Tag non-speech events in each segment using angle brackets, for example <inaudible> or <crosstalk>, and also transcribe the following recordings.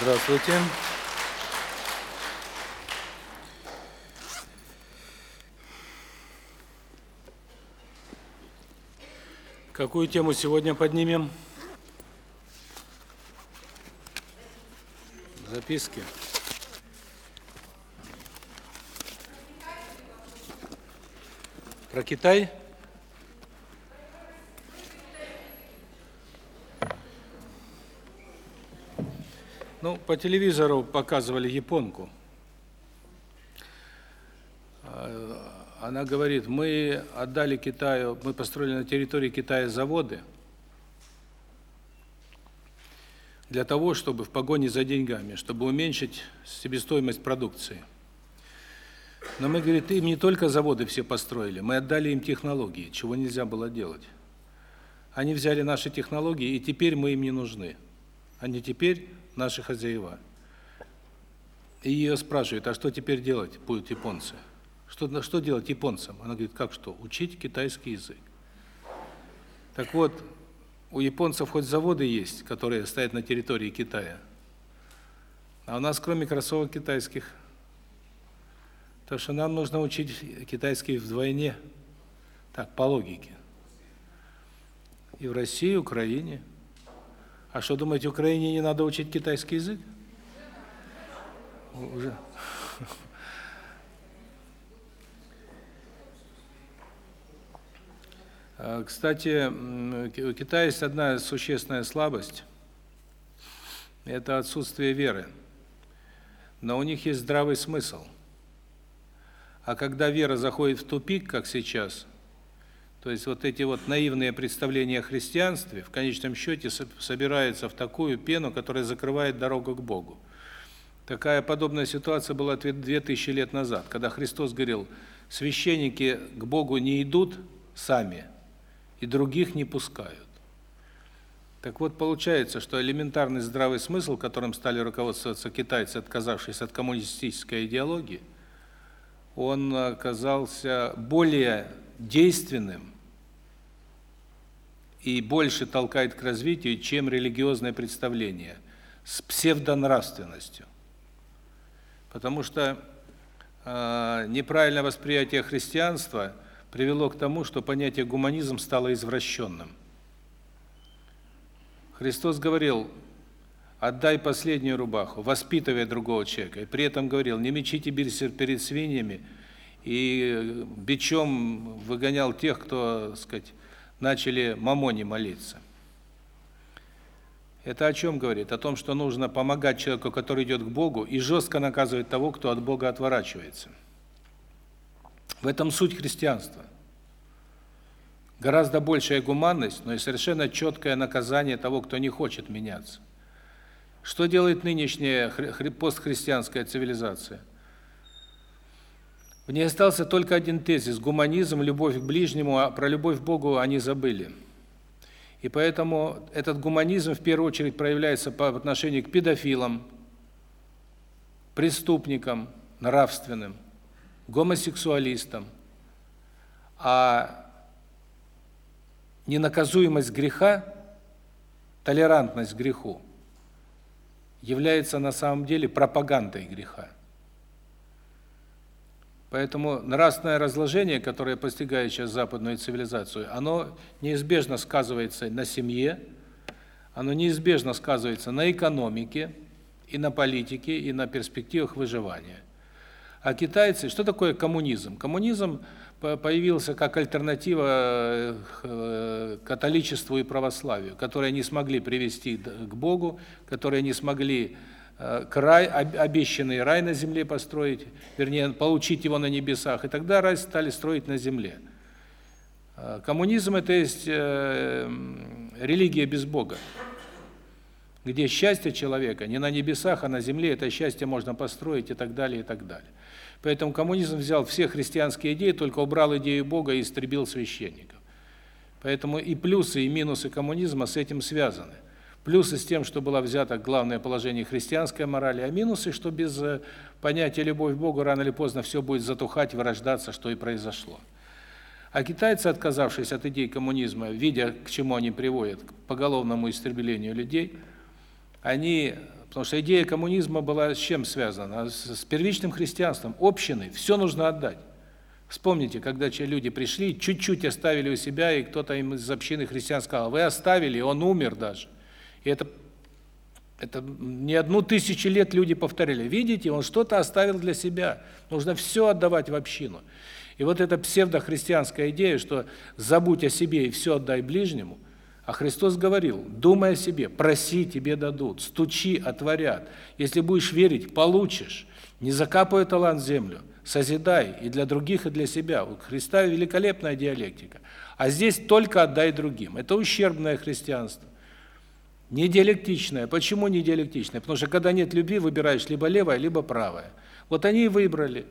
Здравствуйте. Какую тему сегодня поднимем? Записки. Про Китай? Ну, по телевизору показывали японку. А, она говорит: "Мы отдали Китаю, мы построили на территории Китая заводы для того, чтобы в погоне за деньгами, чтобы уменьшить себестоимость продукции. Но мы, говорит, им не только заводы все построили, мы отдали им технологии, чего нельзя было делать. Они взяли наши технологии, и теперь мы им не нужны. Они теперь наши хозяева. И ее спрашивают: "А что теперь делать будут японцы?" Что что делать японцам? Она говорит: "Как что? Учить китайский язык". Так вот, у японцев хоть заводы есть, которые стоят на территории Китая. А у нас кроме кроссовок китайских. Так что нам нужно учить китайский вдвойне. Так, по логике. И в России, и в Украине. А что думаете, Украине не надо учить китайский язык? Уже А, кстати, у Китая есть одна существенная слабость это отсутствие веры. Но у них есть здравый смысл. А когда вера заходит в тупик, как сейчас, то есть вот эти вот наивные представления о христианстве в конечном счете собираются в такую пену, которая закрывает дорогу к Богу. Такая подобная ситуация была 2000 лет назад, когда Христос говорил: "Священники к Богу не идут сами, и других не пускают. Так вот, получается, что элементарный здравый смысл, которым стали руководствоваться китайцы, отказавшись от коммунистической идеологии, он оказался более действенным и больше толкает к развитию, чем религиозное представление с псевдонравственностью. Потому что э, неправильное восприятие христианства – привело к тому, что понятие гуманизм стало извращенным. Христос говорил: "Отдай последнюю рубаху, воспитывай другого человека". И при этом говорил: "Не мечите бисер перед свиньями". И бичом выгонял тех, кто, так сказать, начали мамоне молиться. Это о чем говорит? О том, что нужно помогать человеку, который идет к Богу, и жестко наказывать того, кто от Бога отворачивается. В этом суть христианства. Гораздо большая гуманность, но и совершенно четкое наказание того, кто не хочет меняться. Что делает нынешняя постхристианская цивилизация? В ней остался только один тезис гуманизм, любовь к ближнему, а про любовь к Богу они забыли. И поэтому этот гуманизм в первую очередь проявляется по отношению к педофилам, преступникам нравственным, гомосексуалистам, а ненаказуемость греха, толерантность к греху является на самом деле пропагандой греха. Поэтому нравственное разложение, которое постигает сейчас западную цивилизацию, оно неизбежно сказывается на семье, оно неизбежно сказывается на экономике, и на политике, и на перспективах выживания. А китайцы, что такое коммунизм? Коммунизм появился как альтернатива э, католичеству и православию, которые не смогли привести к Богу, которые не смогли э, край обещанный рай на земле построить, вернее, получить его на небесах, и тогда рай стали строить на земле. Э, коммунизм это есть религия без Бога. Где счастье человека не на небесах, а на земле, это счастье можно построить и так далее, и так далее. Поэтому коммунизм взял все христианские идеи, только убрал идею Бога и истребил священников. Поэтому и плюсы, и минусы коммунизма с этим связаны. Плюсы с тем, что было взято главное положение христианской морали, а минусы, что без э, понятия любовь к Богу рано или поздно все будет затухать, вырождаться, что и произошло. А китайцы, отказавшись от идей коммунизма, видя, к чему они приводят, к поголовному истреблению людей, они Потому что идея коммунизма была с чем связана? С, первичным христианством, общины, все нужно отдать. Вспомните, когда люди пришли, чуть-чуть оставили у себя, и кто-то им из общины христиан сказал, вы оставили, он умер даже. И это это не одну тысячу лет люди повторяли. Видите, он что-то оставил для себя. Нужно все отдавать в общину. И вот эта псевдохристианская идея, что забудь о себе и все отдай ближнему, а Христос говорил: "Думай о себе, проси, тебе дадут, стучи, отворят. Если будешь верить, получишь. Не закапывай талант в землю, созидай и для других, и для себя". У Христа великолепная диалектика. А здесь только отдай другим. Это ущербное христианство. Не диалектичное. Почему не диалектичное? Потому что когда нет любви, выбираешь либо левое, либо правое. Вот они и выбрали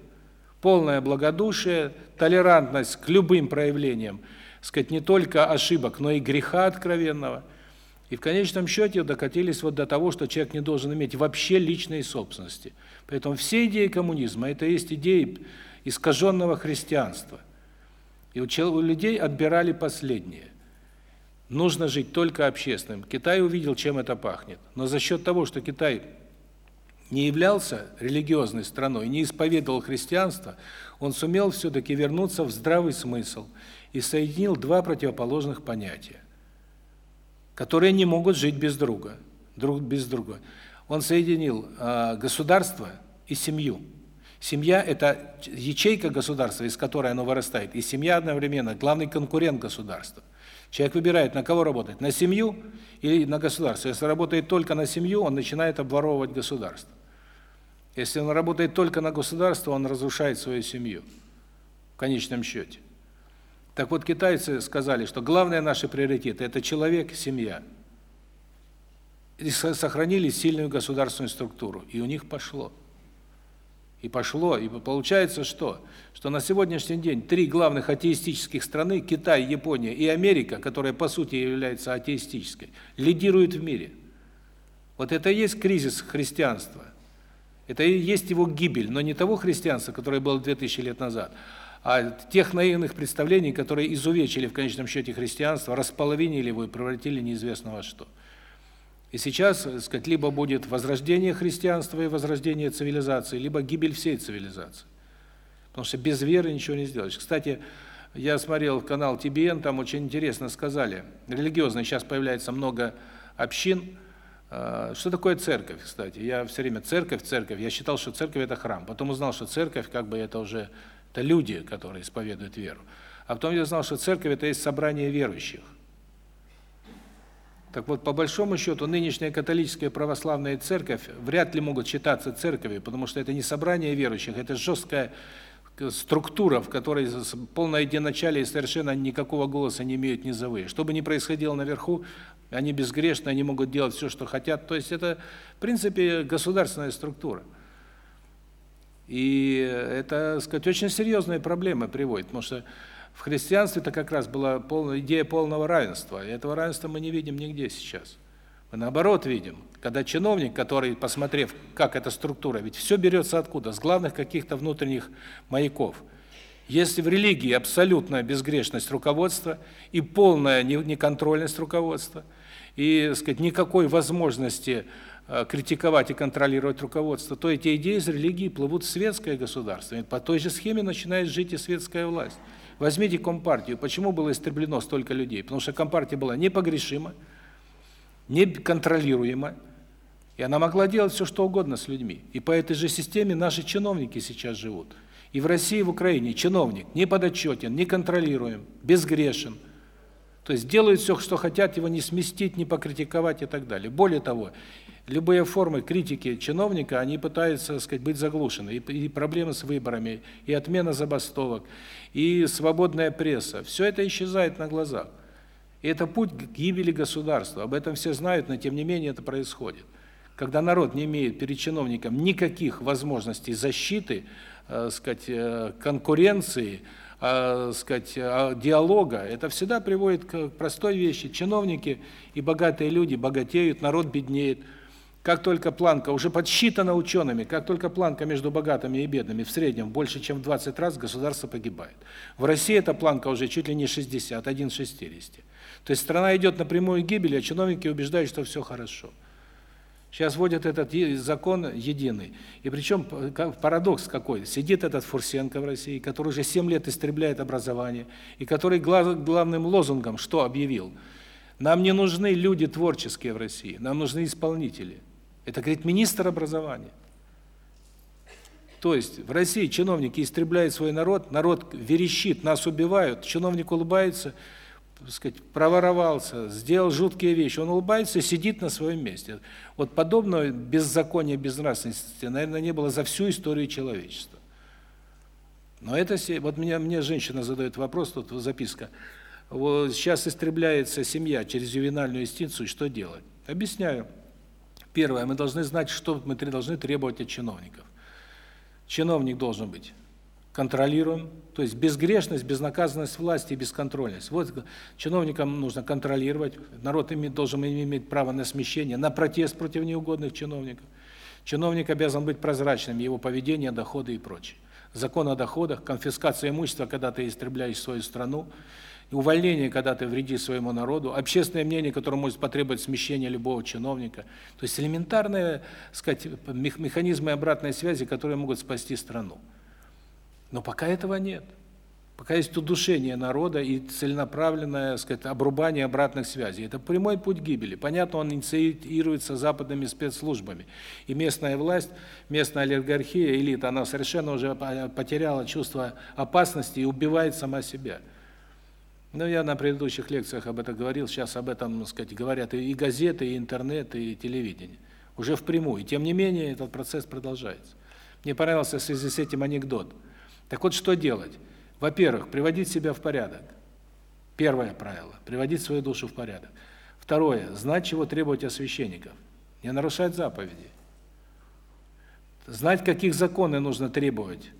полное благодушие, толерантность к любым проявлениям, сказать, не только ошибок, но и греха откровенного. И в конечном счете докатились вот до того, что человек не должен иметь вообще личной собственности. Поэтому все идеи коммунизма это есть идеи искаженного христианства. И у людей отбирали последнее. Нужно жить только общественным. Китай увидел, чем это пахнет. Но за счет того, что Китай не являлся религиозной страной, не исповедовал христианство, он сумел все таки вернуться в здравый смысл и соединил два противоположных понятия, которые не могут жить без друга, друг без друга. Он соединил э, государство и семью. Семья это ячейка государства, из которой оно вырастает, и семья одновременно главный конкурент государства. Человек выбирает, на кого работать: на семью или на государство. Если работает только на семью, он начинает обворовывать государство. Если он работает только на государство, он разрушает свою семью в конечном счете. Так вот, китайцы сказали, что главное наши приоритеты это человек, семья. И сохранили сильную государственную структуру, и у них пошло. И пошло, и получается что? Что на сегодняшний день три главных атеистических страны Китай, Япония и Америка, которая по сути является атеистической, лидируют в мире. Вот это и есть кризис христианства. Это и есть его гибель, но не того христианства, которое было 2000 лет назад, а тех наивных представлений, которые изувечили в конечном счете христианство, располовинили его и превратили неизвестно во что. И сейчас, так сказать, либо будет возрождение христианства и возрождение цивилизации, либо гибель всей цивилизации. Потому что без веры ничего не сделаешь. Кстати, я смотрел канал ТБН, там очень интересно сказали. Религиозно сейчас появляется много общин, а, что такое церковь, кстати? Я все время церковь, церковь. Я считал, что церковь это храм. Потом узнал, что церковь как бы это уже это люди, которые исповедуют веру. А потом я узнал, что церковь это есть собрание верующих. Так вот, по большому счету, нынешняя католическая православная церковь вряд ли могут считаться церковью, потому что это не собрание верующих, это жесткая структура, в которой полное единоначалие и совершенно никакого голоса не имеют низовые. Что бы ни происходило наверху, они безгрешны, они могут делать все, что хотят. То есть это, в принципе, государственная структура. И это, так сказать, очень серьезные проблемы приводит, потому что в христианстве это как раз была полная идея полного равенства. И этого равенства мы не видим нигде сейчас. Мы наоборот видим, когда чиновник, который, посмотрев, как эта структура, ведь все берется откуда? С главных каких-то внутренних маяков. Если в религии абсолютная безгрешность руководства и полная неконтрольность руководства, и, так сказать, никакой возможности э, критиковать и контролировать руководство, то эти идеи из религии плывут в светское государство. И по той же схеме начинает жить и светская власть. Возьмите Компартию. Почему было истреблено столько людей? Потому что Компартия была непогрешима, неконтролируема, и она могла делать все, что угодно с людьми. И по этой же системе наши чиновники сейчас живут. И в России, и в Украине чиновник не подотчетен, не контролируем, безгрешен – то есть делают все, что хотят, его не сместить, не покритиковать и так далее. Более того, любые формы критики чиновника, они пытаются, так сказать, быть заглушены. И, и проблемы с выборами, и отмена забастовок, и свободная пресса. Все это исчезает на глазах. И это путь к гибели государства. Об этом все знают, но тем не менее это происходит. Когда народ не имеет перед чиновником никаких возможностей защиты, э, сказать, э, конкуренции, э, сказать, а, диалога, это всегда приводит к простой вещи. Чиновники и богатые люди богатеют, народ беднеет. Как только планка уже подсчитана учеными, как только планка между богатыми и бедными в среднем больше, чем в 20 раз, государство погибает. В России эта планка уже чуть ли не 60, 1 60. То есть страна идет на прямую гибель, а чиновники убеждают, что все хорошо. Сейчас вводят этот закон единый. И причем парадокс какой? Сидит этот Фурсенко в России, который уже 7 лет истребляет образование, и который главным лозунгом что объявил? Нам не нужны люди творческие в России, нам нужны исполнители. Это говорит министр образования. То есть в России чиновники истребляют свой народ, народ верещит, нас убивают, чиновник улыбается, так сказать, проворовался, сделал жуткие вещи, он улыбается сидит на своем месте. Вот подобного беззакония, безнравственности, наверное, не было за всю историю человечества. Но это вот меня мне женщина задает вопрос, тут записка. Вот сейчас истребляется семья через ювенальную юстицию, что делать? Объясняю. Первое, мы должны знать, что мы должны требовать от чиновников. Чиновник должен быть контролируем, то есть безгрешность, безнаказанность власти и бесконтрольность. Вот чиновникам нужно контролировать, народ имеет, должен иметь право на смещение, на протест против неугодных чиновников. Чиновник обязан быть прозрачным, его поведение, доходы и прочее. Закон о доходах, конфискация имущества, когда ты истребляешь свою страну, увольнение, когда ты вредишь своему народу, общественное мнение, которое может потребовать смещения любого чиновника. То есть элементарные, сказать, механизмы обратной связи, которые могут спасти страну. Но пока этого нет. Пока есть удушение народа и целенаправленное, сказать, обрубание обратных связей. Это прямой путь гибели. Понятно, он инициируется западными спецслужбами. И местная власть, местная олигархия, элита, она совершенно уже потеряла чувство опасности и убивает сама себя. Ну, я на предыдущих лекциях об этом говорил, сейчас об этом, так сказать, говорят и газеты, и интернет, и телевидение. Уже впрямую. Тем не менее, этот процесс продолжается. Мне понравился в связи с этим анекдот. Так вот, что делать? Во-первых, приводить себя в порядок. Первое правило приводить свою душу в порядок. Второе знать, чего требовать от священников. Не нарушать заповеди. Знать, каких законов нужно требовать.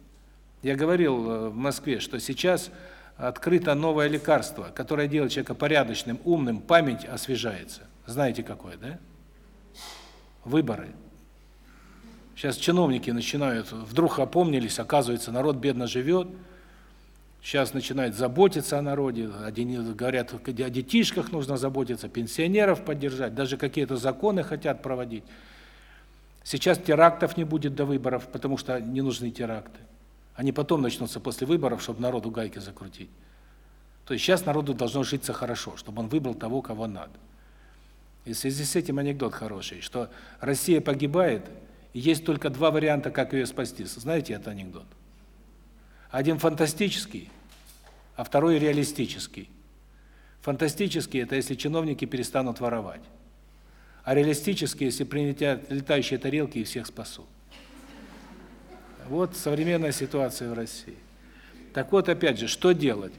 Я говорил э, в Москве, что сейчас открыто новое лекарство, которое делает человека порядочным, умным, память освежается. Знаете какое, да? Выборы. Сейчас чиновники начинают, вдруг опомнились, оказывается, народ бедно живет. Сейчас начинают заботиться о народе, говорят, о детишках нужно заботиться, пенсионеров поддержать, даже какие-то законы хотят проводить. Сейчас терактов не будет до выборов, потому что не нужны теракты. Они потом начнутся после выборов, чтобы народу гайки закрутить. То есть сейчас народу должно житься хорошо, чтобы он выбрал того, кого надо. И в связи с этим анекдот хороший, что Россия погибает, есть только два варианта, как ее спасти. Знаете этот анекдот? Один фантастический, а второй реалистический. Фантастический это если чиновники перестанут воровать. А реалистический, если прилетят летающие тарелки и всех спасут. Вот современная ситуация в России. Так вот, опять же, что делать?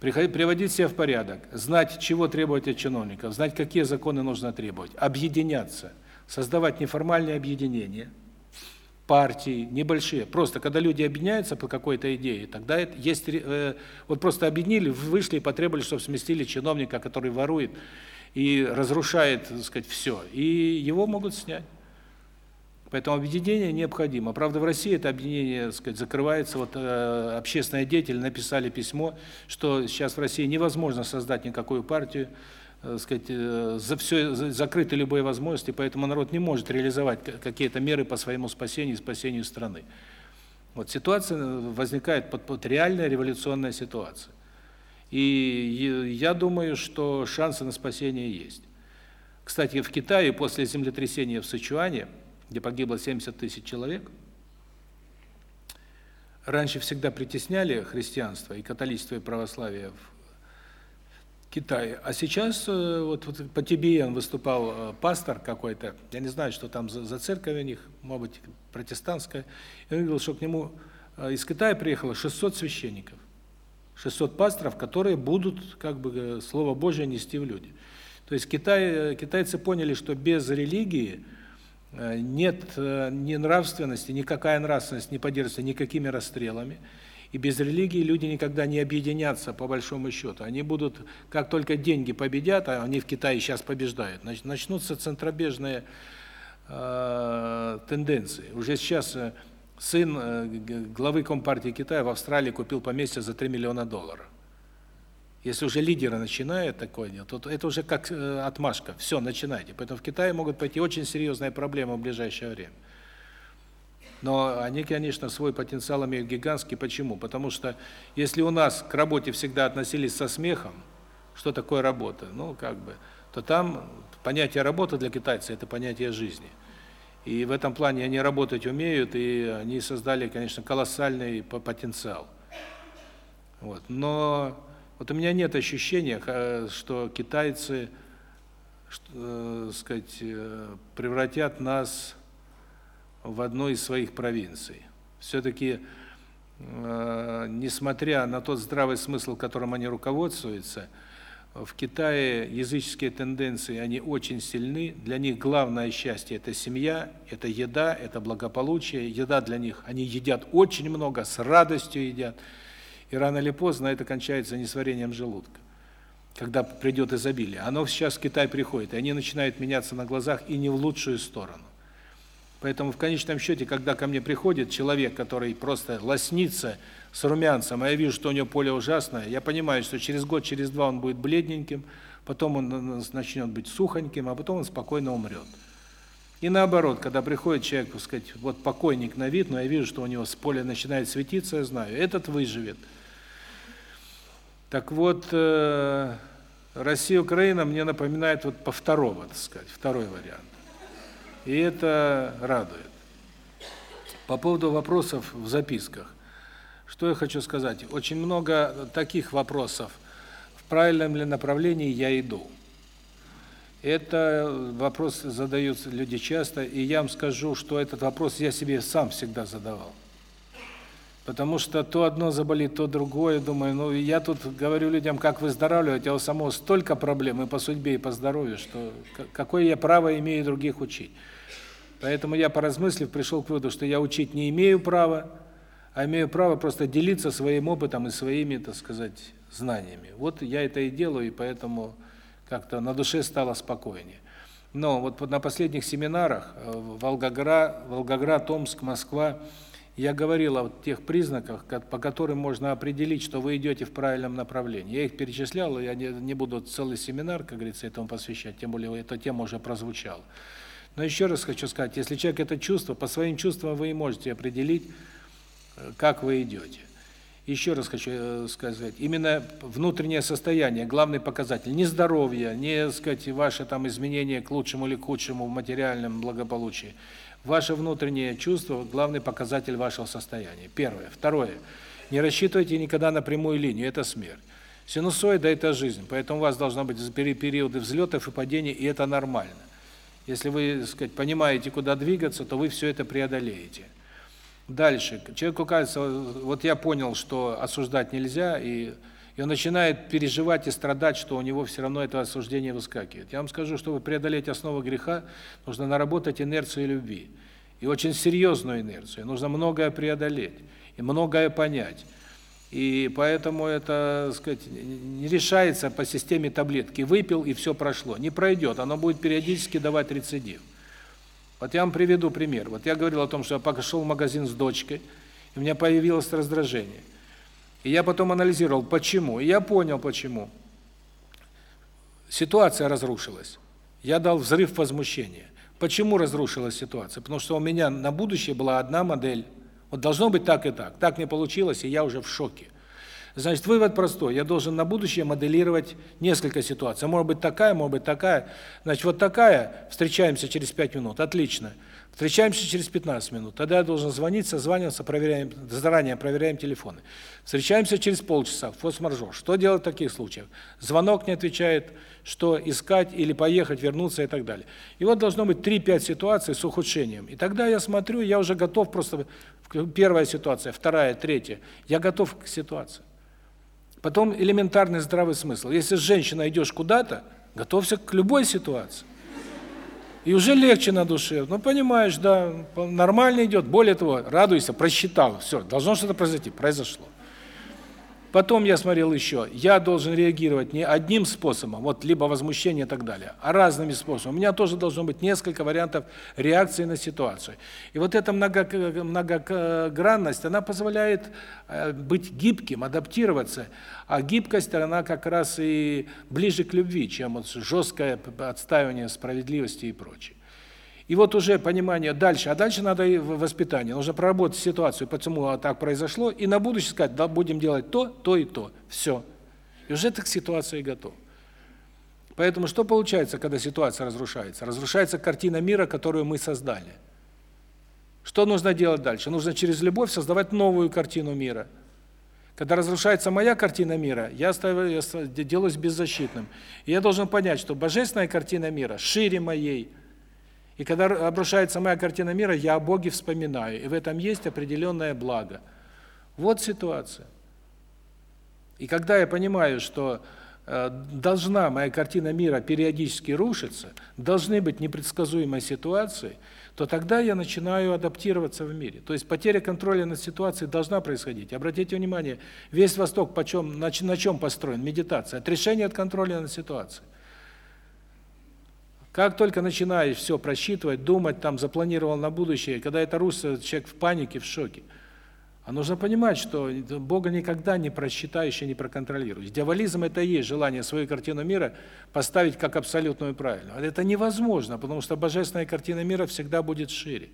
Приводить себя в порядок, знать, чего требовать от чиновников, знать, какие законы нужно требовать, объединяться – создавать неформальные объединения, партии, небольшие. Просто когда люди объединяются по какой-то идее, тогда это есть э, вот просто объединили, вышли и потребовали, чтобы сместили чиновника, который ворует и разрушает, так сказать, все, и его могут снять. Поэтому объединение необходимо. Правда, в России это объединение, так сказать, закрывается. Вот э, общественные деятели написали письмо, что сейчас в России невозможно создать никакую партию э, сказать, э, за все закрыты любые возможности, поэтому народ не может реализовать какие-то меры по своему спасению и спасению страны. Вот ситуация возникает под, под реальная революционная ситуация. И я думаю, что шансы на спасение есть. Кстати, в Китае после землетрясения в Сычуане, где погибло 70 тысяч человек, раньше всегда притесняли христианство и католичество и православие в Китае. А сейчас э, вот, вот по Тибиен выступал э, пастор какой-то, я не знаю, что там за, за церковь у них, может быть, протестантская. И он говорил, что к нему э, из Китая приехало 600 священников. 600 пасторов, которые будут, как бы, Слово Божие нести в люди. То есть Китай, китайцы поняли, что без религии нет ни нравственности, никакая нравственность не поддерживается никакими расстрелами. И без религии люди никогда не объединятся по большому счету. Они будут, как только деньги победят, а они в Китае сейчас побеждают, начнутся центробежные э, тенденции. Уже сейчас э, сын э, главы Компартии Китая в Австралии купил поместье за 3 миллиона долларов. Если уже лидеры начинают такое делать, то это уже как э, отмашка. Все, начинайте. Поэтому в Китае могут пойти очень серьезные проблемы в ближайшее время. Но они, конечно, свой потенциал имеют гигантский. Почему? Потому что если у нас к работе всегда относились со смехом, что такое работа? Ну, как бы, то там понятие работы для китайцев это понятие жизни. И в этом плане они работать умеют, и они создали, конечно, колоссальный потенциал. Вот. Но вот у меня нет ощущения, что китайцы, э, сказать, э, превратят нас в одну из своих провинций. все таки э, несмотря на тот здравый смысл, которым они руководствуются, в Китае языческие тенденции, они очень сильны. Для них главное счастье это семья, это еда, это благополучие. Еда для них, они едят очень много, с радостью едят. И рано или поздно это кончается несварением желудка. Когда придет изобилие. Оно сейчас в Китай приходит, и они начинают меняться на глазах и не в лучшую сторону. Поэтому в конечном счете, когда ко мне приходит человек, который просто лоснится с румянцем, а я вижу, что у него поле ужасное, я понимаю, что через год, через два он будет бледненьким, потом он начнет быть сухоньким, а потом он спокойно умрет. И наоборот, когда приходит человек, так сказать, вот покойник на вид, но я вижу, что у него с поля начинает светиться, я знаю, этот выживет. Так вот, э, Россия Украина мне напоминает вот по второго, так сказать, второй вариант. И это радует. По поводу вопросов в записках. Что я хочу сказать? Очень много таких вопросов. В правильном ли направлении я иду? Это вопрос задают люди часто, и я вам скажу, что этот вопрос я себе сам всегда задавал. Потому что то одно заболит, то другое, думаю, ну я тут говорю людям, как выздоравливать, а у самого столько проблем и по судьбе, и по здоровью, что какое я право имею других учить. Поэтому я, поразмыслив, пришел к выводу, что я учить не имею права, а имею право просто делиться своим опытом и своими, так сказать, знаниями. Вот я это и делаю, и поэтому как-то на душе стало спокойнее. Но вот на последних семинарах э, Волгоград, Волгоград, Томск, Москва я говорил о тех признаках, по которым можно определить, что вы идете в правильном направлении. Я их перечислял, я не, не буду целый семинар, как говорится, этому посвящать, тем более эта тема уже прозвучала. Но еще раз хочу сказать, если человек это чувство, по своим чувствам вы и можете определить, э, как вы идете. Еще раз хочу э, сказать, именно внутреннее состояние главный показатель, не здоровье, не, сказать, ваше там изменение к лучшему или к худшему в материальном благополучии. Ваше внутреннее чувство главный показатель вашего состояния. Первое, второе. Не рассчитывайте никогда на прямую линию, это смерть. Синусоида это жизнь, поэтому у вас должны быть периоды взлетов и падений, и это нормально. Если вы, так сказать, понимаете, куда двигаться, то вы все это преодолеете. Дальше. Человеку кажется, вот я понял, что осуждать нельзя, и и он начинает переживать и страдать, что у него все равно это осуждение выскакивает. Я вам скажу, чтобы преодолеть основу греха, нужно наработать инерцию любви. И очень серьезную инерцию. Нужно многое преодолеть и многое понять. И поэтому это, сказать, не решается по системе таблетки. Выпил и все прошло. Не пройдет, оно будет периодически давать рецидив. Вот я вам приведу пример. Вот я говорил о том, что я пошел в магазин с дочкой, и у меня появилось раздражение. И я потом анализировал, почему. И я понял, почему. Ситуация разрушилась. Я дал взрыв возмущения. Почему разрушилась ситуация? Потому что у меня на будущее была одна модель вот должно быть так и так. Так не получилось, и я уже в шоке. Значит, вывод простой. Я должен на будущее моделировать несколько ситуаций. Может быть такая, может быть такая. Значит, вот такая, встречаемся через 5 минут, отлично. Встречаемся через 15 минут. Тогда я должен звонить, созваниваться, проверяем, заранее проверяем телефоны. Встречаемся через полчаса, форс-мажор. Что делать в таких случаях? Звонок не отвечает, что искать или поехать, вернуться и так далее. И вот должно быть 3-5 ситуаций с ухудшением. И тогда я смотрю, я уже готов просто первая ситуация, вторая, третья. Я готов к ситуации. Потом элементарный здравый смысл. Если с женщиной идешь куда-то, готовься к любой ситуации. И уже легче на душе. Ну, понимаешь, да, нормально идет. Более того, радуйся, просчитал. Все, должно что-то произойти. Произошло. Потом я смотрел еще, я должен реагировать не одним способом, вот либо возмущение и так далее, а разными способами. У меня тоже должно быть несколько вариантов реакции на ситуацию. И вот эта многогранность, она позволяет э, быть гибким, адаптироваться. А гибкость, она как раз и ближе к любви, чем вот жесткое отстаивание справедливости и прочее. И вот уже понимание дальше, а дальше надо и воспитание. Нужно проработать ситуацию, почему так произошло, и на будущее сказать, да, будем делать то, то и то. Все. И уже ты к ситуации готов. Поэтому что получается, когда ситуация разрушается? Разрушается картина мира, которую мы создали. Что нужно делать дальше? Нужно через любовь создавать новую картину мира. Когда разрушается моя картина мира, я, я делаюсь беззащитным. И я должен понять, что божественная картина мира шире моей, и когда обрушается моя картина мира, я о Боге вспоминаю, и в этом есть определенное благо. Вот ситуация. И когда я понимаю, что э, должна моя картина мира периодически рушиться, должны быть непредсказуемые ситуации, то тогда я начинаю адаптироваться в мире. То есть потеря контроля над ситуацией должна происходить. Обратите внимание, весь Восток почем, на, на чем построен? Медитация. Отрешение от контроля над ситуацией. Как только начинаешь все просчитывать, думать, там запланировал на будущее, когда это русский человек в панике, в шоке. А нужно понимать, что Бога никогда не просчитаешь и не проконтролируешь. Дьяволизм это и есть желание свою картину мира поставить как абсолютную правильную. Это невозможно, потому что божественная картина мира всегда будет шире.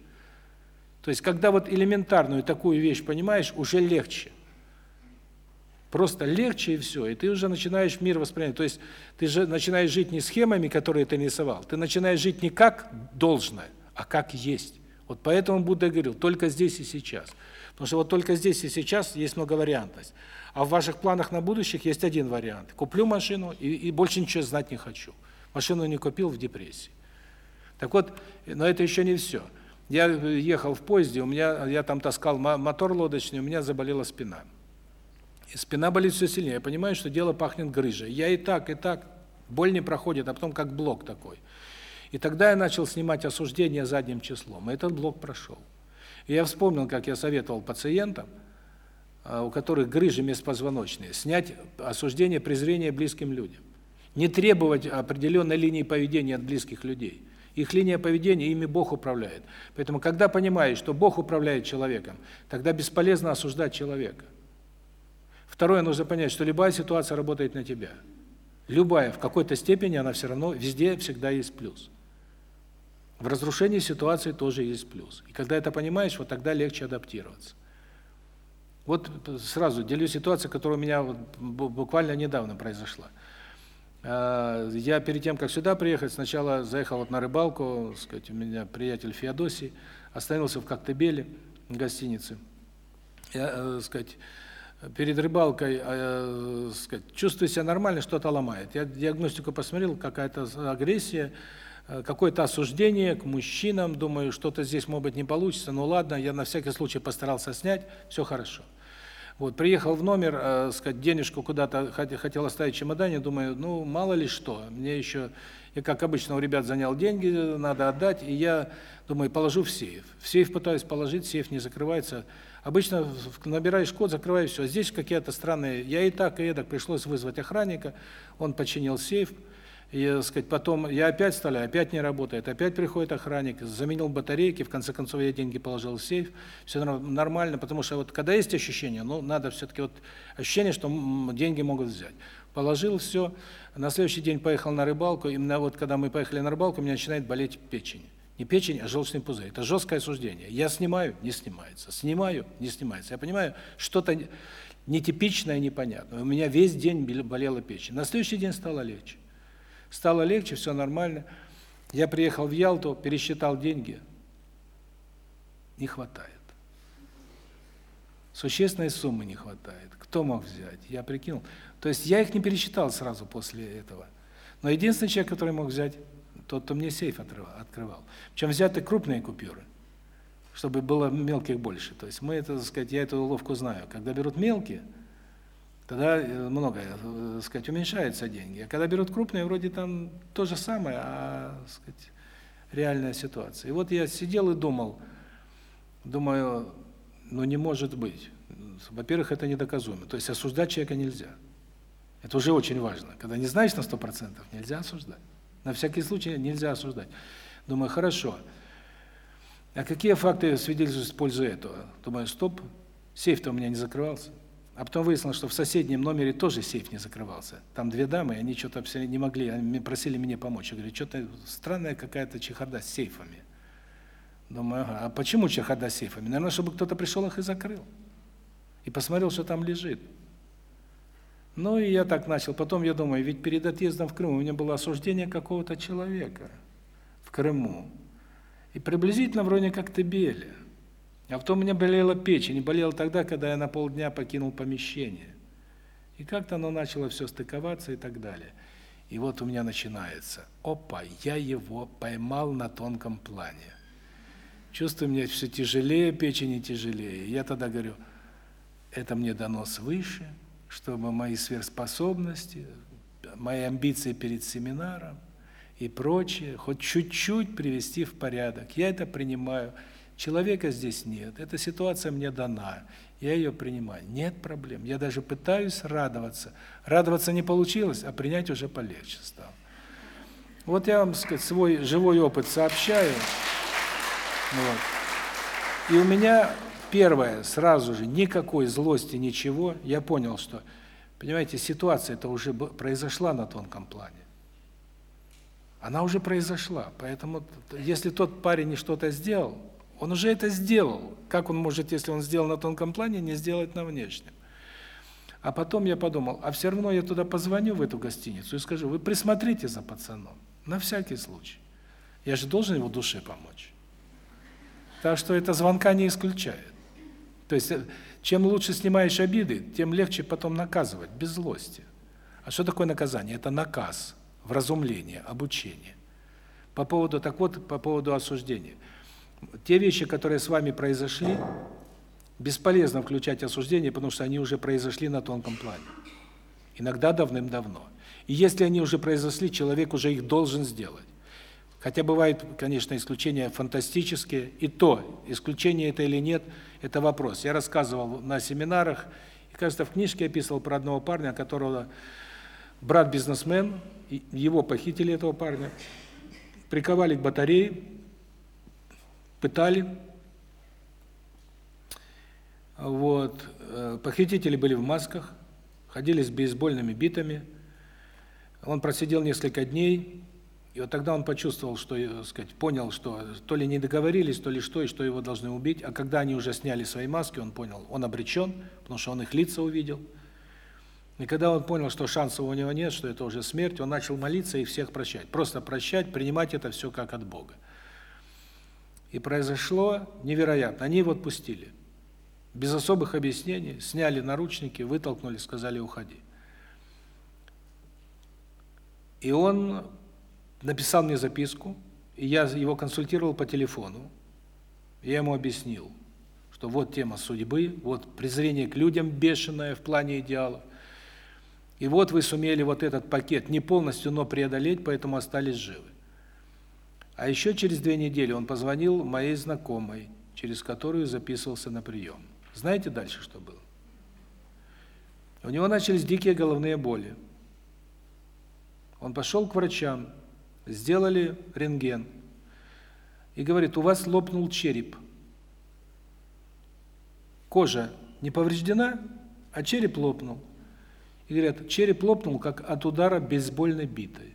То есть когда вот элементарную такую вещь понимаешь, уже легче. Просто легче и все, и ты уже начинаешь мир воспринимать. То есть ты же начинаешь жить не схемами, которые ты рисовал, ты начинаешь жить не как должно, а как есть. Вот поэтому Будда говорил, только здесь и сейчас. Потому что вот только здесь и сейчас есть многовариантность. А в ваших планах на будущих есть один вариант. Куплю машину и, и больше ничего знать не хочу. Машину не купил в депрессии. Так вот, но это еще не все. Я ехал в поезде, у меня я там таскал мотор лодочный, у меня заболела спина. И спина болит все сильнее. Я понимаю, что дело пахнет грыжей. Я и так, и так, боль не проходит, а потом как блок такой. И тогда я начал снимать осуждение задним числом. И этот блок прошел. Я вспомнил, как я советовал пациентам, а, у которых грыжи межпозвоночные, снять осуждение, презрение близким людям. Не требовать определенной линии поведения от близких людей. Их линия поведения, ими Бог управляет. Поэтому, когда понимаешь, что Бог управляет человеком, тогда бесполезно осуждать человека. Второе, нужно понять, что любая ситуация работает на тебя. Любая, в какой-то степени она все равно, везде всегда есть плюс. В разрушении ситуации тоже есть плюс. И когда это понимаешь, вот тогда легче адаптироваться. Вот сразу делюсь ситуацией, которая у меня вот буквально недавно произошла. А, я перед тем, как сюда приехать, сначала заехал вот на рыбалку, сказать, у меня приятель Феодосий, остановился в Коктебеле, в гостинице. Я, э, сказать, перед рыбалкой, э, сказать, чувствую себя нормально, что-то ломает. Я диагностику посмотрел, какая-то агрессия, э, какое-то осуждение к мужчинам, думаю, что-то здесь, может быть, не получится, ну ладно, я на всякий случай постарался снять, все хорошо. Вот, приехал в номер, э, сказать, денежку куда-то хотел оставить в чемодане, думаю, ну, мало ли что, мне еще, я, как обычно, у ребят занял деньги, надо отдать, и я, думаю, положу в сейф. В сейф пытаюсь положить, сейф не закрывается, Обычно набираешь код, закрываешь все. А здесь какие-то странные. Я и так, и эдак пришлось вызвать охранника. Он починил сейф. И, так сказать, потом я опять вставляю, опять не работает. Опять приходит охранник, заменил батарейки, в конце концов я деньги положил в сейф. Все нормально, потому что вот когда есть ощущение, ну, надо все таки вот ощущение, что деньги могут взять. Положил все. На следующий день поехал на рыбалку, и именно вот когда мы поехали на рыбалку, у меня начинает болеть печень. Не печень, а желчный пузырь. Это жесткое осуждение. Я снимаю, не снимается. Снимаю, не снимается. Я понимаю, что-то нетипичное, непонятное. У меня весь день болела печень. На следующий день стало легче. Стало легче, все нормально. Я приехал в Ялту, пересчитал деньги. Не хватает. Существенной суммы не хватает. Кто мог взять? Я прикинул. То есть я их не пересчитал сразу после этого. Но единственный человек, который мог взять тот, кто мне сейф открывал. Причем взяты крупные купюры, чтобы было мелких больше. То есть мы это, так сказать, я эту уловку знаю. Когда берут мелкие, тогда э, много, э, так сказать, уменьшаются деньги. А когда берут крупные, вроде там то же самое, а, так сказать, реальная ситуация. И вот я сидел и думал, думаю, ну не может быть. во-первых, это недоказуемо. То есть осуждать человека нельзя. Это уже очень важно. Когда не знаешь на 100%, нельзя осуждать. На всякий случай нельзя осуждать. Думаю, хорошо. А какие факты свидетельствуют в пользу этого? Думаю, стоп, сейф-то у меня не закрывался. А потом выяснилось, что в соседнем номере тоже сейф не закрывался. Там две дамы, они что-то не могли, они просили меня помочь. Я говорю, что-то странная какая-то чехарда с сейфами. Думаю, ага, а почему чехарда с сейфами? Наверное, чтобы кто-то пришел их и закрыл. И посмотрел, что там лежит. Ну и я так начал. Потом я думаю, ведь перед отъездом в Крым у меня было осуждение какого-то человека в Крыму. И приблизительно вроде как Тебеля. А потом у меня болела печень, и болела тогда, когда я на полдня покинул помещение. И как-то оно начало все стыковаться и так далее. И вот у меня начинается. Опа, я его поймал на тонком плане. Чувствую, мне все тяжелее, печень и тяжелее. Я тогда говорю, это мне дано свыше, чтобы мои сверхспособности, мои амбиции перед семинаром и прочее хоть чуть-чуть привести в порядок. Я это принимаю. Человека здесь нет. Эта ситуация мне дана. Я ее принимаю. Нет проблем. Я даже пытаюсь радоваться. Радоваться не получилось, а принять уже полегче стало. Вот я вам, сказать, свой живой опыт сообщаю. Вот. И у меня первое, сразу же, никакой злости, ничего. Я понял, что, понимаете, ситуация это уже произошла на тонком плане. Она уже произошла. Поэтому, если тот парень что-то сделал, он уже это сделал. Как он может, если он сделал на тонком плане, не сделать на внешнем? А потом я подумал, а все равно я туда позвоню в эту гостиницу и скажу: "Вы присмотрите за пацаном на всякий случай. Я же должен его душе помочь". Так что это звонка не исключает. То есть э, чем лучше снимаешь обиды, тем легче потом наказывать без злости. А что такое наказание? Это наказ, вразумление, обучение. По поводу так вот, по поводу осуждения те вещи, которые с вами произошли, бесполезно включать осуждение, потому что они уже произошли на тонком плане. Иногда давным-давно. И если они уже произошли, человек уже их должен сделать. Хотя бывают, конечно, исключения фантастические, и то, исключение это или нет, это вопрос. Я рассказывал на семинарах, и, кажется, в книжке описывал про одного парня, которого брат-бизнесмен, его похитили, этого парня, приковали к батарее, пытали. Вот. Э, похитители были в масках, ходили с бейсбольными битами. Он просидел несколько дней, и вот тогда он почувствовал, что, так э, сказать, понял, что то ли не договорились, то ли что, и что его должны убить. А когда они уже сняли свои маски, он понял, он обречен, потому что он их лица увидел. И когда он понял, что шансов у него нет, что это уже смерть, он начал молиться и всех прощать. Просто прощать, принимать это все как от Бога. И произошло невероятно. Они его отпустили. Без особых объяснений, сняли наручники, вытолкнули, сказали: "Уходи". И он написал мне записку, и я его консультировал по телефону. Я ему объяснил, что вот тема судьбы, вот презрение к людям бешеное в плане идеалов. И вот вы сумели вот этот пакет не полностью, но преодолеть, поэтому остались живы. А еще через две недели он позвонил моей знакомой, через которую записывался на прием. Знаете дальше, что было? У него начались дикие головные боли. Он пошел к врачам, сделали рентген. И говорит: "У вас лопнул череп. Кожа не повреждена, а череп лопнул". И говорят: "Череп лопнул как от удара бейсбольной битой".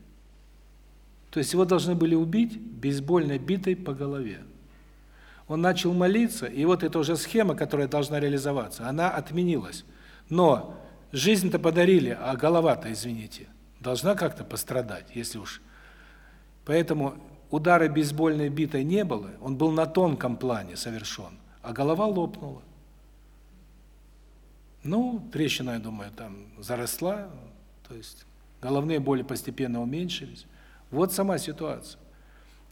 То есть его должны были убить бейсбольной битой по голове. Он начал молиться, и вот эта уже схема, которая должна реализоваться, она отменилась. Но жизнь-то подарили, а голова-то, извините, должна как-то пострадать, если уж. Поэтому удара бейсбольной битой не было, он был на тонком плане совершен, а голова лопнула. Ну, трещина, я думаю, там заросла, то есть головные боли постепенно уменьшились. Вот сама ситуация.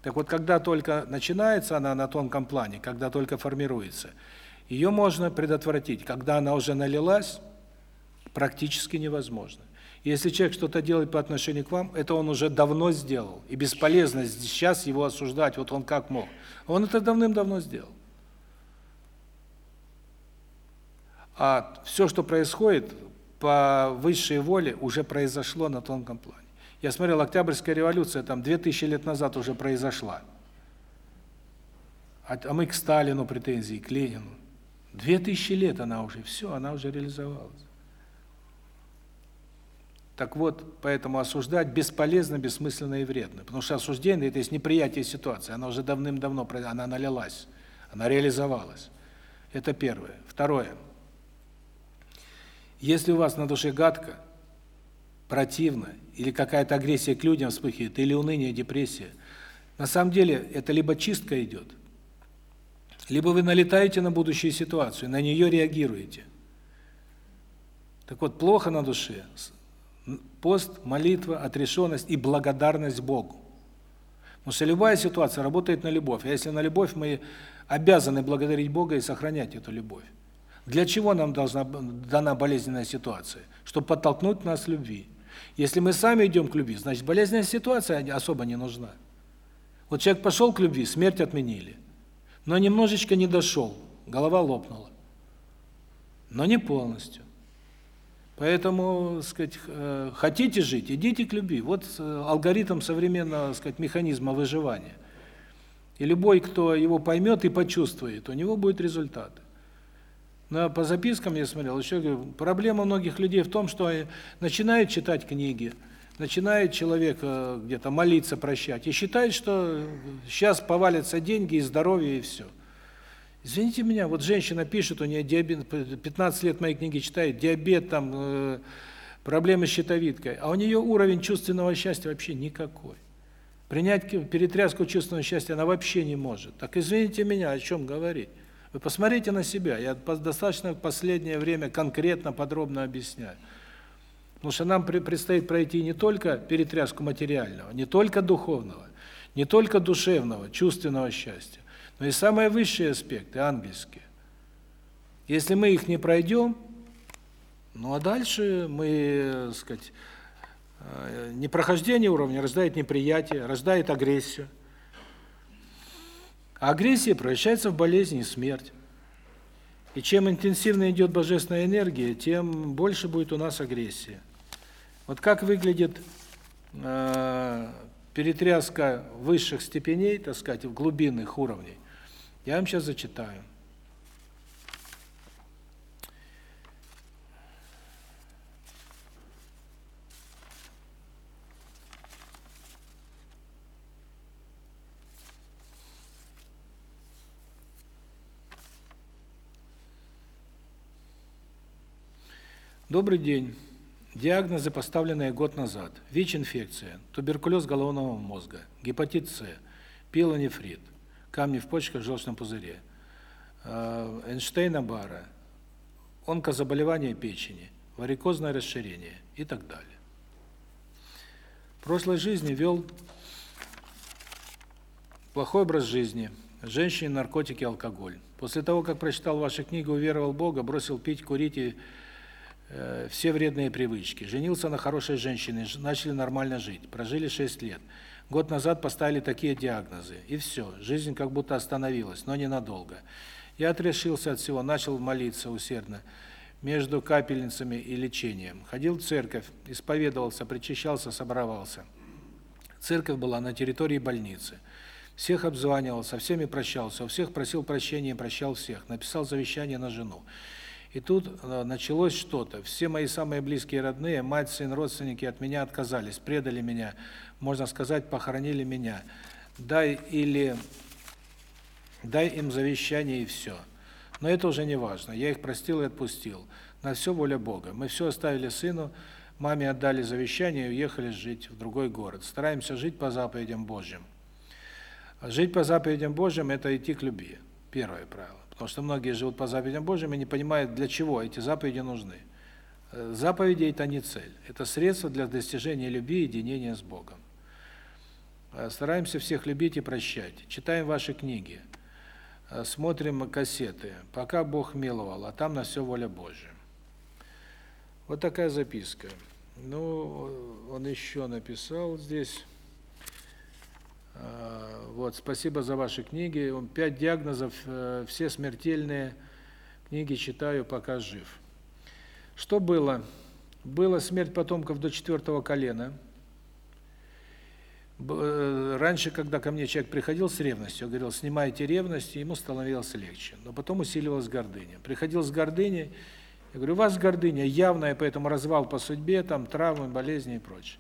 Так вот, когда только начинается она на тонком плане, когда только формируется, ее можно предотвратить. Когда она уже налилась, практически невозможно. Если человек что-то делает по отношению к вам, это он уже давно сделал. И бесполезно сейчас его осуждать, вот он как мог. Он это давным-давно сделал. А все, что происходит по высшей воле, уже произошло на тонком плане. Я смотрел, Октябрьская революция там 2000 лет назад уже произошла. А, а мы к Сталину претензии, к Ленину. 2000 лет она уже, все, она уже реализовалась. Так вот, поэтому осуждать бесполезно, бессмысленно и вредно. Потому что осуждение – это есть неприятие ситуации. Она уже давным-давно, она налилась, она реализовалась. Это первое. Второе. Если у вас на душе гадко, противно, или какая-то агрессия к людям вспыхивает, или уныние, депрессия, на самом деле это либо чистка идет, либо вы налетаете на будущую ситуацию, на нее реагируете. Так вот, плохо на душе, пост, молитва, отрешенность и благодарность Богу. Потому что любая ситуация работает на любовь. А если на любовь, мы обязаны благодарить Бога и сохранять эту любовь. Для чего нам должна дана болезненная ситуация? Чтобы подтолкнуть нас к любви. Если мы сами идем к любви, значит, болезненная ситуация особо не нужна. Вот человек пошел к любви, смерть отменили. Но немножечко не дошел, голова лопнула. Но не полностью. Поэтому, сказать, э, хотите жить, идите к любви. Вот э, алгоритм современного, сказать, механизма выживания. И любой, кто его поймет и почувствует, у него будет результат. Но по запискам я смотрел, еще говорю, проблема многих людей в том, что начинают читать книги, начинает человек э, где-то молиться, прощать, и считает, что сейчас повалятся деньги и здоровье, и все. Извините меня, вот женщина пишет, у нее диабет, 15 лет моей книги читает, диабет, там, э, проблемы с щитовидкой, а у нее уровень чувственного счастья вообще никакой. Принять перетряску чувственного счастья она вообще не может. Так извините меня, о чем говорить? Вы посмотрите на себя, я достаточно в последнее время конкретно, подробно объясняю. Потому что нам предстоит пройти не только перетряску материального, не только духовного, не только душевного, чувственного счастья, но и самые высшие аспекты, ангельские. Если мы их не пройдем, ну а дальше мы, так сказать, э, непрохождение уровня рождает неприятие, рождает агрессию. А агрессия превращается в болезнь и смерть. И чем интенсивнее идет божественная энергия, тем больше будет у нас агрессия. Вот как выглядит э, перетряска высших степеней, так сказать, в глубинных уровней. Я вам сейчас зачитаю. Добрый день. Диагнозы, поставленные год назад. ВИЧ-инфекция, туберкулез головного мозга, гепатит С, пилонефрит камни в почках, в желчном пузыре, э, Эйнштейна-Бара, онкозаболевание печени, варикозное расширение и так далее. В прошлой жизни вел плохой образ жизни, женщины, наркотики, алкоголь. После того, как прочитал ваши книги, уверовал в Бога, бросил пить, курить и э, все вредные привычки. Женился на хорошей женщине, начали нормально жить, прожили 6 лет. Год назад поставили такие диагнозы, и все, жизнь как будто остановилась, но ненадолго. Я отрешился от всего, начал молиться усердно между капельницами и лечением. Ходил в церковь, исповедовался, причащался, собравался. Церковь была на территории больницы. Всех обзванивал, со всеми прощался, у всех просил прощения и прощал всех. Написал завещание на жену. И тут э, началось что-то. Все мои самые близкие родные, мать, сын, родственники от меня отказались, предали меня, можно сказать, похоронили меня. Дай или дай им завещание и все. Но это уже не важно. Я их простил и отпустил. На все воля Бога. Мы все оставили сыну, маме отдали завещание и уехали жить в другой город. Стараемся жить по заповедям Божьим. Жить по заповедям Божьим это идти к любви. Первое правило. Потому что многие живут по заповедям Божьим и не понимают, для чего эти заповеди нужны. Э, заповеди – это не цель. Это средство для достижения любви и единения с Богом. Э, стараемся всех любить и прощать. Читаем ваши книги. Э, смотрим кассеты. Пока Бог миловал, а там на все воля Божья. Вот такая записка. Ну, он еще написал здесь... Вот, спасибо за ваши книги. Пять диагнозов, э, все смертельные. книги читаю, пока жив. Что было? Была смерть потомков до четвертого колена. Э, раньше, когда ко мне человек приходил с ревностью, говорил, снимайте ревность, ему становилось легче. Но потом усиливалась гордыня. Приходил с гордыней, я говорю, у вас гордыня явная, поэтому развал по судьбе, там травмы, болезни и прочее.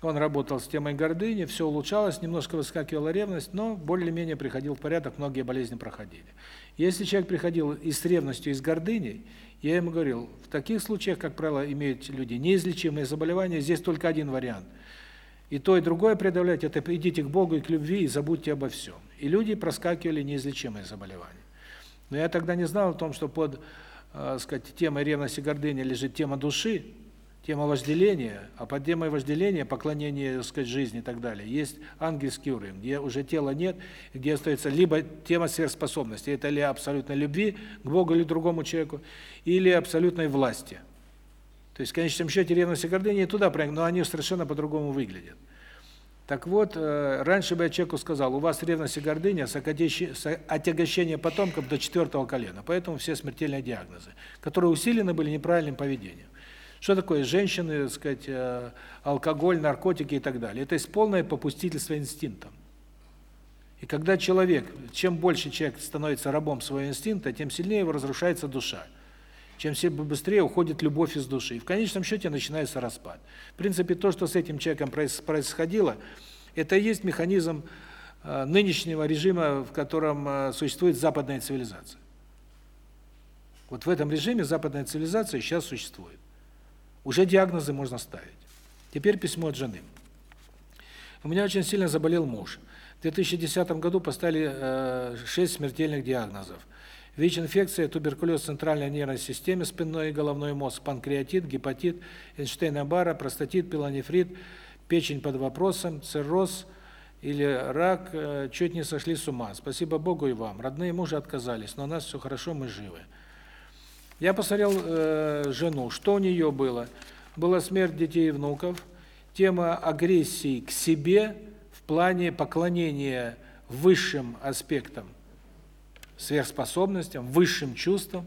Он работал с темой гордыни, все улучшалось, немножко выскакивала ревность, но более-менее приходил в порядок, многие болезни проходили. Если человек приходил и с ревностью, и с гордыней, я ему говорил, в таких случаях, как правило, имеют люди неизлечимые заболевания, здесь только один вариант. И то, и другое преодолеть, это идите к Богу и к любви, и забудьте обо всем. И люди проскакивали неизлечимые заболевания. Но я тогда не знал о том, что под, э, сказать, темой ревности и гордыни лежит тема души, тема вожделения, а под темой вожделения, поклонения, так сказать, жизни и так далее, есть ангельский уровень, где уже тела нет, где остается либо тема сверхспособности, это ли абсолютной любви к Богу или другому человеку, или абсолютной власти. То есть в конечном счете ревность и гордыня и туда проник, но они совершенно по-другому выглядят. Так вот, э, раньше бы я человеку сказал, у вас ревность и гордыня, отягощение потомков до четвертого колена, поэтому все смертельные диагнозы, которые усилены были неправильным поведением. Что такое женщины, так сказать, э, алкоголь, наркотики и так далее? Это есть полное попустительство инстинктам. И когда человек, чем больше человек становится рабом своего инстинкта, тем сильнее его разрушается душа. Чем быстрее уходит любовь из души. И в конечном счете начинается распад. В принципе, то, что с этим человеком происходило, это и есть механизм э, нынешнего режима, в котором э, существует западная цивилизация. Вот в этом режиме западная цивилизация сейчас существует. Уже диагнозы можно ставить. Теперь письмо от жены. У меня очень сильно заболел муж. В 2010 году поставили э, 6 смертельных диагнозов. ВИЧ-инфекция, туберкулез центральной нервной системы, спинной и головной мозг, панкреатит, гепатит, Эйнштейна-Барра, простатит, пилонефрит, печень под вопросом, цирроз или рак, э, чуть не сошли с ума. Спасибо Богу и вам. Родные мужа отказались, но у нас все хорошо, мы живы. Я посмотрел э, жену, что у нее было. Была смерть детей и внуков, тема агрессии к себе в плане поклонения высшим аспектам, сверхспособностям, высшим чувствам,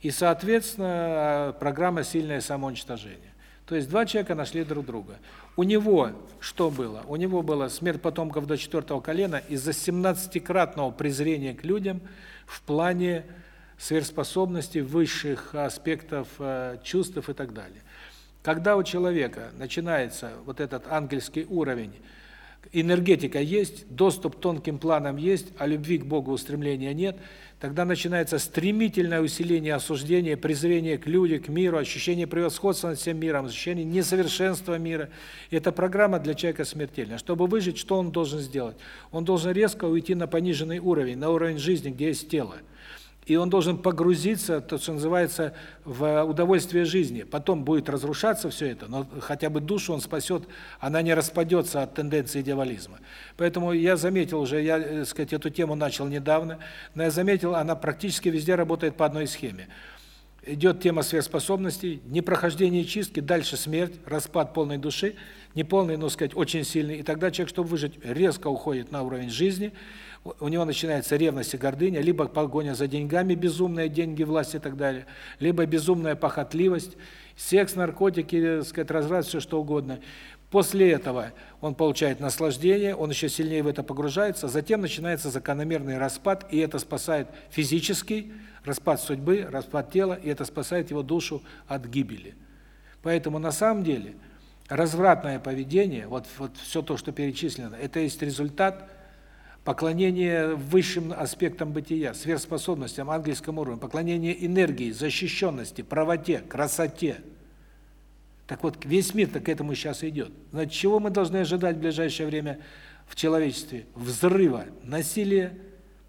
и, соответственно, программа «Сильное самоуничтожение». То есть два человека нашли друг друга. У него что было? У него была смерть потомков до четвертого колена из-за 17-кратного презрения к людям в плане сверхспособностей, высших аспектов э, чувств и так далее. Когда у человека начинается вот этот ангельский уровень, энергетика есть, доступ к тонким планам есть, а любви к Богу устремления нет, тогда начинается стремительное усиление осуждения, презрения к людям, к миру, ощущение превосходства над всем миром, ощущение несовершенства мира. И эта программа для человека смертельна. Чтобы выжить, что он должен сделать? Он должен резко уйти на пониженный уровень, на уровень жизни, где есть тело и он должен погрузиться, то, что называется, в удовольствие жизни. Потом будет разрушаться все это, но хотя бы душу он спасет, она не распадется от тенденции дьяволизма. Поэтому я заметил уже, я, так э, сказать, эту тему начал недавно, но я заметил, она практически везде работает по одной схеме. Идет тема сверхспособностей, непрохождение чистки, дальше смерть, распад полной души, не полный, но, сказать, очень сильный, и тогда человек, чтобы выжить, резко уходит на уровень жизни, у него начинается ревность и гордыня, либо погоня за деньгами, безумные деньги, власть и так далее, либо безумная похотливость, секс, наркотики, так сказать, разврат, все что угодно. После этого он получает наслаждение, он еще сильнее в это погружается, затем начинается закономерный распад, и это спасает физический распад судьбы, распад тела, и это спасает его душу от гибели. Поэтому на самом деле развратное поведение, вот вот все то, что перечислено, это есть результат поклонение высшим аспектам бытия, сверхспособностям, ангельскому уровню, поклонение энергии, защищенности, правоте, красоте. Так вот, весь мир так к этому сейчас идет. Значит, чего мы должны ожидать в ближайшее время в человечестве? Взрыва, насилия,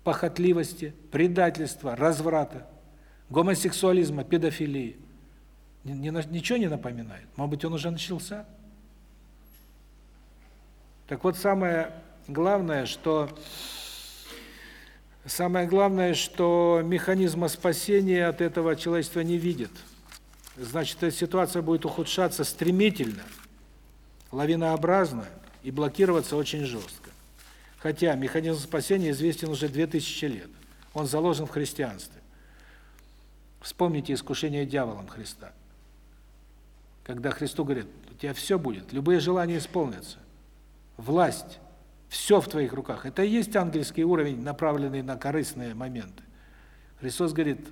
похотливости, предательства, разврата, гомосексуализма, педофилии. Ничего не напоминает? Может быть, он уже начался? Так вот, самое главное, что самое главное, что механизма спасения от этого человечество не видит. Значит, эта ситуация будет ухудшаться стремительно, лавинообразно и блокироваться очень жестко. Хотя механизм спасения известен уже 2000 лет. Он заложен в христианстве. Вспомните искушение дьяволом Христа. Когда Христу говорит, у тебя все будет, любые желания исполнятся. Власть, все в твоих руках. Это и есть ангельский уровень, направленный на корыстные моменты. Христос говорит,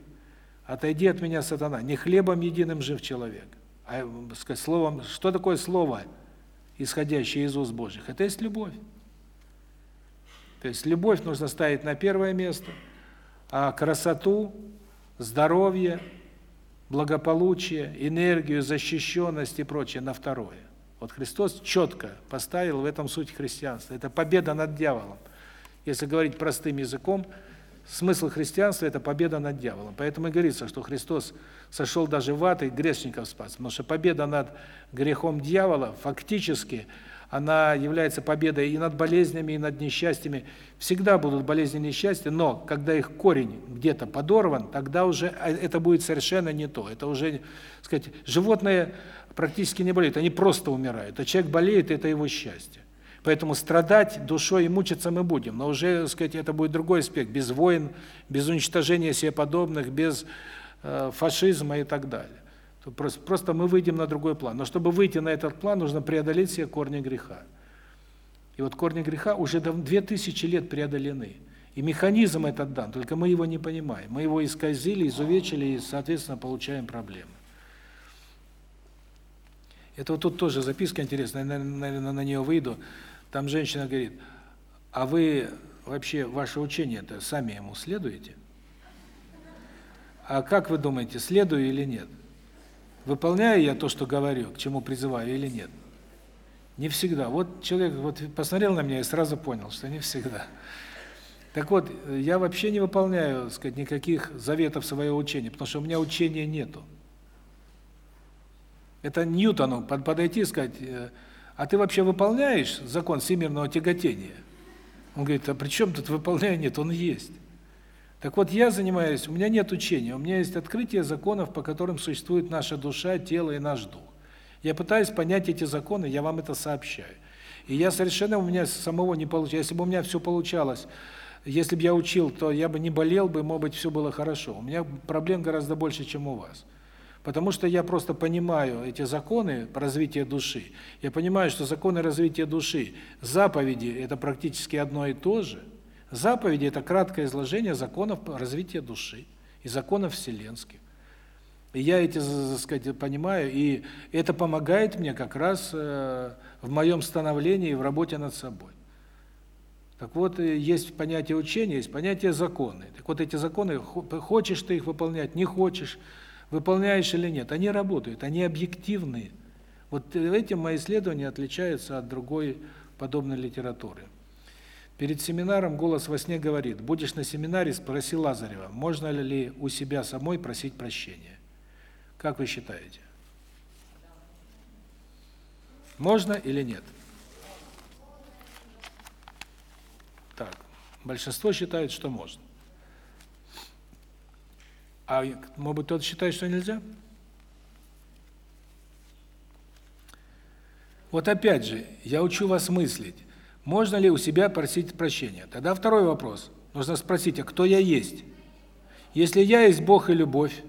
отойди от меня, сатана, не хлебом единым жив человек, а сказать, словом, что такое слово, исходящее из уст Божьих? Это есть любовь. То есть любовь нужно ставить на первое место, а красоту, здоровье, благополучие, энергию, защищенность и прочее на второе. Вот Христос четко поставил в этом суть христианства. Это победа над дьяволом. Если говорить простым языком, смысл христианства это победа над дьяволом. Поэтому и говорится, что Христос сошел даже в ад и грешников спас, потому что победа над грехом дьявола фактически она является победой и над болезнями, и над несчастьями. Всегда будут болезни и несчастья, но когда их корень где-то подорван, тогда уже а, это будет совершенно не то. Это уже, сказать, животные практически не болеют, они просто умирают. А человек болеет это его счастье. Поэтому страдать душой и мучиться мы будем, но уже, сказать, это будет другой аспект, без войн, без уничтожения себе подобных, без э, фашизма и так далее то просто, просто мы выйдем на другой план. Но чтобы выйти на этот план, нужно преодолеть все корни греха. И вот корни греха уже две тысячи лет преодолены. И механизм этот дан, только мы его не понимаем. Мы его исказили, изувечили и, соответственно, получаем проблемы. Это вот тут тоже записка интересная, наверное, на нее выйду. Там женщина говорит, а вы вообще, ваше учение-то сами ему следуете? А как вы думаете, следую или нет? Выполняю я то, что говорю, к чему призываю или нет? Не всегда. Вот человек вот посмотрел на меня и сразу понял, что не всегда. Так вот, я вообще не выполняю, сказать, никаких заветов своего учения, потому что у меня учения нету. Это Ньютону подойти и сказать, э, а ты вообще выполняешь закон всемирного тяготения? Он говорит, а при чем тут выполняю? Нет, он есть. Так вот, я занимаюсь, у меня нет учения, у меня есть открытие законов, по которым существует наша душа, тело и наш дух. Я пытаюсь понять эти законы, я вам это сообщаю. И я совершенно у меня самого не получается. Если бы у меня все получалось, если бы я учил, то я бы не болел бы, может быть, все было хорошо. У меня проблем гораздо больше, чем у вас. Потому что я просто понимаю эти законы развития души. Я понимаю, что законы развития души, заповеди это практически одно и то же. Заповеди это краткое изложение законов развития души и законов вселенских. И я эти, так сказать, понимаю, и это помогает мне как раз э, в моем становлении и в работе над собой. Так вот, э, есть понятие учения, есть понятие законы. Так вот эти законы, хочешь ты их выполнять, не хочешь, выполняешь или нет, они работают, они объективны. Вот этим мои исследования отличаются от другой подобной литературы. Перед семинаром голос во сне говорит: "Будешь на семинаре, спроси Лазарева, можно ли у себя самой просить прощения". Как вы считаете? Можно или нет? Так, большинство считает, что можно. А может быть, кто-то считает, что нельзя? Вот опять же, я учу вас мыслить. Можно ли у себя просить прощения? Тогда второй вопрос. Нужно спросить, а кто я есть? Если я есть Бог и любовь,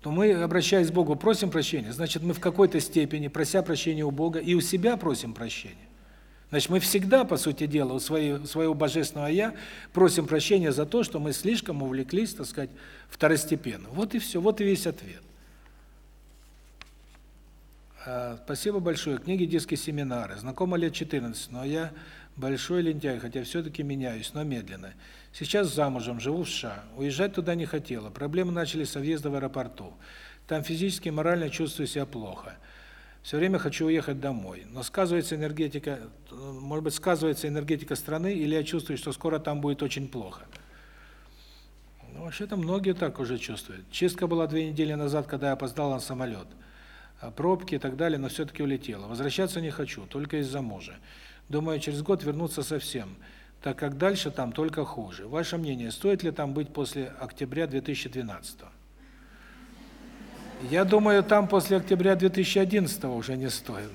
то мы, обращаясь к Богу, просим прощения. Значит, мы в какой-то степени, прося прощения у Бога, и у себя просим прощения. Значит, мы всегда, по сути дела, у своего, своего божественного «я» просим прощения за то, что мы слишком увлеклись, так сказать, второстепенно. Вот и все, вот и весь ответ. А, спасибо большое. Книги, диски, семинары. Знакома лет 14, но я большой лентяй, хотя все-таки меняюсь, но медленно. Сейчас замужем, живу в США. Уезжать туда не хотела. Проблемы начались со въезда в аэропорту. Там физически и морально чувствую себя плохо. Все время хочу уехать домой. Но сказывается энергетика, может быть, сказывается энергетика страны, или я чувствую, что скоро там будет очень плохо. Ну, вообще-то многие так уже чувствуют. Чистка была две недели назад, когда я опоздал на самолет. А, пробки и так далее, но все-таки улетела. Возвращаться не хочу, только из-за мужа. Думаю, через год вернуться совсем, так как дальше там только хуже. Ваше мнение, стоит ли там быть после октября 2012 Я думаю, там после октября 2011 уже не стоит.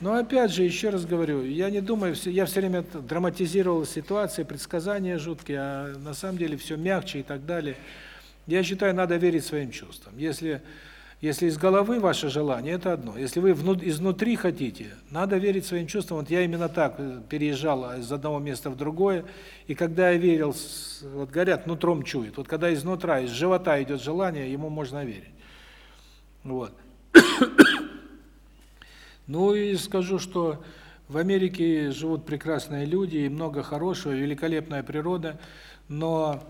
Но опять же, еще раз говорю, я не думаю, я все время драматизировал ситуации, предсказания жуткие, а на самом деле все мягче и так далее. Я считаю, надо верить своим чувствам. Если если из головы ваше желание это одно. Если вы изнутри хотите, надо верить своим чувствам. Вот я именно так э, переезжал из одного места в другое, и когда я верил, вот говорят, нутром чует. Вот когда изнутра, из живота идет желание, ему можно верить. Вот. <coughs> Ну и скажу, что в Америке живут прекрасные люди, и много хорошего, великолепная природа, но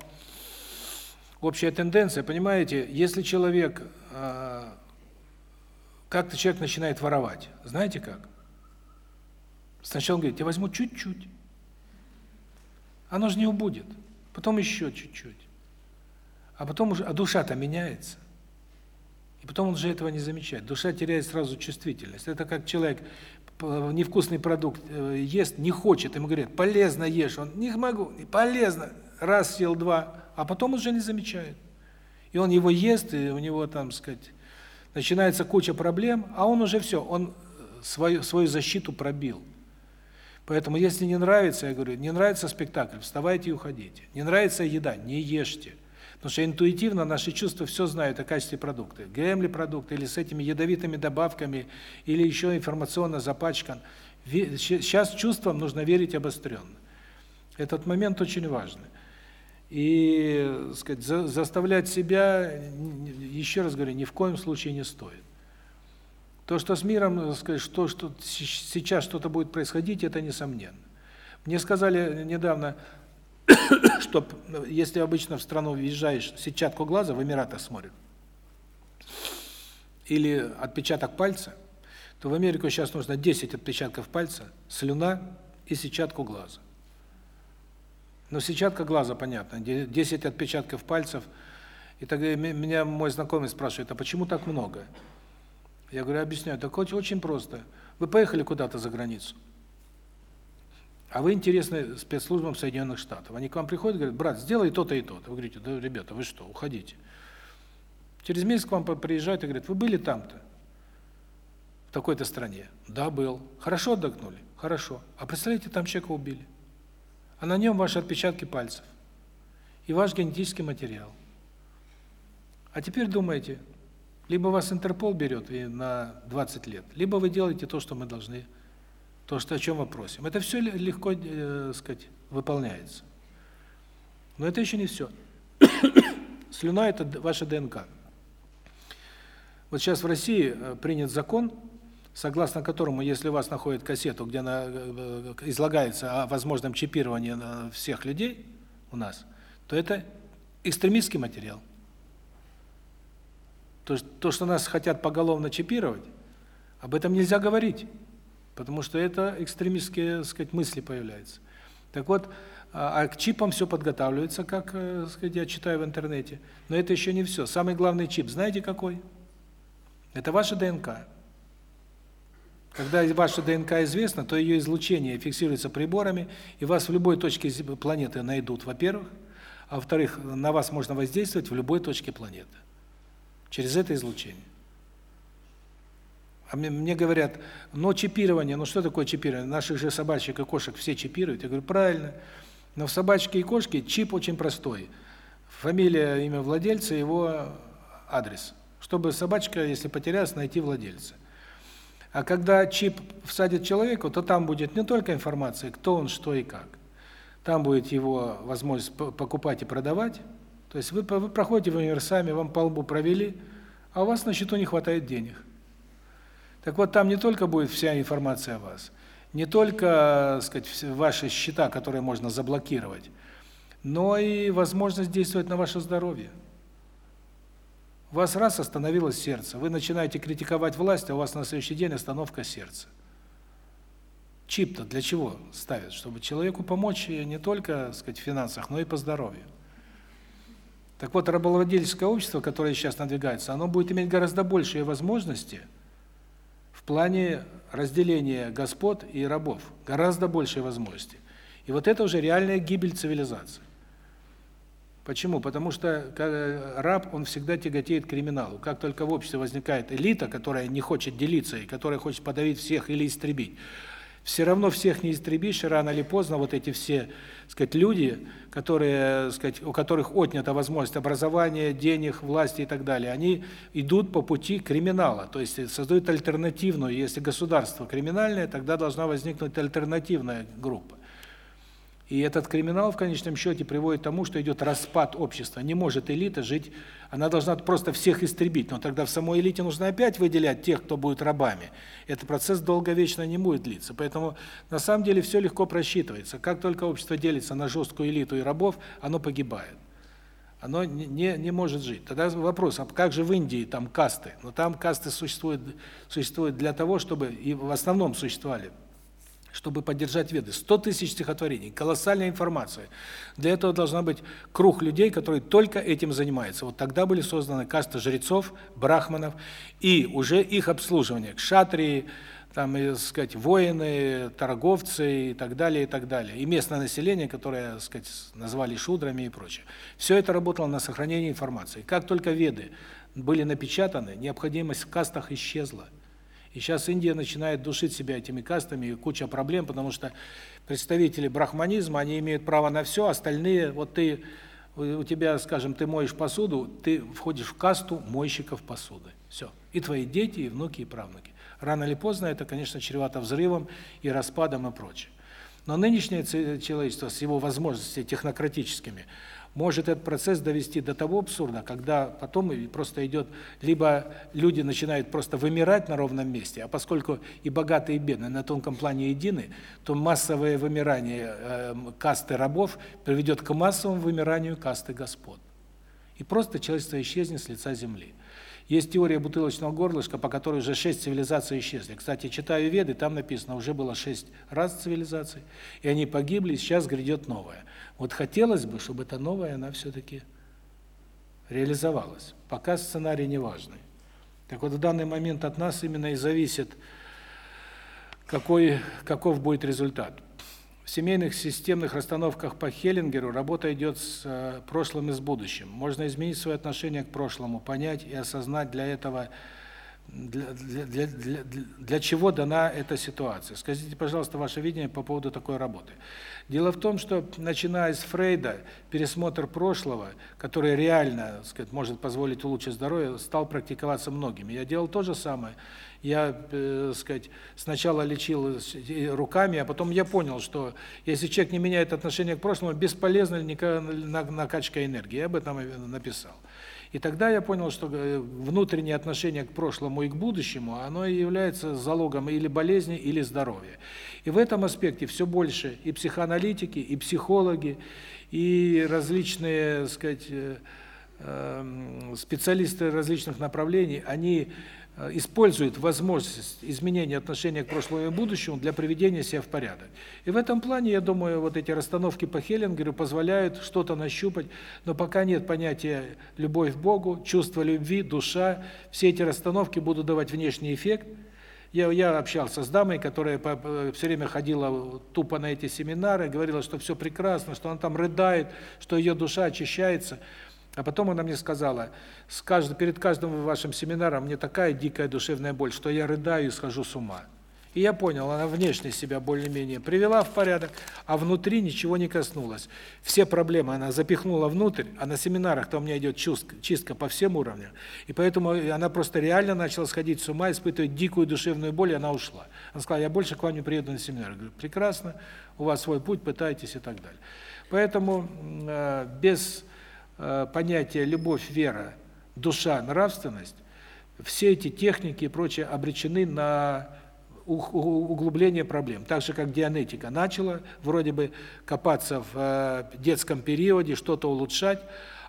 общая тенденция, понимаете, если человек э, как-то человек начинает воровать. Знаете как? Сначала говорит: "Я возьму чуть-чуть". Оно же не убудет. Потом еще чуть-чуть. А потом уже а душа-то меняется. И потом он же этого не замечает. Душа теряет сразу чувствительность. Это как человек невкусный продукт э, ест, не хочет, ему говорят: "Полезно ешь". Он: "Не могу". "Полезно". Раз съел, два, а потом уже не замечает. И он его ест, и у него там, сказать, начинается куча проблем, а он уже все, он свою свою защиту пробил. Поэтому если не нравится, я говорю, не нравится спектакль, вставайте и уходите. Не нравится еда, не ешьте. Потому что интуитивно наши чувства все знают о качестве продукта. ГМ ли продукт, или с этими ядовитыми добавками, или еще информационно запачкан. Сейчас чувствам нужно верить обостренно. Этот момент очень важный. И, сказать, за, заставлять себя, еще раз говорю, ни в коем случае не стоит. То, что с миром, сказать, что, что сейчас что-то будет происходить, это несомненно. Мне сказали недавно, <coughs> что если обычно в страну въезжаешь, сетчатку глаза в Эмиратах смотрят, или отпечаток пальца, то в Америку сейчас нужно 10 отпечатков пальца, слюна и сетчатку глаза. Но сетчатка глаза, понятно, 10 отпечатков пальцев. И тогда меня мой знакомый спрашивает, а почему так много? Я говорю, объясняю, так очень просто. Вы поехали куда-то за границу, а вы интересны спецслужбам Соединенных Штатов. Они к вам приходят и говорят, брат, сделай то-то и то-то. Вы говорите, да, ребята, вы что, уходите. Через месяц к вам приезжают и говорят, вы были там-то, в такой-то стране? Да, был. Хорошо отдохнули? Хорошо. А представляете, там человека убили а на нем ваши отпечатки пальцев и ваш генетический материал. А теперь думайте, либо вас Интерпол берет на 20 лет, либо вы делаете то, что мы должны, то, что о чем мы просим. Это все легко, э, сказать, выполняется. Но это еще не все. <coughs> Слюна это ваша ДНК. Вот сейчас в России э, принят закон, согласно которому, если у вас находят кассету, где она э, излагается о возможном чипировании всех людей у нас, то это экстремистский материал. То что нас хотят поголовно чипировать, об этом нельзя говорить, потому что это экстремистские, так сказать, мысли появляются. Так вот, а, а к чипам все подготавливается, как, э, так сказать, я читаю в интернете. Но это еще не все. Самый главный чип, знаете какой? Это ваша ДНК. Когда ваша ДНК известна, то ее излучение фиксируется приборами, и вас в любой точке планеты найдут, во-первых, а во-вторых, на вас можно воздействовать в любой точке планеты через это излучение. А мне, мне говорят: "Но чипирование, ну что такое чипирование? Наших же собачек и кошек все чипируют". Я говорю: "Правильно. Но в собачке и кошке чип очень простой. Фамилия, имя владельца, его адрес. Чтобы собачка, если потерялась, найти владельца. А когда чип всадит человеку, то там будет не только информация, кто он, что и как. Там будет его возможность покупать и продавать. То есть вы, вы проходите в универсаме, вам по лбу провели, а у вас на счету не хватает денег. Так вот, там не только будет вся информация о вас, не только, сказать, ваши счета, которые можно заблокировать, но и возможность действовать на ваше здоровье. У вас раз остановилось сердце, вы начинаете критиковать власть, а у вас на следующий день остановка сердца. Чип-то для чего ставят? Чтобы человеку помочь не только, так сказать, в финансах, но и по здоровью. Так вот, рабовладельческое общество, которое сейчас надвигается, оно будет иметь гораздо большие возможности плане разделения господ и рабов. Гораздо большие возможности. И вот это уже реальная гибель цивилизации. Почему? Потому что раб, он всегда тяготеет к криминалу. Как только в обществе возникает элита, которая не хочет делиться и которая хочет подавить всех или истребить, все равно всех не истребишь, рано или поздно вот эти все, сказать, люди, которые, сказать, у которых отнята возможность образования, денег, власти и так далее, они идут по пути криминала, то есть создают альтернативную, если государство криминальное, тогда должна возникнуть альтернативная группа. И этот криминал в конечном счете приводит к тому, что идет распад общества. Не может элита жить, она должна просто всех истребить, но тогда в самой элите нужно опять выделять тех, кто будет рабами. Этот процесс долговечно не будет длиться. Поэтому на самом деле все легко просчитывается. Как только общество делится на жесткую элиту и рабов, оно погибает. Оно не не может жить. Тогда вопрос: а как же в Индии там касты? Но там касты существуют существуют для того, чтобы и в основном существовали чтобы поддержать Веды. 100 тысяч стихотворений, колоссальная информация. Для этого должна быть круг людей, которые только этим занимаются. Вот тогда были созданы касты жрецов, брахманов и уже их обслуживание. Кшатрии, там, и, сказать, воины, торговцы и так далее, и так далее. И местное население, которое, сказать, назвали шудрами и прочее. Все это работало на сохранение информации. Как только Веды были напечатаны, необходимость в кастах исчезла. И сейчас Индия начинает душить себя этими кастами, и куча проблем, потому что представители брахманизма, они имеют право на все, остальные, вот ты, у тебя, скажем, ты моешь посуду, ты входишь в касту мойщиков посуды. Все. И твои дети, и внуки, и правнуки. Рано или поздно это, конечно, чревато взрывом и распадом и прочее. Но нынешнее человечество с его возможностями технократическими – может этот процесс довести до того абсурда, когда потом просто идет либо люди начинают просто вымирать на ровном месте, а поскольку и богатые, и бедные на тонком плане едины, то массовое вымирание э, касты рабов приведет к массовому вымиранию касты господ. И просто человечество исчезнет с лица земли. Есть теория бутылочного горлышка, по которой уже шесть цивилизаций исчезли. Кстати, читаю Веды, там написано, уже было шесть раз цивилизаций, и они погибли, сейчас грядет новая. Вот хотелось бы, чтобы эта новая, она все-таки реализовалась. Пока сценарий не важный. Так вот, в данный момент от нас именно и зависит, какой, каков будет результат. В семейных системных расстановках по Хеллингеру работа идет с э, прошлым и с будущим. Можно изменить свое отношение к прошлому, понять и осознать для этого для для для для чего дана эта ситуация. Скажите, пожалуйста, ваше видение по поводу такой работы. Дело в том, что начиная с Фрейда, пересмотр прошлого, который реально, так сказать, может позволить улучшить здоровье, стал практиковаться многими. Я делал то же самое. Я, э, сказать, сначала лечил руками, а потом я понял, что если человек не меняет отношение к прошлому, бесполезна никакая накачка энергии. Я об этом написал. И тогда я понял, что э, внутреннее отношение к прошлому и к будущему, оно является залогом или болезни, или здоровья. И в этом аспекте все больше и психоаналитики, и психологи, и различные, так сказать, э, эм, специалисты различных направлений, они использует возможность изменения отношения к прошлому и будущему для приведения себя в порядок. И в этом плане, я думаю, вот эти расстановки по Хеллингеру позволяют что-то нащупать, но пока нет понятия любовь к Богу, чувство любви, душа, все эти расстановки будут давать внешний эффект. Я я общался с дамой, которая все время ходила тупо на эти семинары, говорила, что все прекрасно, что она там рыдает, что ее душа очищается. А потом она мне сказала: "С каждым перед каждым вашим семинаром мне такая дикая душевная боль, что я рыдаю и схожу с ума". И я понял, она внешне себя более-менее привела в порядок, а внутри ничего не коснулась. Все проблемы она запихнула внутрь, а на семинарах-то у меня идет чистка, чистка по всем уровням. И поэтому она просто реально начала сходить с ума, испытывать дикую душевную боль, и она ушла. Она сказала: "Я больше к вам не приеду на семинар". Я говорю: "Прекрасно. У вас свой путь, пытайтесь и так далее". Поэтому э, без понятия любовь, вера, душа, нравственность, все эти техники и прочее обречены на углубление проблем. Так же, как дианетика начала вроде бы копаться в э, детском периоде, что-то улучшать,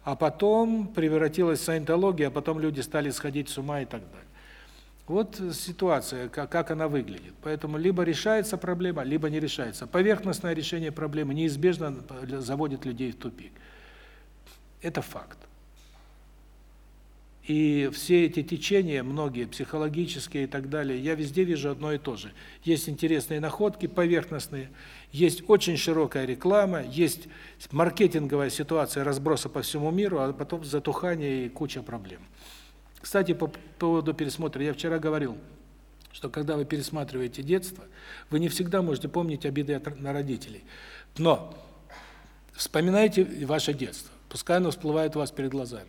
а потом превратилась в саентологию, а потом люди стали сходить с ума и так далее. Вот ситуация, как, как она выглядит. Поэтому либо решается проблема, либо не решается. Поверхностное решение проблемы неизбежно заводит людей в тупик. Это факт. И все эти течения, многие психологические и так далее, я везде вижу одно и то же. Есть интересные находки поверхностные, есть очень широкая реклама, есть маркетинговая ситуация разброса по всему миру, а потом затухание и куча проблем. Кстати, по поводу пересмотра, я вчера говорил, что когда вы пересматриваете детство, вы не всегда можете помнить обиды на родителей. Но вспоминайте ваше детство. Пускай оно всплывает у вас перед глазами.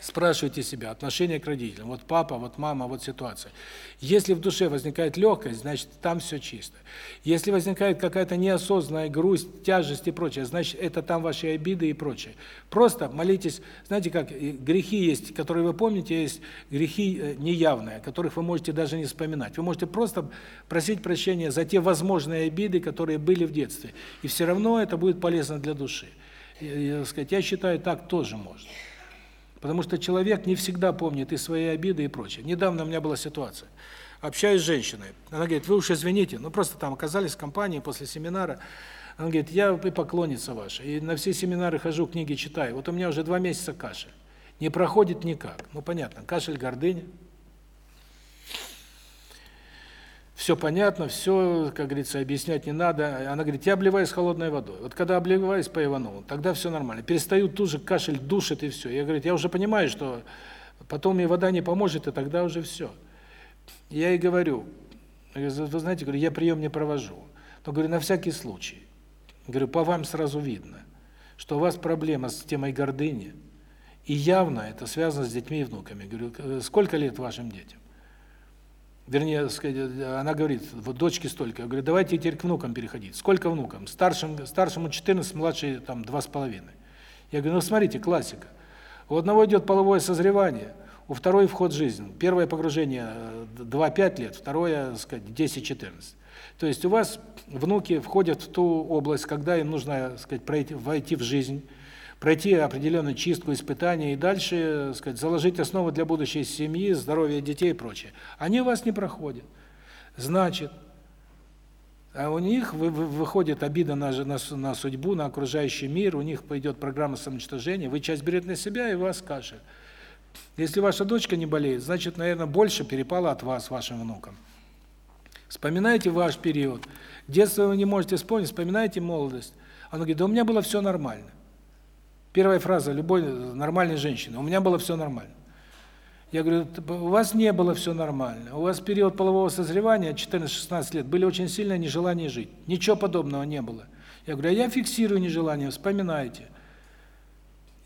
Спрашивайте себя отношение к родителям. Вот папа, вот мама, вот ситуация. Если в душе возникает легкость, значит, там все чисто. Если возникает какая-то неосознанная грусть, тяжесть и прочее, значит, это там ваши обиды и прочее. Просто молитесь. Знаете, как грехи есть, которые вы помните, есть грехи э, неявные, которых вы можете даже не вспоминать. Вы можете просто просить прощения за те возможные обиды, которые были в детстве. И все равно это будет полезно для души. Я, сказать, я считаю, так тоже можно. Потому что человек не всегда помнит и свои обиды, и прочее. Недавно у меня была ситуация. Общаюсь с женщиной. Она говорит, вы уж извините, ну просто там оказались в компании после семинара. Она говорит, я и поклонница ваша, и на все семинары хожу, книги читаю. Вот у меня уже два месяца кашель. Не проходит никак. Ну понятно, кашель гордыня. Все понятно, все, как говорится, объяснять не надо. Она говорит, я обливаюсь холодной водой. Вот когда обливаюсь по Иванову, тогда все нормально. Перестаю тут же кашель душит и все. Я говорю, я уже понимаю, что потом мне вода не поможет, и тогда уже все. Я ей говорю, вы знаете, говорю, я прием не провожу. Но говорю, на всякий случай. Говорю, по вам сразу видно, что у вас проблема с темой гордыни, и явно это связано с детьми и внуками. Говорю, «Э, сколько лет вашим детям? Вернее, она говорит, вот дочке столько. Я говорю, давайте теперь к внукам переходить. Сколько внукам? Старшим, старшему 14, младший там два с половиной. Я говорю, ну смотрите, классика. У одного идет половое созревание, у второй вход в жизнь. Первое погружение 2-5 э, лет, второе, так сказать, 10-14. То есть у вас внуки входят в ту область, когда им нужно, сказать, пройти, войти в жизнь, пройти определенную чистку, испытания и дальше, сказать, заложить основу для будущей семьи, здоровья детей и прочее. Они у вас не проходят. Значит, а у них выходит обида на, на, на судьбу, на окружающий мир, у них пойдет программа самоуничтожения, вы часть берете на себя, и вас кашель. Если ваша дочка не болеет, значит, наверное, больше перепало от вас вашим внукам. Вспоминайте ваш период. Детство вы не можете вспомнить, вспоминайте молодость. Она говорит, да у меня было все нормально. Первая фраза любой нормальной женщины. У меня было все нормально. Я говорю, у вас не было все нормально. У вас период полового созревания 14-16 лет были очень сильное нежелание жить. Ничего подобного не было. Я говорю, а я фиксирую нежелание, вспоминайте.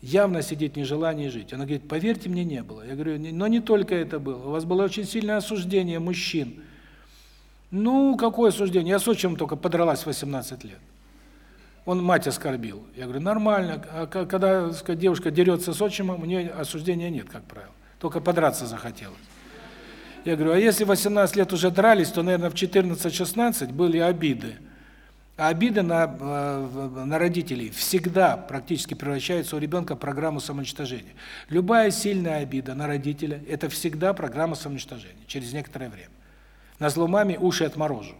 Явно сидит нежелание жить. Она говорит, поверьте мне, не было. Я говорю, но не только это было. У вас было очень сильное осуждение мужчин. Ну, какое осуждение? Я с отчимом только подралась в 18 лет он мать оскорбил. Я говорю, нормально. А когда, сказать, девушка дерется с отчимом, у нее осуждения нет, как правило. Только подраться захотелось. Я говорю, а если 18 лет уже дрались, то, наверное, в 14-16 были обиды. А обиды на э, на родителей всегда практически превращаются у ребенка в программу самоуничтожения. Любая сильная обида на родителя это всегда программа самоуничтожения через некоторое время. На зло уши отморожу.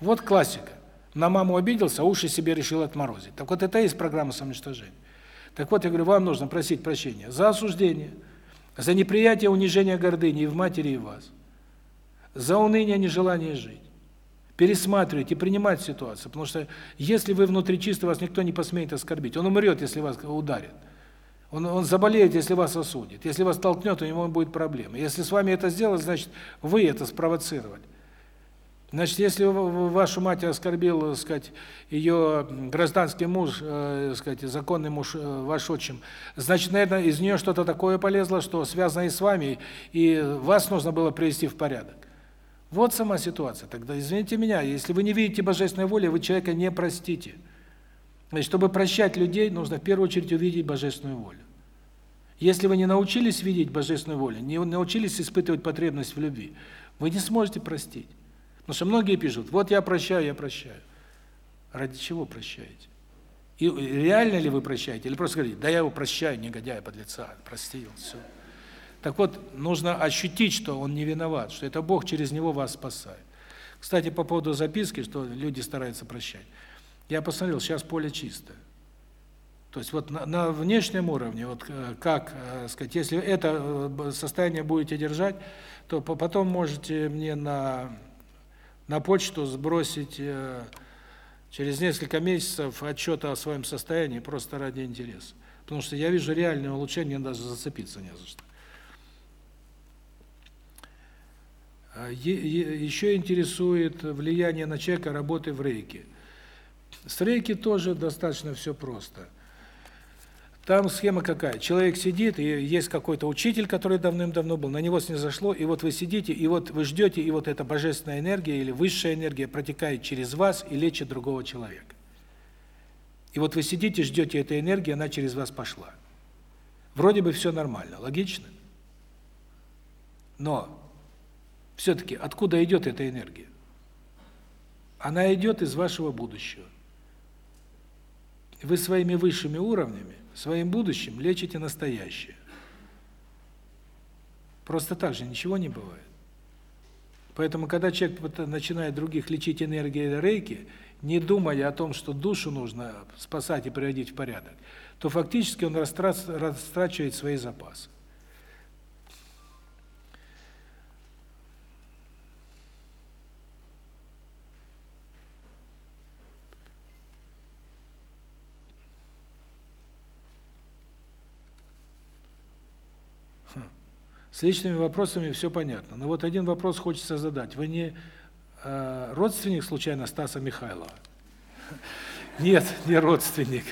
Вот классика. На маму обиделся, а уши себе решил отморозить. Так вот это и есть программа самоуничтожения. Так вот, я говорю, вам нужно просить прощения за осуждение, за неприятие, унижение гордыни и в матери, и в вас. За уныние, нежелание жить. Пересматривать и принимать ситуацию, потому что если вы внутри чисты, вас никто не посмеет оскорбить. Он умрет, если вас ударит. Он он заболеет, если вас осудит. Если вас толкнет, у него будет проблемы. Если с вами это сделать, значит, вы это спровоцировали. Значит, если вашу мать оскорбил, так сказать, ее гражданский муж, э, сказать, законный муж, э, ваш отчим, значит, наверное, из нее что-то такое полезло, что связано и с вами, и вас нужно было привести в порядок. Вот сама ситуация. Тогда извините меня, если вы не видите божественной воли, вы человека не простите. Значит, чтобы прощать людей, нужно в первую очередь увидеть божественную волю. Если вы не научились видеть божественную волю, не научились испытывать потребность в любви, вы не сможете простить. Потому что многие пишут: "Вот я прощаю, я прощаю". Ради чего прощаете? И реально ли вы прощаете или просто говорите: "Да я его прощаю, негодяя, подлеца, простил, все". Так вот, нужно ощутить, что он не виноват, что это Бог через него вас спасает. Кстати, по поводу записки, что люди стараются прощать. Я посмотрел, сейчас поле чистое. То есть вот на, на внешнем уровне, вот э, как, э, сказать, если это э, состояние будете держать, то потом можете мне на на почту сбросить э, через несколько месяцев отчет о своем состоянии просто ради интереса. Потому что я вижу реальное улучшение, даже зацепиться не за что. А, еще интересует влияние на человека работы в рейке. С рейки тоже достаточно все просто. Там схема какая? Человек сидит, и есть какой-то учитель, который давным-давно был, на него снизошло, и вот вы сидите, и вот вы ждете, и вот эта божественная энергия или высшая энергия протекает через вас и лечит другого человека. И вот вы сидите, ждете этой энергии, она через вас пошла. Вроде бы все нормально, логично? Но все таки откуда идет эта энергия? Она идет из вашего будущего. Вы своими высшими уровнями своим будущим лечите настоящее. Просто так же ничего не бывает. Поэтому, когда человек начинает других лечить энергией рейки, не думая о том, что душу нужно спасать и приводить в порядок, то фактически он растрачивает свои запасы. С личными вопросами все понятно. Но вот один вопрос хочется задать. Вы не э, родственник случайно Стаса Михайлова? <laughs> Нет, не родственник.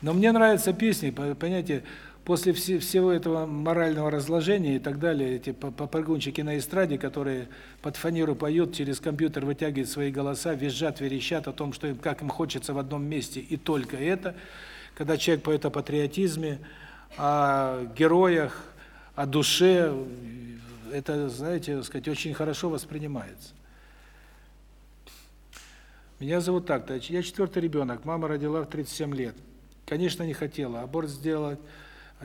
Но мне нравятся песни, понимаете, после всего этого морального разложения и так далее, эти попрыгунчики на эстраде, которые под фанеру поют, через компьютер вытягивают свои голоса, визжат, верещат о том, что им как им хочется в одном месте и только это. Когда человек поет о патриотизме, о героях, о душе, это, знаете, сказать, очень хорошо воспринимается. Меня зовут так-то, я четвертый ребенок, мама родила в 37 лет. Конечно, не хотела, аборт сделать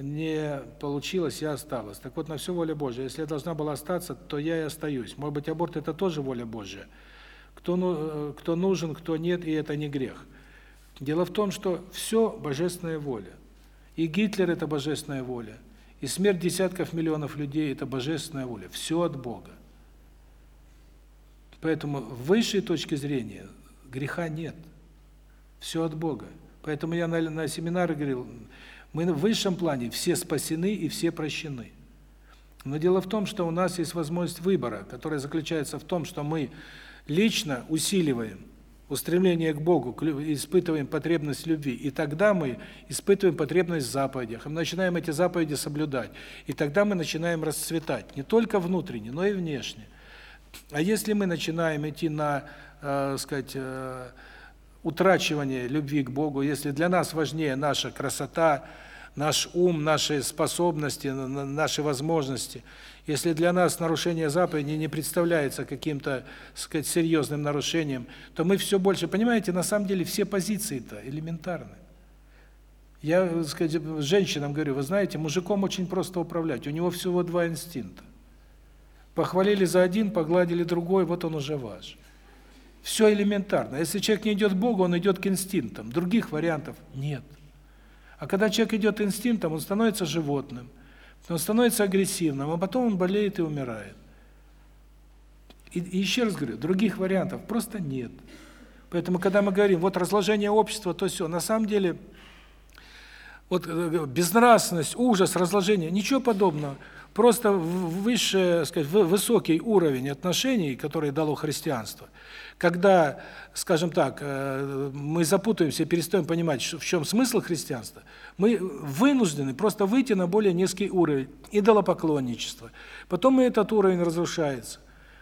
не получилось, я осталась. Так вот, на все воля Божья. Если я должна была остаться, то я и остаюсь. Может быть, аборт – это тоже воля Божья. Кто, ну, э, кто нужен, кто нет, и это не грех. Дело в том, что все божественная воля. И Гитлер – это божественная воля. И смерть десятков миллионов людей – это божественная воля. Все от Бога. Поэтому в высшей точки зрения греха нет. Все от Бога. Поэтому я на, на семинаре говорил, мы в высшем плане все спасены и все прощены. Но дело в том, что у нас есть возможность выбора, которая заключается в том, что мы лично усиливаем устремление к Богу, испытываем потребность любви, и тогда мы испытываем потребность в заповедях, мы начинаем эти заповеди соблюдать, и тогда мы начинаем расцветать, не только внутренне, но и внешне. А если мы начинаем идти на, э, сказать, э, утрачивание любви к Богу, если для нас важнее наша красота, наш ум, наши способности, наши возможности, если для нас нарушение заповеди не представляется каким-то, сказать, серьезным нарушением, то мы все больше, понимаете, на самом деле все позиции-то элементарны. Я, сказать, женщинам говорю, вы знаете, мужиком очень просто управлять, у него всего два инстинкта. Похвалили за один, погладили другой, вот он уже ваш. Все элементарно. Если человек не идет к Богу, он идет к инстинктам. Других вариантов нет. А когда человек идет инстинктом, он становится животным. Он становится агрессивным, а потом он болеет и умирает. И, и еще раз говорю, других вариантов просто нет. Поэтому, когда мы говорим, вот разложение общества, то все, на самом деле, вот э, безнравственность, ужас, разложение, ничего подобного. Просто высший, сказать, высокий уровень отношений, который дало христианство, когда, скажем так, э, мы запутаемся, перестаем понимать, в чем смысл христианства, мы вынуждены просто выйти на более низкий уровень идолопоклонничества. Потом и этот уровень разрушается.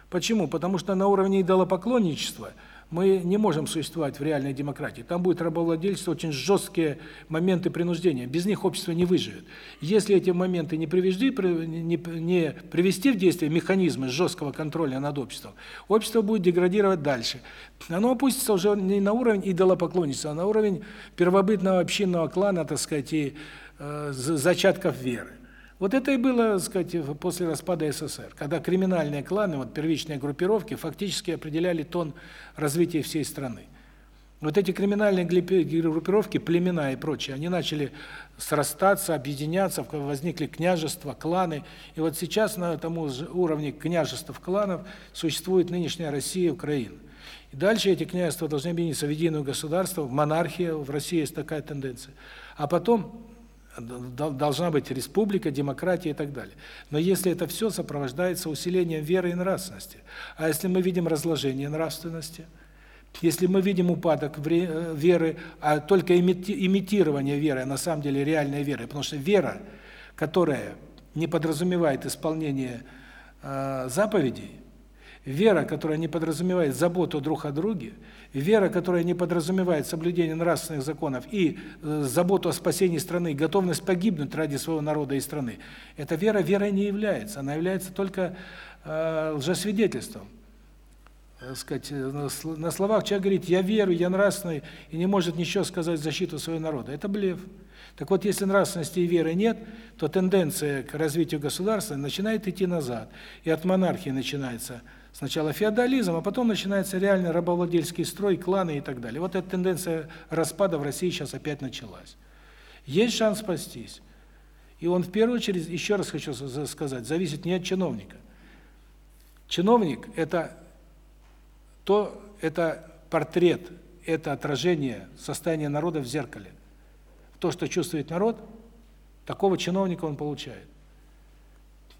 Почему? Потому что на уровне идолопоклонничества – мы не можем существовать в реальной демократии. Там будет рабовладельство, очень жесткие моменты принуждения. Без них общество не выживет. Если эти моменты не привести, не, не привести в действие механизмы жесткого контроля над обществом, общество будет деградировать дальше. Оно опустится уже не на уровень идолопоклонничества, а на уровень первобытного общинного клана, так сказать, и э, зачатков веры. Вот это и было, так сказать, после распада СССР, когда криминальные кланы, вот первичные группировки фактически определяли тон развития всей страны. Вот эти криминальные группировки, племена и прочее, они начали срастаться, объединяться, возникли княжества, кланы. И вот сейчас на этом уровне княжеств, кланов существует нынешняя Россия, Украина. И дальше эти княжества должны объединиться в единое государство, в монархию, в России есть такая тенденция. А потом должна быть республика, демократия и так далее. Но если это все сопровождается усилением веры и нравственности, а если мы видим разложение нравственности, если мы видим упадок э, веры, а только имитирование веры, а на самом деле реальная вера, потому что вера, которая не подразумевает исполнение э, заповедей, вера, которая не подразумевает заботу друг о друге, вера, которая не подразумевает соблюдение нравственных законов и э, заботу о спасении страны, готовность погибнуть ради своего народа и страны, эта вера верой не является, она является только э, лжесвидетельством. Так сказать, э, на словах человек говорит: "Я верю, я нравственный" и не может ничего сказать в защиту своего народа. Это блеф. Так вот, если нравственности и веры нет, то тенденция к развитию государства начинает идти назад, и от монархии начинается Сначала феодализм, а потом начинается реально рабовладельский строй, кланы и так далее. Вот эта тенденция распада в России сейчас опять началась. Есть шанс спастись. И он в первую очередь, еще раз хочу сказать, зависит не от чиновника. Чиновник это то это портрет, это отражение состояния народа в зеркале. То, что чувствует народ, такого чиновника он получает.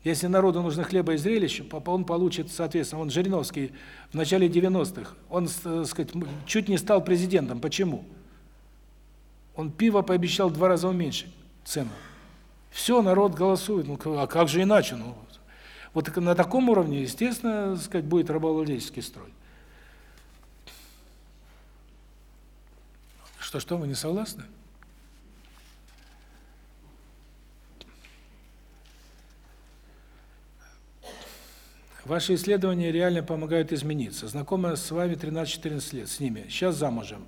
Если народу нужно хлеба и зрелищ, он получит, соответственно, он Жириновский в начале 90-х, он, так э, сказать, чуть не стал президентом. Почему? Он пиво пообещал в два раза уменьшить цену. Все, народ голосует. Ну, а как же иначе? Ну, вот на таком уровне, естественно, так сказать, будет рабовладельческий строй. Что, что, вы не согласны? Ваши исследования реально помогают измениться. Знакома с вами 13-14 лет, с ними. Сейчас замужем.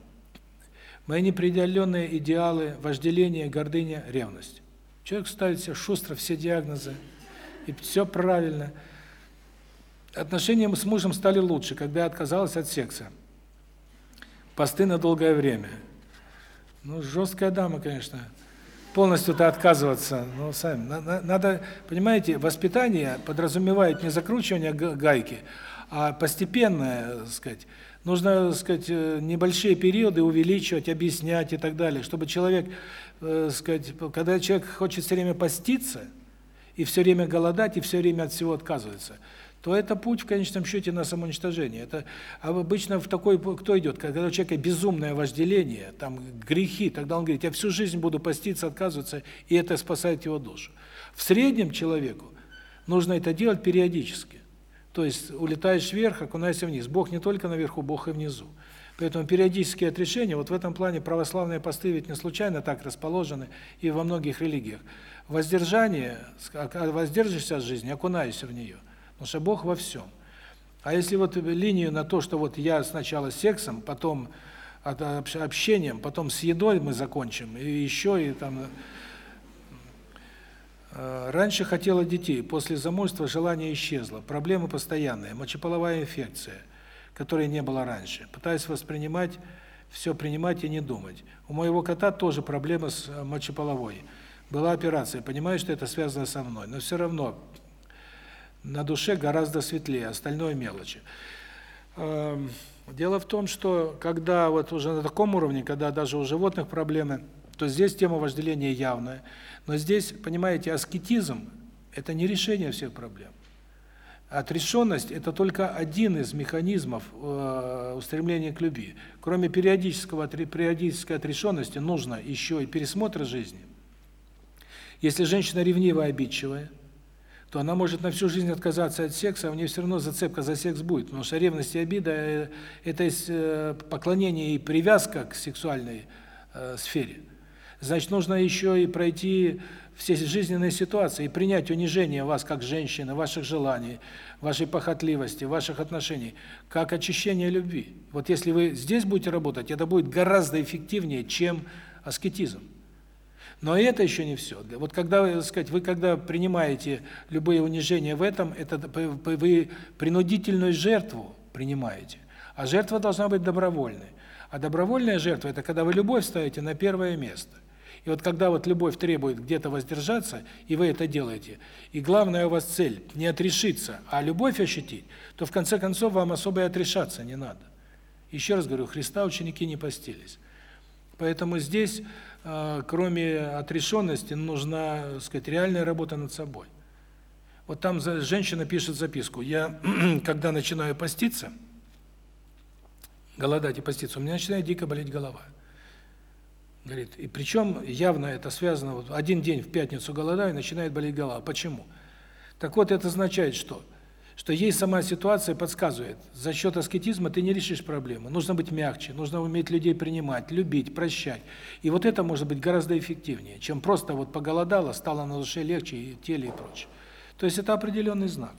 Мои непреодоленные идеалы, вожделение, гордыня, ревность. Человек ставит себе шустро все диагнозы, и все правильно. Отношения с мужем стали лучше, когда я отказалась от секса. Посты на долгое время. Ну, жесткая дама, конечно полностью-то отказываться, ну, сами. Надо, понимаете, воспитание подразумевает не закручивание гайки, а постепенное, так сказать. Нужно, так сказать, э, небольшие периоды увеличивать, объяснять и так далее, чтобы человек, так э, сказать, когда человек хочет все время поститься и все время голодать и все время от всего отказывается – то это путь в конечном счете на самоуничтожение. Это а обычно в такой кто идет, когда у человека безумное вожделение, там грехи, тогда он говорит: "Я всю жизнь буду поститься, отказываться", и это спасает его душу. В среднем человеку нужно это делать периодически. То есть улетаешь вверх, окунаешься вниз. Бог не только наверху, Бог и внизу. Поэтому периодические отрешения, вот в этом плане православные посты ведь не случайно так расположены и во многих религиях. Воздержание, воздержишься от жизни, окунаешься в нее. Потому что Бог во всем. А если вот линию на то, что вот я сначала сексом, потом общением, потом с едой мы закончим, и еще и там э, Раньше хотела детей, после замужества желание исчезло. Проблемы постоянные, мочеполовая инфекция, которой не было раньше. Пытаюсь воспринимать, все принимать и не думать. У моего кота тоже проблемы с э, мочеполовой. Была операция, понимаю, что это связано со мной, но все равно на душе гораздо светлее, остальное мелочи. Эм, дело в том, что когда вот уже на таком уровне, когда даже у животных проблемы, то здесь тема вожделения явная. Но здесь, понимаете, аскетизм это не решение всех проблем. Отрешенность это только один из механизмов э, устремления к любви. Кроме периодического периодической отрешенности нужно еще и пересмотр жизни. Если женщина ревнивая, обидчивая, то она может на всю жизнь отказаться от секса, а у нее все равно зацепка за секс будет, потому что ревность и обида э, это э, поклонение и привязка к сексуальной э, сфере. Значит, нужно еще и пройти все жизненные ситуации и принять унижение вас как женщины, ваших желаний, вашей похотливости, ваших отношений, как очищение любви. Вот если вы здесь будете работать, это будет гораздо эффективнее, чем аскетизм. Но это еще не все. Вот когда, так сказать, вы когда принимаете любые унижения в этом, это вы принудительную жертву принимаете. А жертва должна быть добровольной. А добровольная жертва это когда вы любовь ставите на первое место. И вот когда вот любовь требует где-то воздержаться, и вы это делаете, и главная у вас цель не отрешиться, а любовь ощутить, то в конце концов вам особо и отрешаться не надо. Еще раз говорю, Христа ученики не постились. Поэтому здесь, э, кроме отрешенности, нужна, так сказать, реальная работа над собой. Вот там женщина пишет записку: "Я <clears throat> когда начинаю поститься, голодать и поститься, у меня начинает дико болеть голова". Говорит, и причем явно это связано вот один день в пятницу голодаю, начинает болеть голова. Почему? Так вот это означает что? Что ей сама ситуация подсказывает, за счет аскетизма ты не решишь проблему. Нужно быть мягче, нужно уметь людей принимать, любить, прощать. И вот это может быть гораздо эффективнее, чем просто вот поголодала, стало на душе легче и теле и прочее. То есть это определенный знак.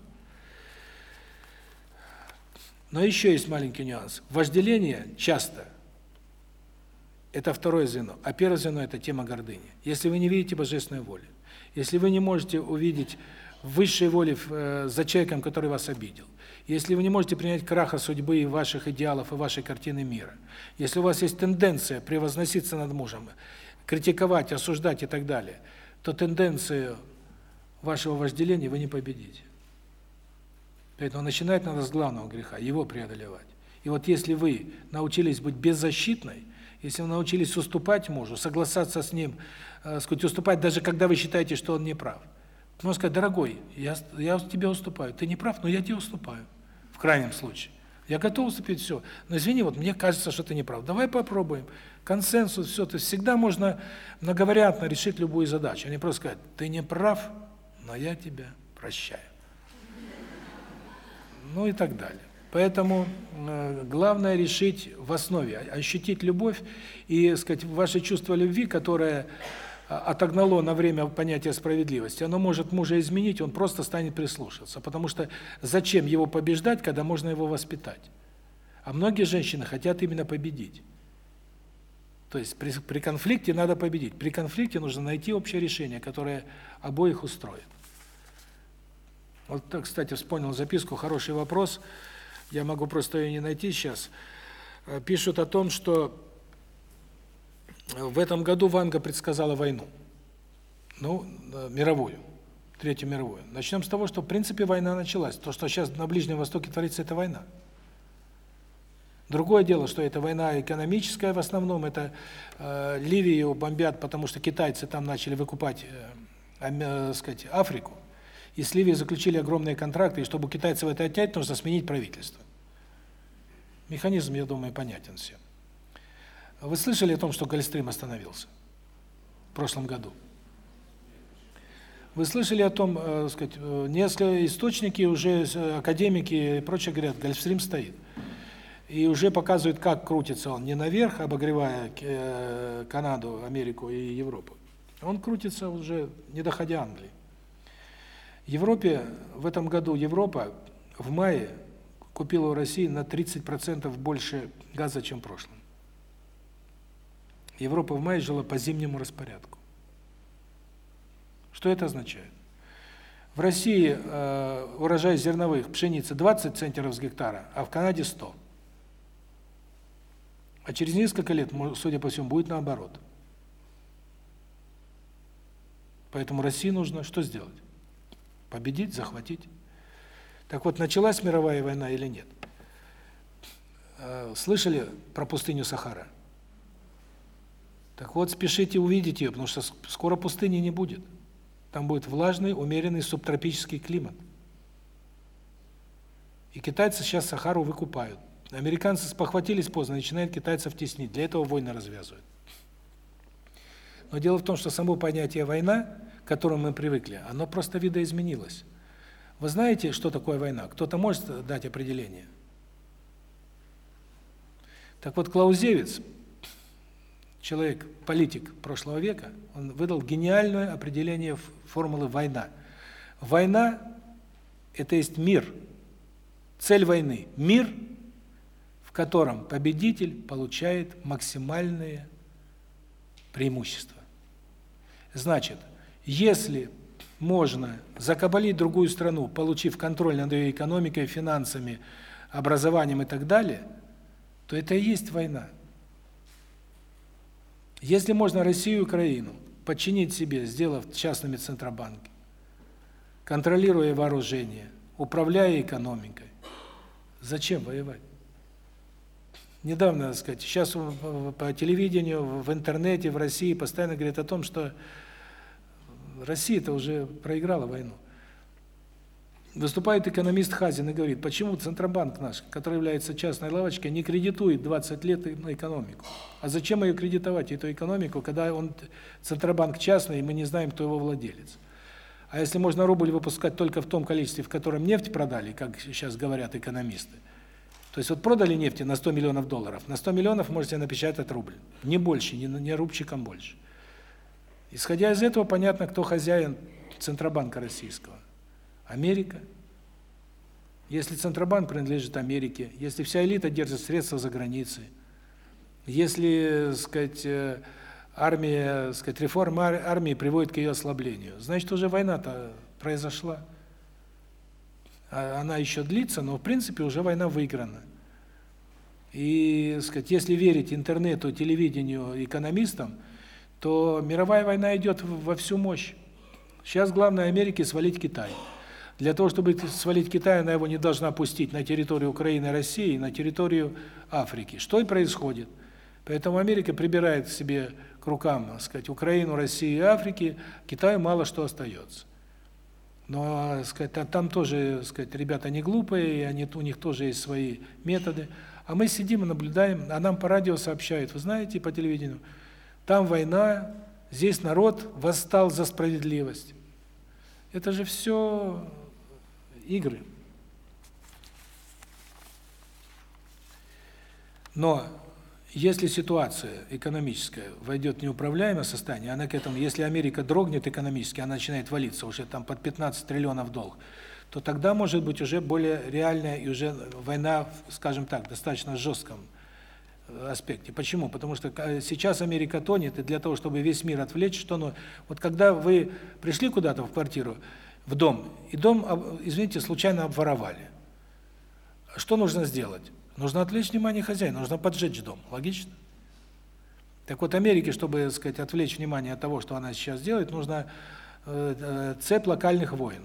Но еще есть маленький нюанс. Вожделение часто это второе звено, а первое звено это тема гордыни. Если вы не видите божественной воли, если вы не можете увидеть высшей воли э, за человеком, который вас обидел, если вы не можете принять краха судьбы и ваших идеалов и вашей картины мира, если у вас есть тенденция превозноситься над мужем, критиковать, осуждать и так далее, то тенденцию вашего вожделения вы не победите. Поэтому начинать надо с главного греха, его преодолевать. И вот если вы научились быть беззащитной, если вы научились уступать мужу, согласаться с ним, э, сказать, уступать даже когда вы считаете, что он не прав. Можно сказать: "Дорогой, я я тебе уступаю. Ты не прав, но я тебе уступаю". В крайнем случае. Я готов уступить все. Но извини, вот мне кажется, что ты не прав. Давай попробуем. Консенсус, все. То есть всегда можно многовариантно решить любую задачу. А не просто сказать: "Ты не прав, но я тебя прощаю. Ну и так далее. Поэтому э, главное решить в основе, ощутить любовь и, сказать, ваше чувство любви, которое а, отогнало на время понятие справедливости, оно может мужа изменить, он просто станет прислушиваться. Потому что зачем его побеждать, когда можно его воспитать? А многие женщины хотят именно победить. То есть при, при конфликте надо победить. При конфликте нужно найти общее решение, которое обоих устроит. Вот, кстати, вспомнил записку, хороший вопрос. Я могу просто ее не найти сейчас. Э, пишут о том, что в этом году Ванга предсказала войну. Ну, э, мировую, Третью мировую. Начнем с того, что в принципе война началась. То, что сейчас на Ближнем Востоке творится, это война. Другое дело, что это война экономическая в основном, это э, Ливию бомбят, потому что китайцы там начали выкупать, э, э, сказать, Африку. И с Ливией заключили огромные контракты, и чтобы китайцев это отнять, нужно сменить правительство. Механизм, я думаю, понятен всем. Вы слышали о том, что Гольфстрим остановился в прошлом году? Вы слышали о том, э, сказать, э, несколько источники уже э, академики и прочее говорят, Гольфстрим стоит. И уже показывают, как крутится он не наверх, обогревая э, Канаду, Америку и Европу. Он крутится уже не доходя Англии. Европе в этом году Европа в мае купила у России на 30% больше газа, чем в прошлом. Европа в мае жила по зимнему распорядку. Что это означает? В России э, урожай зерновых пшеницы 20 центнеров с гектара, а в Канаде 100. А через несколько лет, судя по всему, будет наоборот. Поэтому России нужно что сделать? победить, захватить. Так вот, началась мировая война или нет? Э, слышали про пустыню Сахара? Так вот, спешите увидеть ее, потому что скоро пустыни не будет. Там будет влажный, умеренный субтропический климат. И китайцы сейчас Сахару выкупают. Американцы спохватились поздно, начинают китайцев теснить. Для этого войны развязывают. Но дело в том, что само понятие «война» к которому мы привыкли, оно просто видоизменилось. Вы знаете, что такое война? Кто-то может дать определение? Так вот, Клаузевиц, человек, политик прошлого века, он выдал гениальное определение формулы «война». Война – это есть мир. Цель войны – мир, в котором победитель получает максимальные преимущества. Значит, если можно закабалить другую страну, получив контроль над ее экономикой, финансами, образованием и так далее, то это и есть война. Если можно Россию и Украину подчинить себе, сделав частными центробанки, контролируя вооружение, управляя экономикой, зачем воевать? недавно, так сказать, сейчас по телевидению, в интернете, в России постоянно говорят о том, что Россия-то уже проиграла войну. Выступает экономист Хазин и говорит, почему Центробанк наш, который является частной лавочкой, не кредитует 20 лет на экономику? А зачем ее кредитовать, эту экономику, когда он Центробанк частный, и мы не знаем, кто его владелец? А если можно рубль выпускать только в том количестве, в котором нефть продали, как сейчас говорят экономисты, то есть вот продали нефти на 100 миллионов долларов, на 100 миллионов можете напечатать рубль. Не больше, не, не рубчиком больше. Исходя из этого, понятно, кто хозяин Центробанка российского. Америка. Если Центробанк принадлежит Америке, если вся элита держит средства за границей, если, сказать, э, армия, сказать, реформа армии приводит к ее ослаблению, значит, уже война-то произошла. А она еще длится, но в принципе уже война выиграна. И, сказать, если верить интернету, телевидению, экономистам, то мировая война идет во всю мощь. Сейчас главное Америке свалить Китай. Для того, чтобы свалить Китай, она его не должна пустить на территорию Украины России, на территорию Африки. Что и происходит. Поэтому Америка прибирает себе к рукам, так сказать, Украину, Россию и Африки, Китаю мало что остается. Но, сказать, там тоже, сказать, ребята не глупые, и они у них тоже есть свои методы. А мы сидим и наблюдаем, а нам по радио сообщают, вы знаете, по телевидению, там война, здесь народ восстал за справедливость. Это же все игры. Но если ситуация экономическая войдет в неуправляемое состояние, она к этому, если Америка дрогнет экономически, она начинает валиться уже там под 15 триллионов долг, то тогда может быть уже более реальная и уже война, скажем так, достаточно жестком аспекте. Почему? Потому что э, сейчас Америка тонет, и для того, чтобы весь мир отвлечь, что ну, вот когда вы пришли куда-то в квартиру, в дом, и дом, извините, случайно обворовали. Что нужно сделать? Нужно отвлечь внимание хозяина, нужно поджечь дом. Логично? Так вот, Америке, чтобы, так сказать, отвлечь внимание от того, что она сейчас делает, нужно э, э, цепь локальных войн.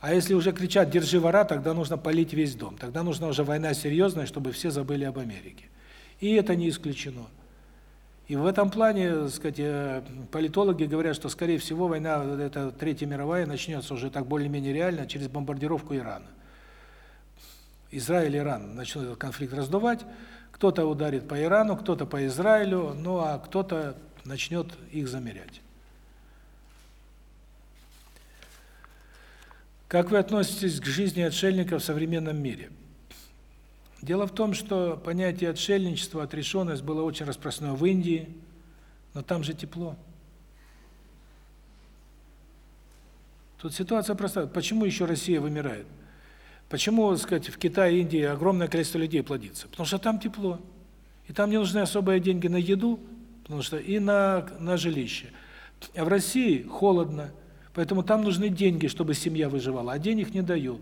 А если уже кричат «держи вора», тогда нужно полить весь дом. Тогда нужна уже война серьезная, чтобы все забыли об Америке. И это не исключено. И в этом плане, так сказать, э, политологи говорят, что скорее всего война эта третья мировая начнется уже так более-менее реально через бомбардировку Ирана. Израиль и Иран начнут этот конфликт раздувать, кто-то ударит по Ирану, кто-то по Израилю, ну а кто-то начнет их замерять. Как вы относитесь к жизни отшельников в современном мире? Дело в том, что понятие отшельничества, отрешенность было очень распространено в Индии, но там же тепло. Тут ситуация простая. Почему еще Россия вымирает? Почему, так сказать, в Китае Индии огромное количество людей плодится? Потому что там тепло. И там не нужны особые деньги на еду, потому что и на на жилище. А в России холодно, поэтому там нужны деньги, чтобы семья выживала, а денег не дают.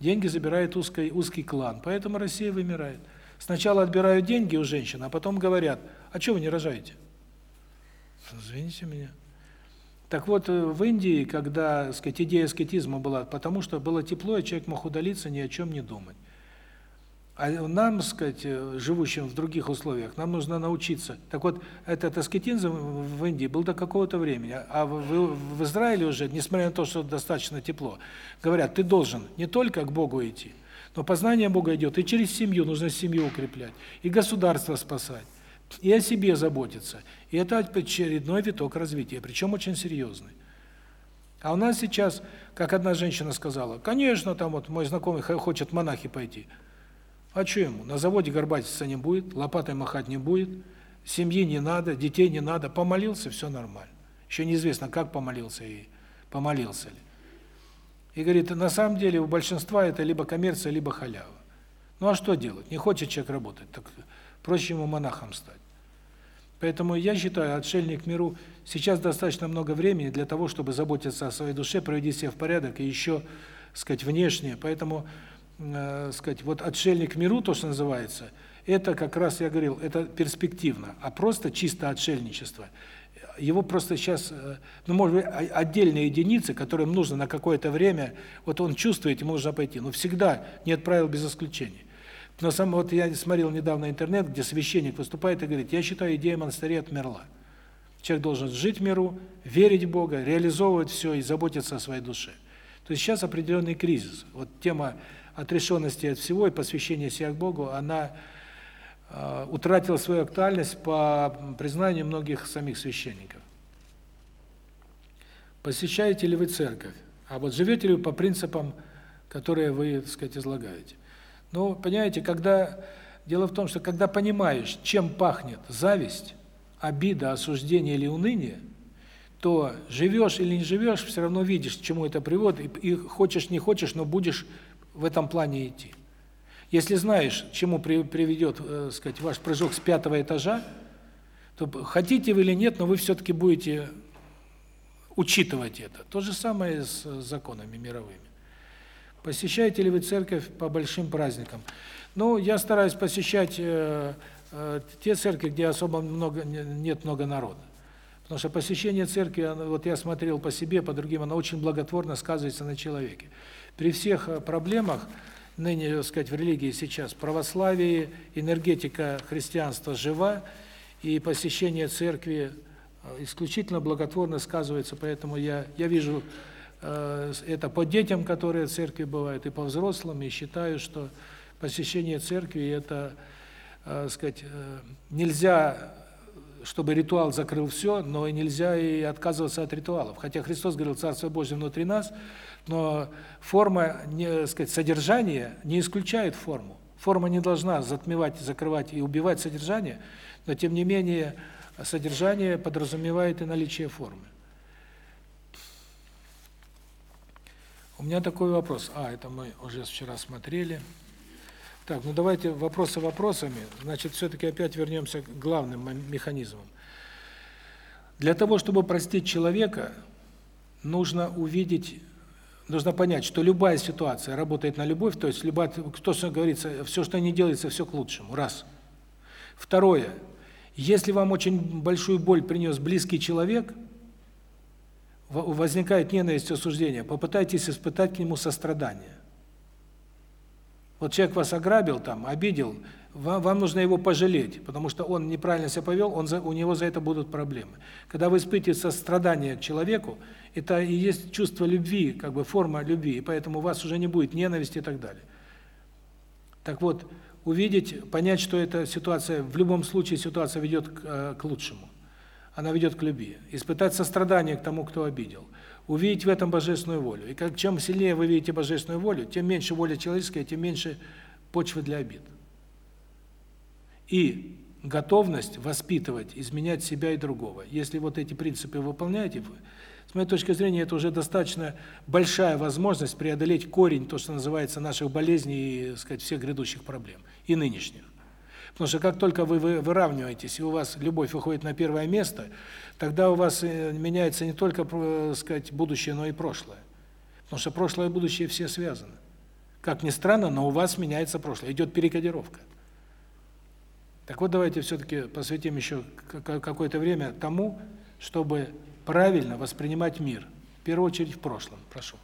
Деньги забирает узкий узкий клан, поэтому Россия вымирает. Сначала отбирают деньги у женщин, а потом говорят: "А что вы не рожаете?" Извините меня. Так вот, э, в Индии, когда, сказать, идея аскетизма была, потому что было тепло, и человек мог удалиться, ни о чем не думать. А нам, сказать, э, живущим в других условиях, нам нужно научиться. Так вот, этот аскетизм в Индии был до какого-то времени, а в, в Израиле уже, несмотря на то, что достаточно тепло, говорят, ты должен не только к Богу идти, но познание Бога идет и через семью, нужно семью укреплять, и государство спасать, и о себе заботиться. И это очередной виток развития, причем очень серьезный. А у нас сейчас, как одна женщина сказала, конечно, там вот мой знакомый хочет монахи пойти – а что ему? На заводе горбатиться не будет, лопатой махать не будет, семьи не надо, детей не надо. Помолился, все нормально. Еще неизвестно, как помолился и помолился ли. И говорит, на самом деле у большинства это либо коммерция, либо халява. Ну а что делать? Не хочет человек работать, так проще ему монахом стать. Поэтому я считаю, отшельник миру сейчас достаточно много времени для того, чтобы заботиться о своей душе, приводить себя в порядок и еще, сказать, внешне. Поэтому э, сказать, вот отшельник миру, то, что называется, это как раз, я говорил, это перспективно, а просто чисто отшельничество. Его просто сейчас, э, ну, может быть, отдельные единицы, которым нужно на какое-то время, вот он чувствует, ему нужно пойти, но всегда нет правил без исключения. Но сам вот я смотрел недавно интернет, где священник выступает и говорит: "Я считаю, идея монастыря отмерла. Человек должен жить в миру, верить в Бога, реализовывать все и заботиться о своей душе". То есть сейчас определенный кризис. Вот тема отрешенности от всего и посвящения себя Богу, она э, утратила свою актуальность по признанию многих самих священников. Посещаете ли вы церковь? А вот живете ли вы по принципам, которые вы, так сказать, излагаете? Ну, понимаете, когда дело в том, что когда понимаешь, чем пахнет зависть, обида, осуждение или уныние, то живешь или не живешь, все равно видишь, к чему это приводит, и, и хочешь не хочешь, но будешь в этом плане идти. Если знаешь, к чему при, приведет, э, сказать, ваш прыжок с пятого этажа, то хотите вы или нет, но вы все таки будете учитывать это. То же самое с законами мировыми. Посещаете ли вы церковь по большим праздникам? Ну, я стараюсь посещать э, э, те церкви, где особо много нет много народа. Потому что посещение церкви, вот я смотрел по себе, по другим, оно очень благотворно сказывается на человеке. При всех э, проблемах ныне, так сказать, в религии сейчас, православие, энергетика христианства жива, и посещение церкви э, исключительно благотворно сказывается, поэтому я я вижу э, это по детям, которые в церкви бывают, и по взрослым, и считаю, что посещение церкви это, э, сказать, э, нельзя чтобы ритуал закрыл все, но и нельзя и отказываться от ритуалов. Хотя Христос говорил: "Царство Божье внутри нас", но форма, не, сказать, содержание не исключает форму. Форма не должна затмевать, закрывать и убивать содержание, но тем не менее содержание подразумевает и наличие формы. У меня такой вопрос. А, это мы уже вчера смотрели. Так, ну давайте вопросы вопросами. Значит, все таки опять вернемся к главным механизмам. Для того, чтобы простить человека, нужно увидеть, нужно понять, что любая ситуация работает на любовь, то есть любая, кто что говорится, все, что не делается, все к лучшему. Раз. Второе. Если вам очень большую боль принес близкий человек, возникает ненависть, осуждение, попытайтесь испытать к нему сострадание. Вот человек вас ограбил там, обидел, вам, вам нужно его пожалеть, потому что он неправильно себя повел, он за, у него за это будут проблемы. Когда вы испытываете сострадание к человеку, это и есть чувство любви, как бы форма любви, и поэтому у вас уже не будет ненависти и так далее. Так вот, увидеть, понять, что эта ситуация, в любом случае ситуация ведет к, э, к лучшему. Она ведет к любви. Испытать сострадание к тому, кто обидел увидеть в этом божественную волю. И как чем сильнее вы видите божественную волю, тем меньше воля человеческая, тем меньше почвы для обид. И готовность воспитывать, изменять себя и другого. Если вот эти принципы выполняете, с моей точки зрения, это уже достаточно большая возможность преодолеть корень, то, что называется, наших болезней и, сказать, всех грядущих проблем, и нынешних. Потому что как только вы выравниваетесь, и у вас любовь выходит на первое место, тогда у вас э, меняется не только, так э, сказать, будущее, но и прошлое. Потому что прошлое и будущее все связаны. Как ни странно, но у вас меняется прошлое, идет перекодировка. Так вот, давайте все-таки посвятим еще какое-то время тому, чтобы правильно воспринимать мир. В первую очередь в прошлом. Прошу.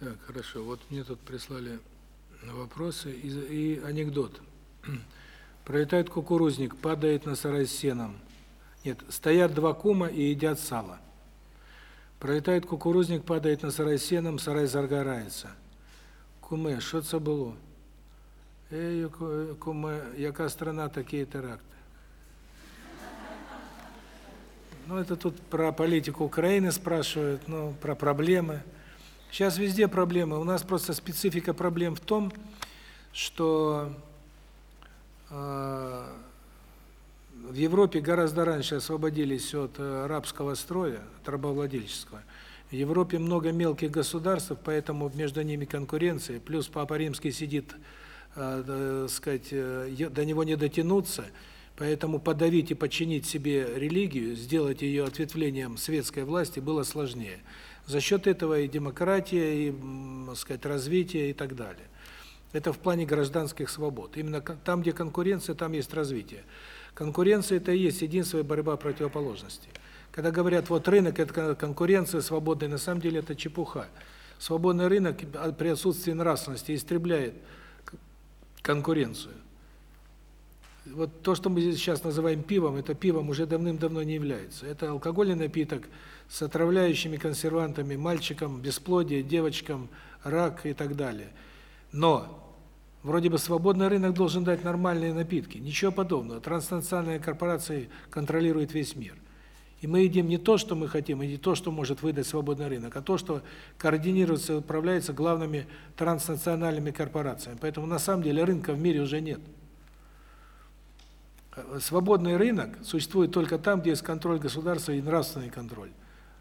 Так, хорошо. Вот мне тут прислали вопросы и, и анекдот. <clears throat> Пролетает кукурузник, падает на сарай с сеном. Нет, стоят два кума и едят сало. Пролетает кукурузник, падает на сарай с сеном, сарай загорается. Куме, що це було? Ей, куме, яка страна, такие теракты. Ну, это тут про политику Украины спрашивают, ну, про проблемы. Сейчас везде проблемы. У нас просто специфика проблем в том, что э, в Европе гораздо раньше освободились от э, рабского строя, от рабовладельческого. В Европе много мелких государств, поэтому между ними конкуренция, плюс Папа Римский сидит, э, э сказать, э, до него не дотянуться – Поэтому подавить и подчинить себе религию, сделать ее ответвлением светской власти было сложнее. За счет этого и демократия, и, так сказать, развитие и так далее. Это в плане гражданских свобод. Именно там, где конкуренция, там есть развитие. Конкуренция это и есть единственная борьба противоположностей. Когда говорят, вот рынок это конкуренция свободная, на самом деле это чепуха. Свободный рынок при отсутствии нравственности истребляет конкуренцию вот то, что мы сейчас называем пивом, это пивом уже давным-давно не является. Это алкогольный напиток с отравляющими консервантами мальчикам, бесплодие, девочкам, рак и так далее. Но вроде бы свободный рынок должен дать нормальные напитки. Ничего подобного. Транснациональные корпорации контролируют весь мир. И мы едим не то, что мы хотим, и не то, что может выдать свободный рынок, а то, что координируется и управляется главными транснациональными корпорациями. Поэтому на самом деле рынка в мире уже нет. Свободный рынок существует только там, где есть контроль государства и нравственный контроль.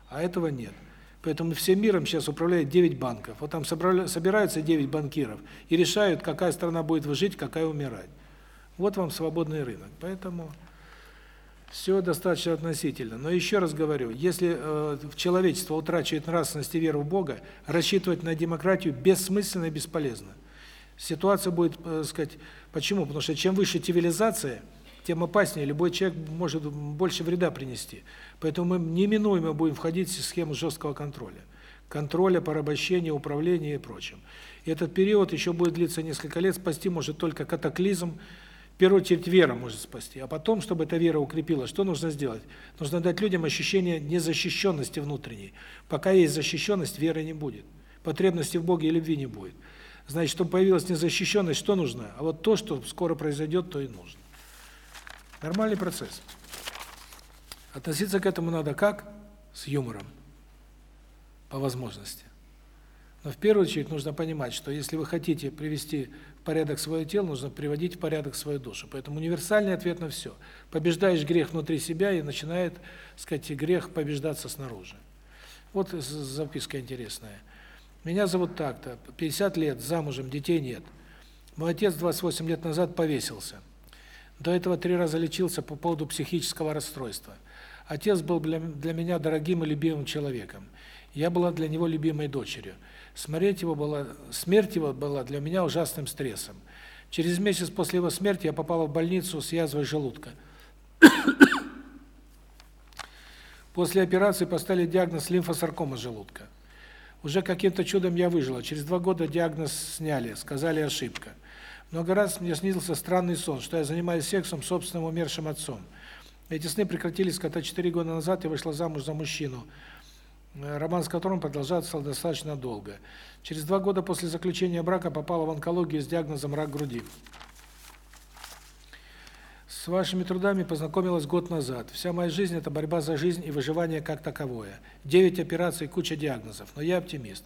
А этого нет. Поэтому всем миром сейчас управляет 9 банков. Вот там собираются 9 банкиров и решают, какая страна будет выжить, какая умирать. Вот вам свободный рынок. Поэтому все достаточно относительно. Но еще раз говорю, если э, человечество утрачивает нравственность и веру в Бога, рассчитывать на демократию бессмысленно и бесполезно. Ситуация будет, э, сказать, почему? Потому что чем выше цивилизация, тем опаснее, любой человек может больше вреда принести. Поэтому мы неминуемо будем входить в схему жесткого контроля. Контроля, порабощения, управления и прочим. И этот период еще будет длиться несколько лет, спасти может только катаклизм, в первую очередь вера может спасти. А потом, чтобы эта вера укрепилась, что нужно сделать? Нужно дать людям ощущение незащищенности внутренней. Пока есть защищенность, веры не будет. Потребности в Боге и любви не будет. Значит, чтобы появилась незащищенность, что нужно? А вот то, что скоро произойдет, то и нужно. Нормальный процесс. Относиться к этому надо как? С юмором. По возможности. Но в первую очередь нужно понимать, что если вы хотите привести в порядок свое тело, нужно приводить в порядок свою душу. Поэтому универсальный ответ на все. Побеждаешь грех внутри себя, и начинает, сказать, грех побеждаться снаружи. Вот записка интересная. Меня зовут так-то, 50 лет, замужем, детей нет. Мой отец 28 лет назад повесился. До этого три раза лечился по поводу психического расстройства. Отец был для, для меня дорогим и любимым человеком. Я была для него любимой дочерью. Смерть его была, смерть его была для меня ужасным стрессом. Через месяц после его смерти я попала в больницу с язвой желудка. <coughs> После операции поставили диагноз лимфосаркома желудка. Уже каким-то чудом я выжила. Через два года диагноз сняли, сказали ошибка. Много раз мне снился странный сон, что я занимаюсь сексом с собственным умершим отцом. Эти сны прекратились, когда 4 года назад я вышла замуж за мужчину, э, роман с которым продолжался достаточно долго. Через два года после заключения брака попала в онкологию с диагнозом рак груди. С вашими трудами познакомилась год назад. Вся моя жизнь это борьба за жизнь и выживание как таковое. Девять операций, куча диагнозов, но я оптимист.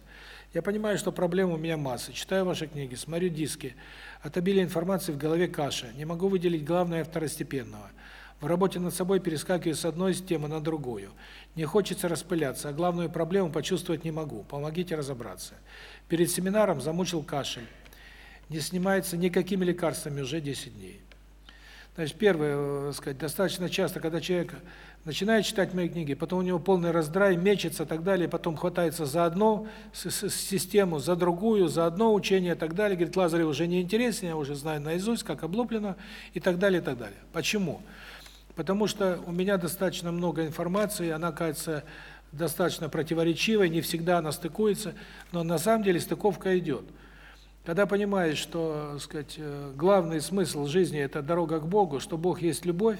Я понимаю, что проблем у меня масса. Читаю ваши книги, смотрю диски. От обилия информации в голове каша. Не могу выделить главное второстепенного. В работе над собой перескакиваю с одной темы на другую. Не хочется распыляться, а главную проблему почувствовать не могу. Помогите разобраться. Перед семинаром замучил кашель. Не снимается никакими лекарствами уже 10 дней. Значит, первое, э, сказать, достаточно часто, когда человек начинает читать мои книги, потом у него полный раздрай, мечется и так далее, потом хватается за одну систему, за другую, за одно учение и так далее, говорит, Лазарев уже не интересен, я уже знаю наизусть, как облуплено и так далее, и так далее. Почему? Потому что у меня достаточно много информации, она, кажется, достаточно противоречивая, не всегда она стыкуется, но на самом деле стыковка идет. Когда понимаешь, что, так сказать, э, главный смысл жизни это дорога к Богу, что Бог есть любовь,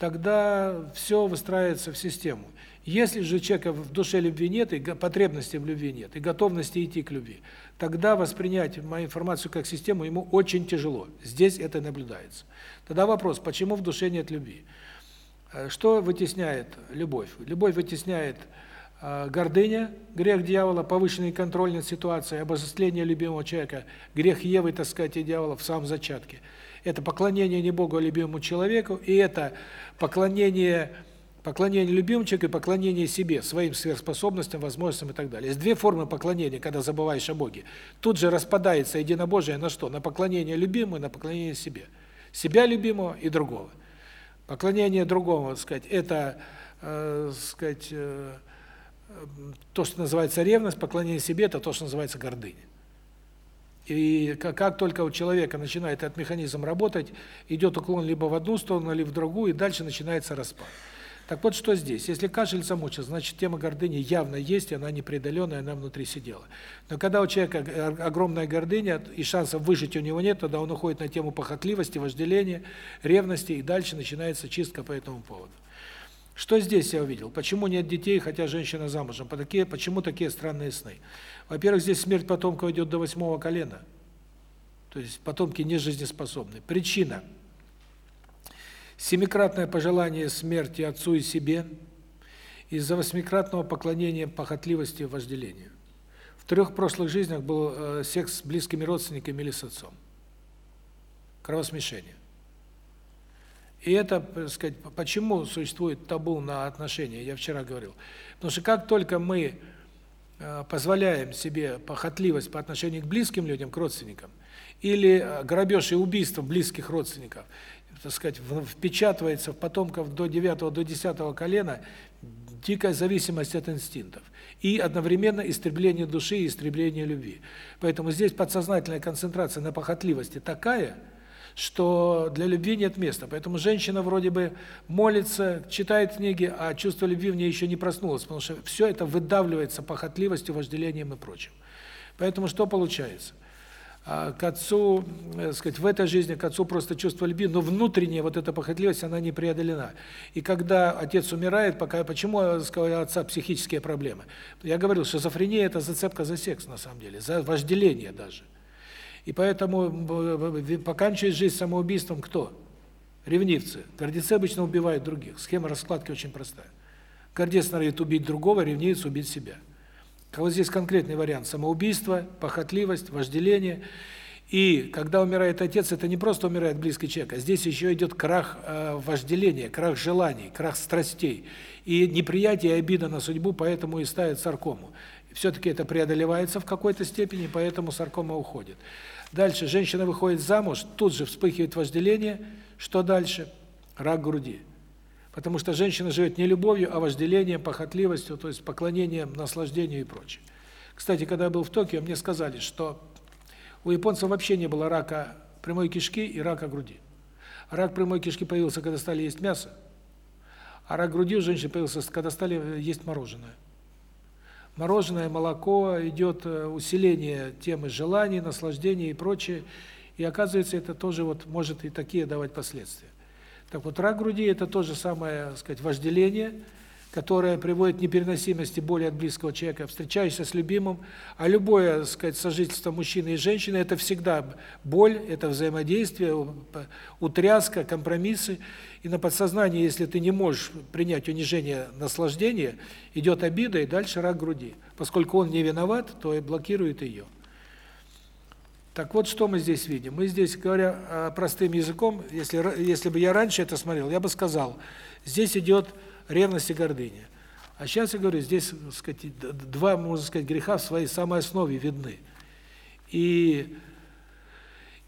тогда все выстраивается в систему. Если же человека в душе любви нет, и потребности в любви нет, и готовности идти к любви, тогда воспринять мою информацию как систему ему очень тяжело. Здесь это наблюдается. Тогда вопрос, почему в душе нет любви? Э, что вытесняет любовь? Любовь вытесняет э, гордыня, грех дьявола, повышенный контроль над ситуацией, обожествление любимого человека, грех Евы, так сказать, и дьявола в самом зачатке. Это поклонение не Богу, а любимому человеку, и это поклонение Поклонение любимому человеку и поклонение себе, своим сверхспособностям, возможностям и так далее. Есть две формы поклонения, когда забываешь о Боге. Тут же распадается единобожие на что? На поклонение любимому на поклонение себе. Себя любимого и другого. Поклонение другому, так сказать, это, э, сказать, э, то, что называется ревность, поклонение себе это то, что называется гордыня. И как, как только у человека начинает этот механизм работать, идет уклон либо в одну сторону, либо в другую, и дальше начинается распад. Так вот, что здесь? Если кашель замучил, значит, тема гордыни явно есть, и она непреодоленная, она внутри сидела. Но когда у человека огромная гордыня, и шансов выжить у него нет, тогда он уходит на тему похотливости, вожделения, ревности, и дальше начинается чистка по этому поводу. Что здесь я увидел? Почему нет детей, хотя женщина замужем? По такие, почему такие странные сны? Во-первых, здесь смерть потомка идет до восьмого колена. То есть потомки не жизнеспособны. Причина – семикратное пожелание смерти отцу и себе из-за восьмикратного поклонения похотливости и вожделению. В трех прошлых жизнях был э, секс с близкими родственниками или с отцом. Кровосмешение. И это, так сказать, почему существует табу на отношения, я вчера говорил. Потому что как только мы э, позволяем себе похотливость по отношению к близким людям, к родственникам, или э, грабеж и убийство близких родственников, так сказать, впечатывается в потомков до 9 до 10 колена дикая зависимость от инстинктов и одновременно истребление души и истребление любви. Поэтому здесь подсознательная концентрация на похотливости такая, что для любви нет места. Поэтому женщина вроде бы молится, читает книги, а чувство любви в ней еще не проснулось, потому что все это выдавливается похотливостью, вожделением и прочим. Поэтому что получается? А, к отцу, так э, сказать, в этой жизни к отцу просто чувство любви, но внутренняя вот эта похотливость, она не преодолена. И когда отец умирает, пока почему я сказал, у отца психические проблемы? Я говорил, шизофрения это зацепка за секс на самом деле, за вожделение даже. И поэтому поканчивает жизнь самоубийством кто? Ревнивцы. Гордецы обычно убивают других. Схема раскладки очень простая. Гордец норовит убить другого, ревнивец убить себя. Вот здесь конкретный вариант самоубийство, похотливость, вожделение. И когда умирает отец, это не просто умирает близкий человек, а здесь еще идет крах э, вожделения, крах желаний, крах страстей. И неприятие и обида на судьбу, поэтому и ставят саркому. Все таки это преодолевается в какой-то степени, поэтому саркома уходит. Дальше женщина выходит замуж, тут же вспыхивает вожделение. Что дальше? Рак груди. Потому что женщина живет не любовью, а вожделением, похотливостью, то есть поклонением, наслаждению и прочее. Кстати, когда я был в Токио, мне сказали, что у японцев вообще не было рака прямой кишки и рака груди. Рак прямой кишки появился, когда стали есть мясо, а рак груди у женщин появился, когда стали есть мороженое. Мороженое, молоко, идет э, усиление темы желаний, наслаждения и прочее. И оказывается, это тоже вот может и такие давать последствия. Так вот, рак груди – это то же самое, сказать, вожделение, которое приводит к непереносимости боли от близкого человека, встречаешься с любимым, а любое, так сказать, сожительство мужчины и женщины – это всегда боль, это взаимодействие, утряска, компромиссы. И на подсознании, если ты не можешь принять унижение наслаждения, идет обида и дальше рак груди. Поскольку он не виноват, то и блокирует ее. Так вот, что мы здесь видим? Мы здесь, говоря а, простым языком, если если бы я раньше это смотрел, я бы сказал, здесь идет ревность и гордыня. А сейчас я говорю, здесь, так сказать, два, можно сказать, греха в своей самой основе видны. И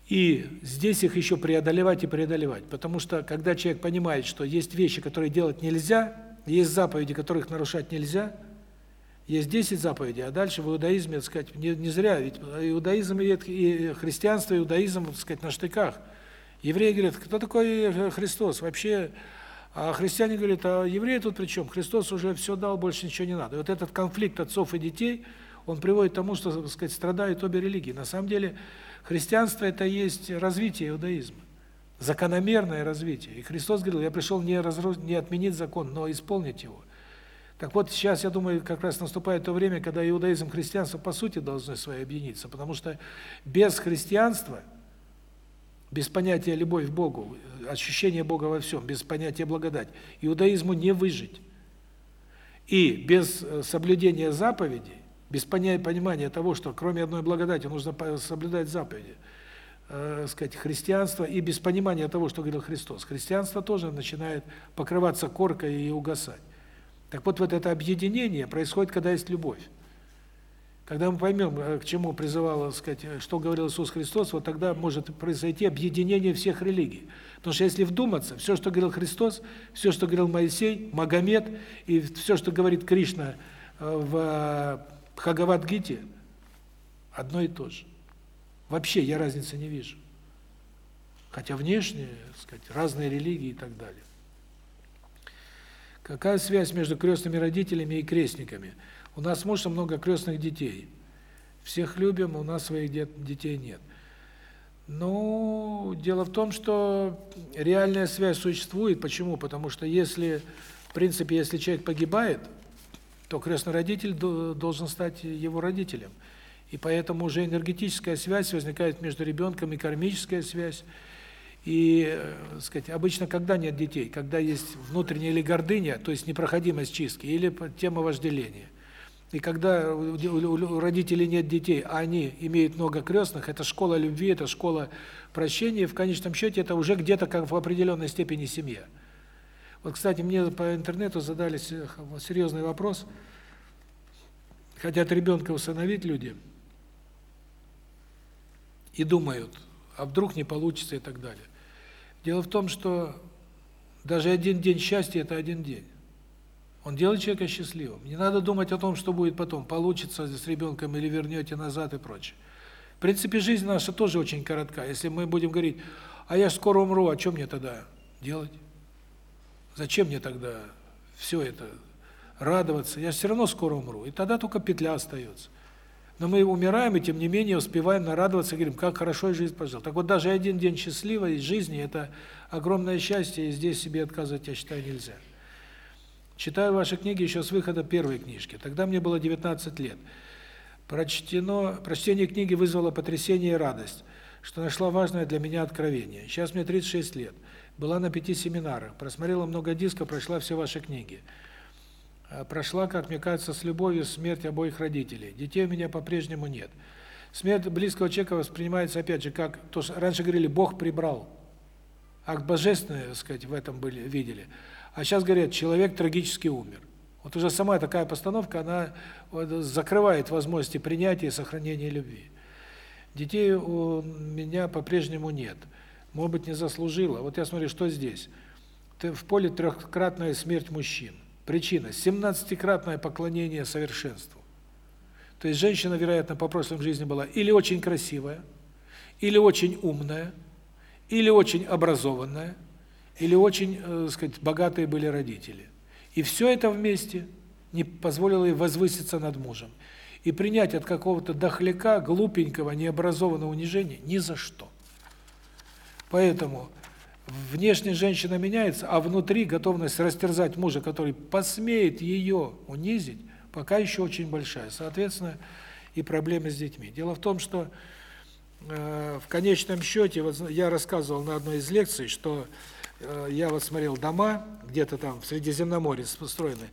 и здесь их еще преодолевать и преодолевать, потому что когда человек понимает, что есть вещи, которые делать нельзя, есть заповеди, которых нарушать нельзя, есть 10 заповедей, а дальше в иудаизме, так сказать, не, не зря, ведь иудаизм и христианство, иудаизм, так сказать, на штыках. Евреи говорят, кто такой Христос? Вообще А христиане говорят, а евреи тут при чем? Христос уже все дал, больше ничего не надо. И вот этот конфликт отцов и детей, он приводит к тому, что, так сказать, страдают обе религии. На самом деле, христианство – это есть развитие иудаизма, закономерное развитие. И Христос говорил, я пришел не, разру... не отменить закон, но исполнить его. Так вот, сейчас, я думаю, как раз наступает то время, когда иудаизм и христианство, по сути, должны свои объединиться, потому что без христианства – без понятия любовь к Богу, ощущение Бога во всем, без понятия благодать, иудаизму не выжить. И без э, соблюдения заповедей, без понимания того, что кроме одной благодати нужно соблюдать заповеди, э, сказать, христианство, и без понимания того, что говорил Христос, христианство тоже начинает покрываться коркой и угасать. Так вот, вот это объединение происходит, когда есть любовь. Когда мы поймем, э, к чему призывал, сказать, э, что говорил Иисус Христос, вот тогда может произойти объединение всех религий. Потому что если вдуматься, все, что говорил Христос, все, что говорил Моисей, Магомед и все, что говорит Кришна э, в Бхагавад-гите, одно и то же. Вообще я разницы не вижу. Хотя внешне, сказать, разные религии и так далее. Какая связь между крестными родителями и крестниками? У нас с мужем много крестных детей. Всех любим, у нас своих детей нет. Ну, дело в том, что реальная связь существует. Почему? Потому что если, в принципе, если человек погибает, то крестный родитель должен стать его родителем. И поэтому уже энергетическая связь возникает между ребенком и кармическая связь. И, э, сказать, обычно когда нет детей, когда есть внутренняя или гордыня, то есть непроходимость чистки, или тема вожделения. И когда у родителей нет детей, а они имеют много крестных, это школа любви, это школа прощения, в конечном счете это уже где-то как в определенной степени семья. Вот, кстати, мне по интернету задали серьезный вопрос. Хотят ребенка усыновить люди и думают, а вдруг не получится и так далее. Дело в том, что даже один день счастья – это один день. Он делает человека счастливым. Не надо думать о том, что будет потом, получится с ребенком или вернете назад и прочее. В принципе, жизнь наша тоже очень коротка. Если мы будем говорить, а я скоро умру, а что мне тогда делать? Зачем мне тогда все это радоваться? Я все равно скоро умру. И тогда только петля остается. Но мы умираем, и тем не менее успеваем нарадоваться говорим, как хорошо я жизнь пожил. Так вот, даже один день счастливой жизни – это огромное счастье, и здесь себе отказывать, я считаю, нельзя. Читаю ваши книги еще с выхода первой книжки. Тогда мне было 19 лет. Прочтено, прочтение книги вызвало потрясение и радость, что нашла важное для меня откровение. Сейчас мне 36 лет. Была на пяти семинарах, просмотрела много дисков, прошла все ваши книги. А, прошла, как мне кажется, с любовью смерть обоих родителей. Детей у меня по-прежнему нет. Смерть близкого человека воспринимается, опять же, как то, что раньше говорили, Бог прибрал. Акт божественный, так сказать, в этом были видели. А сейчас говорят, человек трагически умер. Вот уже сама такая постановка, она закрывает возможности принятия и сохранения любви. Детей у меня по-прежнему нет. Может быть, не заслужила. Вот я смотрю, что здесь. В поле трехкратная смерть мужчин. Причина – 17-кратное поклонение совершенству. То есть женщина, вероятно, по прошлой жизни была или очень красивая, или очень умная, или очень образованная, или очень, э, сказать, богатые были родители. И все это вместе не позволило ей возвыситься над мужем и принять от какого-то дохляка, глупенького, необразованного унижения ни за что. Поэтому внешне женщина меняется, а внутри готовность растерзать мужа, который посмеет ее унизить, пока еще очень большая. Соответственно, и проблемы с детьми. Дело в том, что в конечном счете, вот я рассказывал на одной из лекций, что Э, я вот смотрел дома, где-то там в Средиземноморье построены,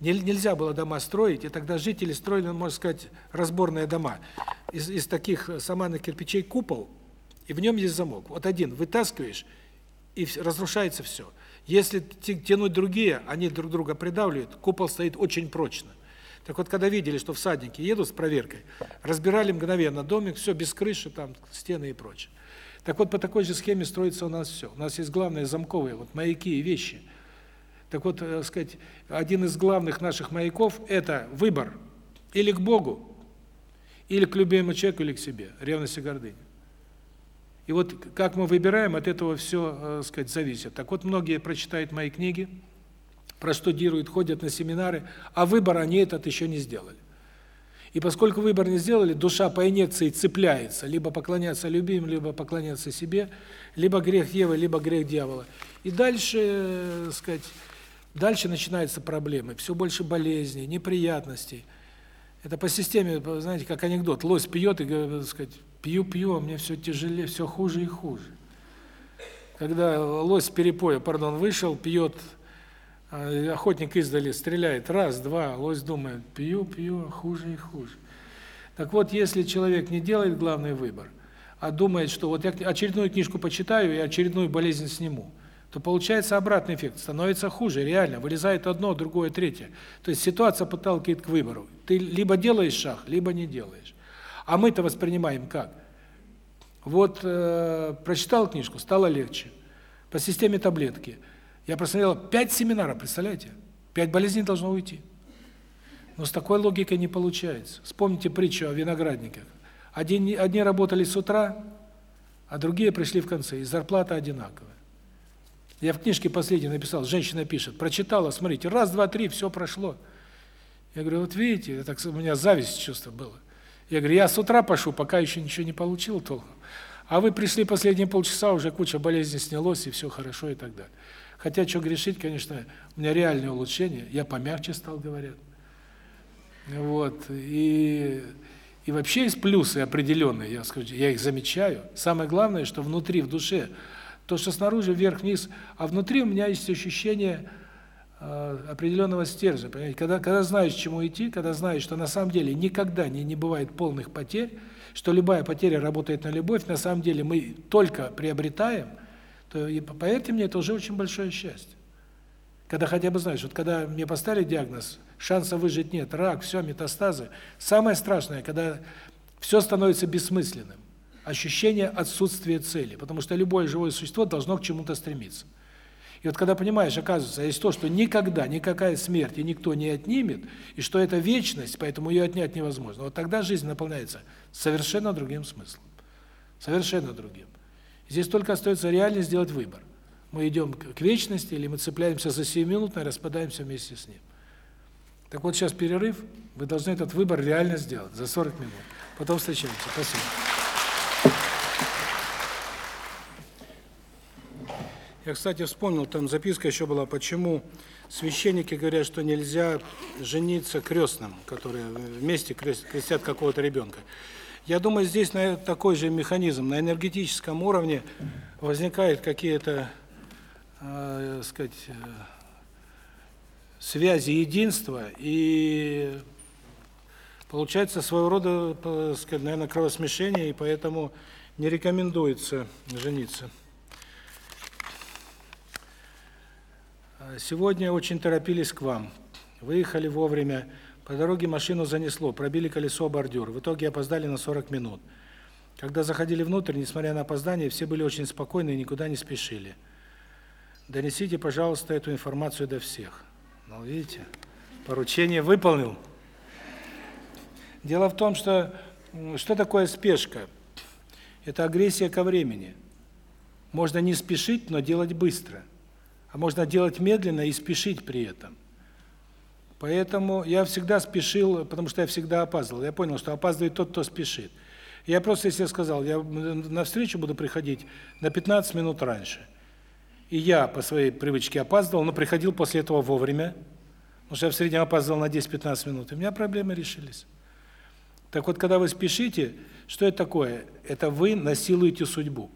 нельзя было дома строить, и тогда жители строили, можно сказать, разборные дома. Из, из таких саманных кирпичей купол, и в нем есть замок. Вот один вытаскиваешь, и разрушается все. Если тянуть другие, они друг друга придавливают, купол стоит очень прочно. Так вот, когда видели, что всадники едут с проверкой, разбирали мгновенно домик, все без крыши, там стены и прочее. Так вот, по такой же схеме строится у нас все. У нас есть главные замковые, вот маяки и вещи. Так вот, так сказать, один из главных наших маяков – это выбор или к Богу, или к любимому человеку, или к себе, ревность и гордыня. И вот как мы выбираем, от этого все, э, сказать, зависит. Так вот, многие прочитают мои книги, простудируют, ходят на семинары, а выбор они этот еще не сделали. И поскольку выбор не сделали, душа по инерции цепляется, либо поклоняться любимым, либо поклоняться себе, либо грех Евы, либо грех дьявола. И дальше, э, сказать, дальше начинаются проблемы, все больше болезней, неприятностей. Это по системе, знаете, как анекдот. Лось пьет и, говорит, сказать, пью-пью, а мне все тяжелее, все хуже и хуже. Когда лось с перепоя, пардон, вышел, пьет охотник издали стреляет раз, два, лось думает: "Пью, пью, хуже и хуже". Так вот, если человек не делает главный выбор, а думает, что вот я очередную книжку почитаю и очередную болезнь сниму, то получается обратный эффект. Становится хуже, реально, вылезает одно, другое, третье. То есть ситуация подталкивает к выбору. Ты либо делаешь шаг, либо не делаешь. А мы-то воспринимаем как? Вот э, прочитал книжку, стало легче. По системе таблетки – я просмотрел пять семинаров, представляете? Пять болезней должно уйти. Но с такой логикой не получается. Вспомните притчу о виноградниках. Одни, одни работали с утра, а другие пришли в конце, и зарплата одинаковая. Я в книжке последней написал, женщина пишет, прочитала, смотрите, раз, два, три, все прошло. Я говорю, вот видите, так у меня зависть чувство было. Я говорю, я с утра пошел, пока еще ничего не получил толком. А вы пришли последние полчаса, уже куча болезней снялось, и все хорошо и так далее. Хотя, что грешить, конечно, у меня реальное улучшение, я помягче стал, говорят. Вот, и и вообще есть плюсы определенные, я скажу, я их замечаю. Самое главное, что внутри, в душе, то, что снаружи вверх-вниз, а внутри у меня есть ощущение э, определенного стержня, понимаете? Когда когда знаешь, к чему идти, когда знаешь, что на самом деле никогда не не бывает полных потерь, что любая потеря работает на любовь, на самом деле мы только приобретаем – то и поверьте мне, это уже очень большое счастье. Когда хотя бы знаешь, вот когда мне поставили диагноз, шанса выжить нет, рак, все, метастазы. Самое страшное, когда все становится бессмысленным. Ощущение отсутствия цели, потому что любое живое существо должно к чему-то стремиться. И вот когда понимаешь, оказывается, есть то, что никогда никакая смерть и никто не отнимет, и что это вечность, поэтому ее отнять невозможно. Вот тогда жизнь наполняется совершенно другим смыслом. Совершенно другим. Здесь только остается реально сделать выбор. Мы идем к вечности или мы цепляемся за 7 минут и распадаемся вместе с ним. Так вот сейчас перерыв, вы должны этот выбор реально сделать за 40 минут. Потом встречаемся. Спасибо. Я, кстати, вспомнил, там записка еще была, почему священники говорят, что нельзя жениться крестным, которые вместе крестят какого-то ребенка. Я думаю, здесь на такой же механизм, на энергетическом уровне возникают какие-то, э, сказать, э, связи единства, и получается своего рода, э, сказать, наверное, кровосмешение, и поэтому не рекомендуется жениться. Сегодня очень торопились к вам. Выехали вовремя по дороге машину занесло, пробили колесо бордюр. В итоге опоздали на 40 минут. Когда заходили внутрь, несмотря на опоздание, все были очень спокойны и никуда не спешили. Донесите, пожалуйста, эту информацию до всех. Ну, видите, поручение выполнил. Дело в том, что что такое спешка? Это агрессия ко времени. Можно не спешить, но делать быстро. А можно делать медленно и спешить при этом. Поэтому я всегда спешил, потому что я всегда опаздывал. Я понял, что опаздывает тот, кто спешит. Я просто себе сказал, я на встречу буду приходить на 15 минут раньше. И я по своей привычке опаздывал, но приходил после этого вовремя. Потому что я в среднем опаздывал на 10-15 минут, и у меня проблемы решились. Так вот, когда вы спешите, что это такое? Это вы насилуете судьбу.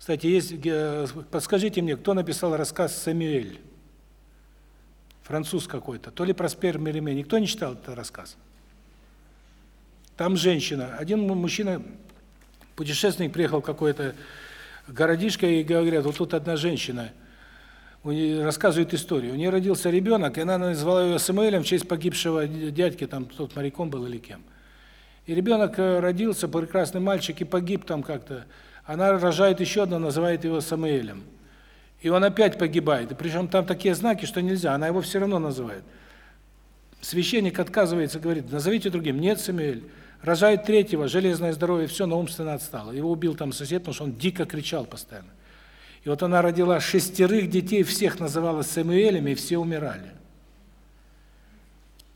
Кстати, есть э, подскажите мне, кто написал рассказ Самуэль? Француз какой-то, то ли Проспер Мериме. Никто не читал этот рассказ? Там женщина, один мужчина, путешественник приехал в какое-то городишко и говорят, вот тут одна женщина, у нее рассказывает историю. У нее родился ребенок, и она назвала его Самуэлем в честь погибшего дядьки, там тот моряком был или кем. И ребенок э, родился, прекрасный мальчик, и погиб там как-то. Она рожает еще одного, называет его Самуэлем. И он опять погибает. И причем там такие знаки, что нельзя, она его все равно называет. Священник отказывается, говорит: "Назовите другим". Нет, Самуэль. Рожает третьего, железное здоровье, все, но умственно отстало. Его убил там сосед, потому что он дико кричал постоянно. И вот она родила шестерых детей, всех называла Самуэлями, и все умирали.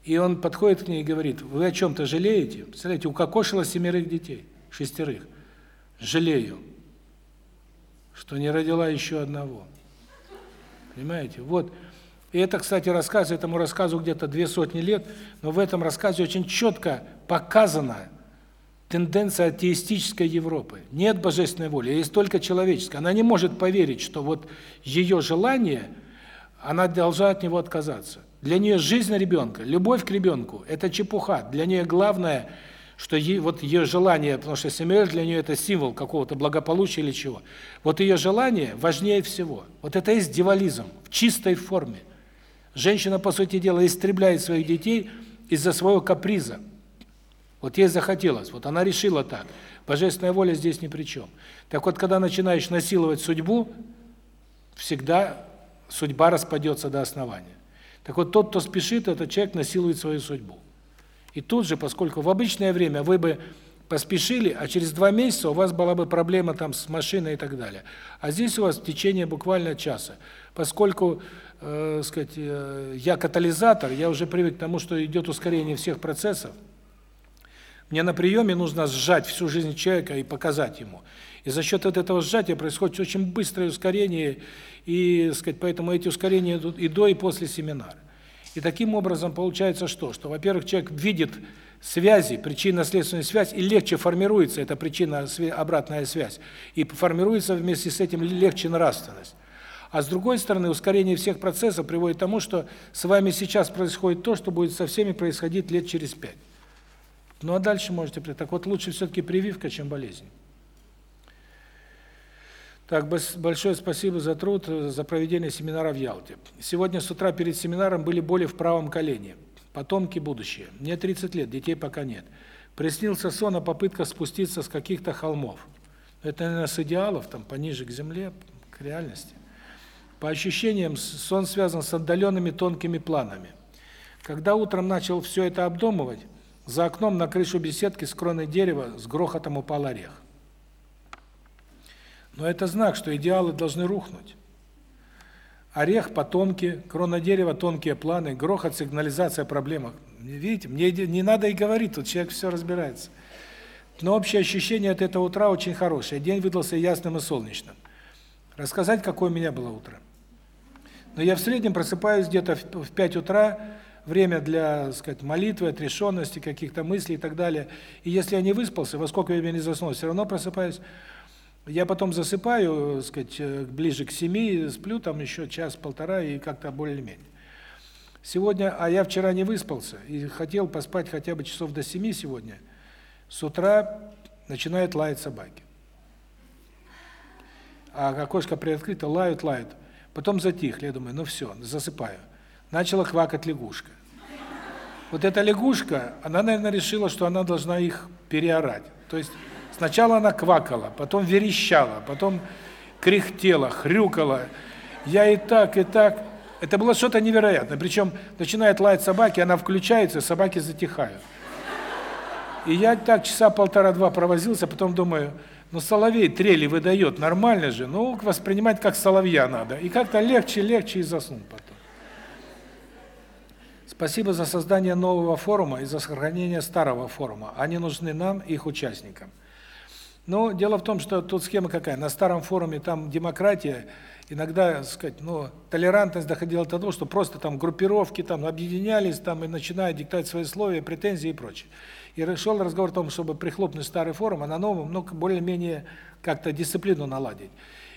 И он подходит к ней и говорит, вы о чем-то жалеете? Представляете, укокошила семерых детей, шестерых. Жалею, что не родила еще одного. Понимаете? Вот. И это, кстати, рассказ, этому рассказу где-то две сотни лет, но в этом рассказе очень четко показана тенденция атеистической Европы. Нет божественной воли, есть только человеческая. Она не может поверить, что вот ее желание, она должна от него отказаться. Для нее жизнь ребенка, любовь к ребенку – это чепуха. Для нее главное, что ей, вот ее желание, потому что семья для нее это символ какого-то благополучия или чего. Вот ее желание важнее всего. Вот это есть дивализм в чистой форме. Женщина, по сути дела, истребляет своих детей из-за своего каприза. Вот ей захотелось, вот она решила так. Божественная воля здесь ни при чем. Так вот, когда начинаешь насиловать судьбу, всегда судьба распадется до основания. Так вот, тот, кто спешит, этот человек насилует свою судьбу. И тут же, поскольку в обычное время вы бы поспешили, а через два месяца у вас была бы проблема там с машиной и так далее. А здесь у вас в течение буквально часа. Поскольку, э, сказать, э, я катализатор, я уже привык к тому, что идет ускорение всех процессов. Мне на приеме нужно сжать всю жизнь человека и показать ему. И за счет вот этого сжатия происходит очень быстрое ускорение, и, сказать, поэтому эти ускорения идут и до, и после семинара. И таким образом получается что? Что, во-первых, человек видит связи, причинно-следственную связь, и легче формируется эта причинно-обратная связь. И формируется вместе с этим легче нравственность. А с другой стороны, ускорение всех процессов приводит к тому, что с вами сейчас происходит то, что будет со всеми происходить лет через пять. Ну а дальше можете... Так вот, лучше все-таки прививка, чем болезнь. Так, большое спасибо за труд, за проведение семинара в Ялте. Сегодня с утра перед семинаром были боли в правом колене. Потомки будущее. Мне 30 лет, детей пока нет. Приснился сон о попытках спуститься с каких-то холмов. Это, наверное, с идеалов, там, пониже к земле, к реальности. По ощущениям, сон связан с отдаленными тонкими планами. Когда утром начал все это обдумывать, за окном на крышу беседки с кроной дерева с грохотом упал орех. Но это знак, что идеалы должны рухнуть. Орех, потомки, крона дерева, тонкие планы, грохот, сигнализация о проблемах. Видите, мне не надо и говорить, тут человек все разбирается. Но общее ощущение от этого утра очень хорошее. День выдался ясным и солнечным. Рассказать, какое у меня было утро. Но я в среднем просыпаюсь где-то в 5 утра, время для, так сказать, молитвы, отрешенности, каких-то мыслей и так далее. И если я не выспался, во сколько я не заснул, все равно просыпаюсь я потом засыпаю, так сказать, э, ближе к семи, сплю там еще час-полтора и как-то более-менее. Сегодня, а я вчера не выспался и хотел поспать хотя бы часов до семи сегодня. С утра начинают лаять собаки. А окошко приоткрыто, лают, лают. Потом затихли, я думаю, ну все, засыпаю. Начала квакать лягушка. Вот эта лягушка, она, наверное, решила, что она должна их переорать. То есть Сначала она квакала, потом верещала, потом кряхтела, хрюкала. Я и так, и так. Это было что-то невероятное. Причем начинает лаять собаки, она включается, собаки затихают. И я так часа полтора-два провозился, потом думаю, ну соловей трели выдает, нормально же, ну воспринимать как соловья надо. И как-то легче, легче и заснул потом. Спасибо за создание нового форума и за сохранение старого форума. Они нужны нам, их участникам. Но дело в том, что тут схема какая. На старом форуме там демократия, иногда, сказать, ну, толерантность доходила до того, что просто там группировки там объединялись там и начинают диктовать свои условия, претензии и прочее. И решил разговор о том, чтобы прихлопнуть старый форум, а на новом, ну, более-менее как-то дисциплину наладить.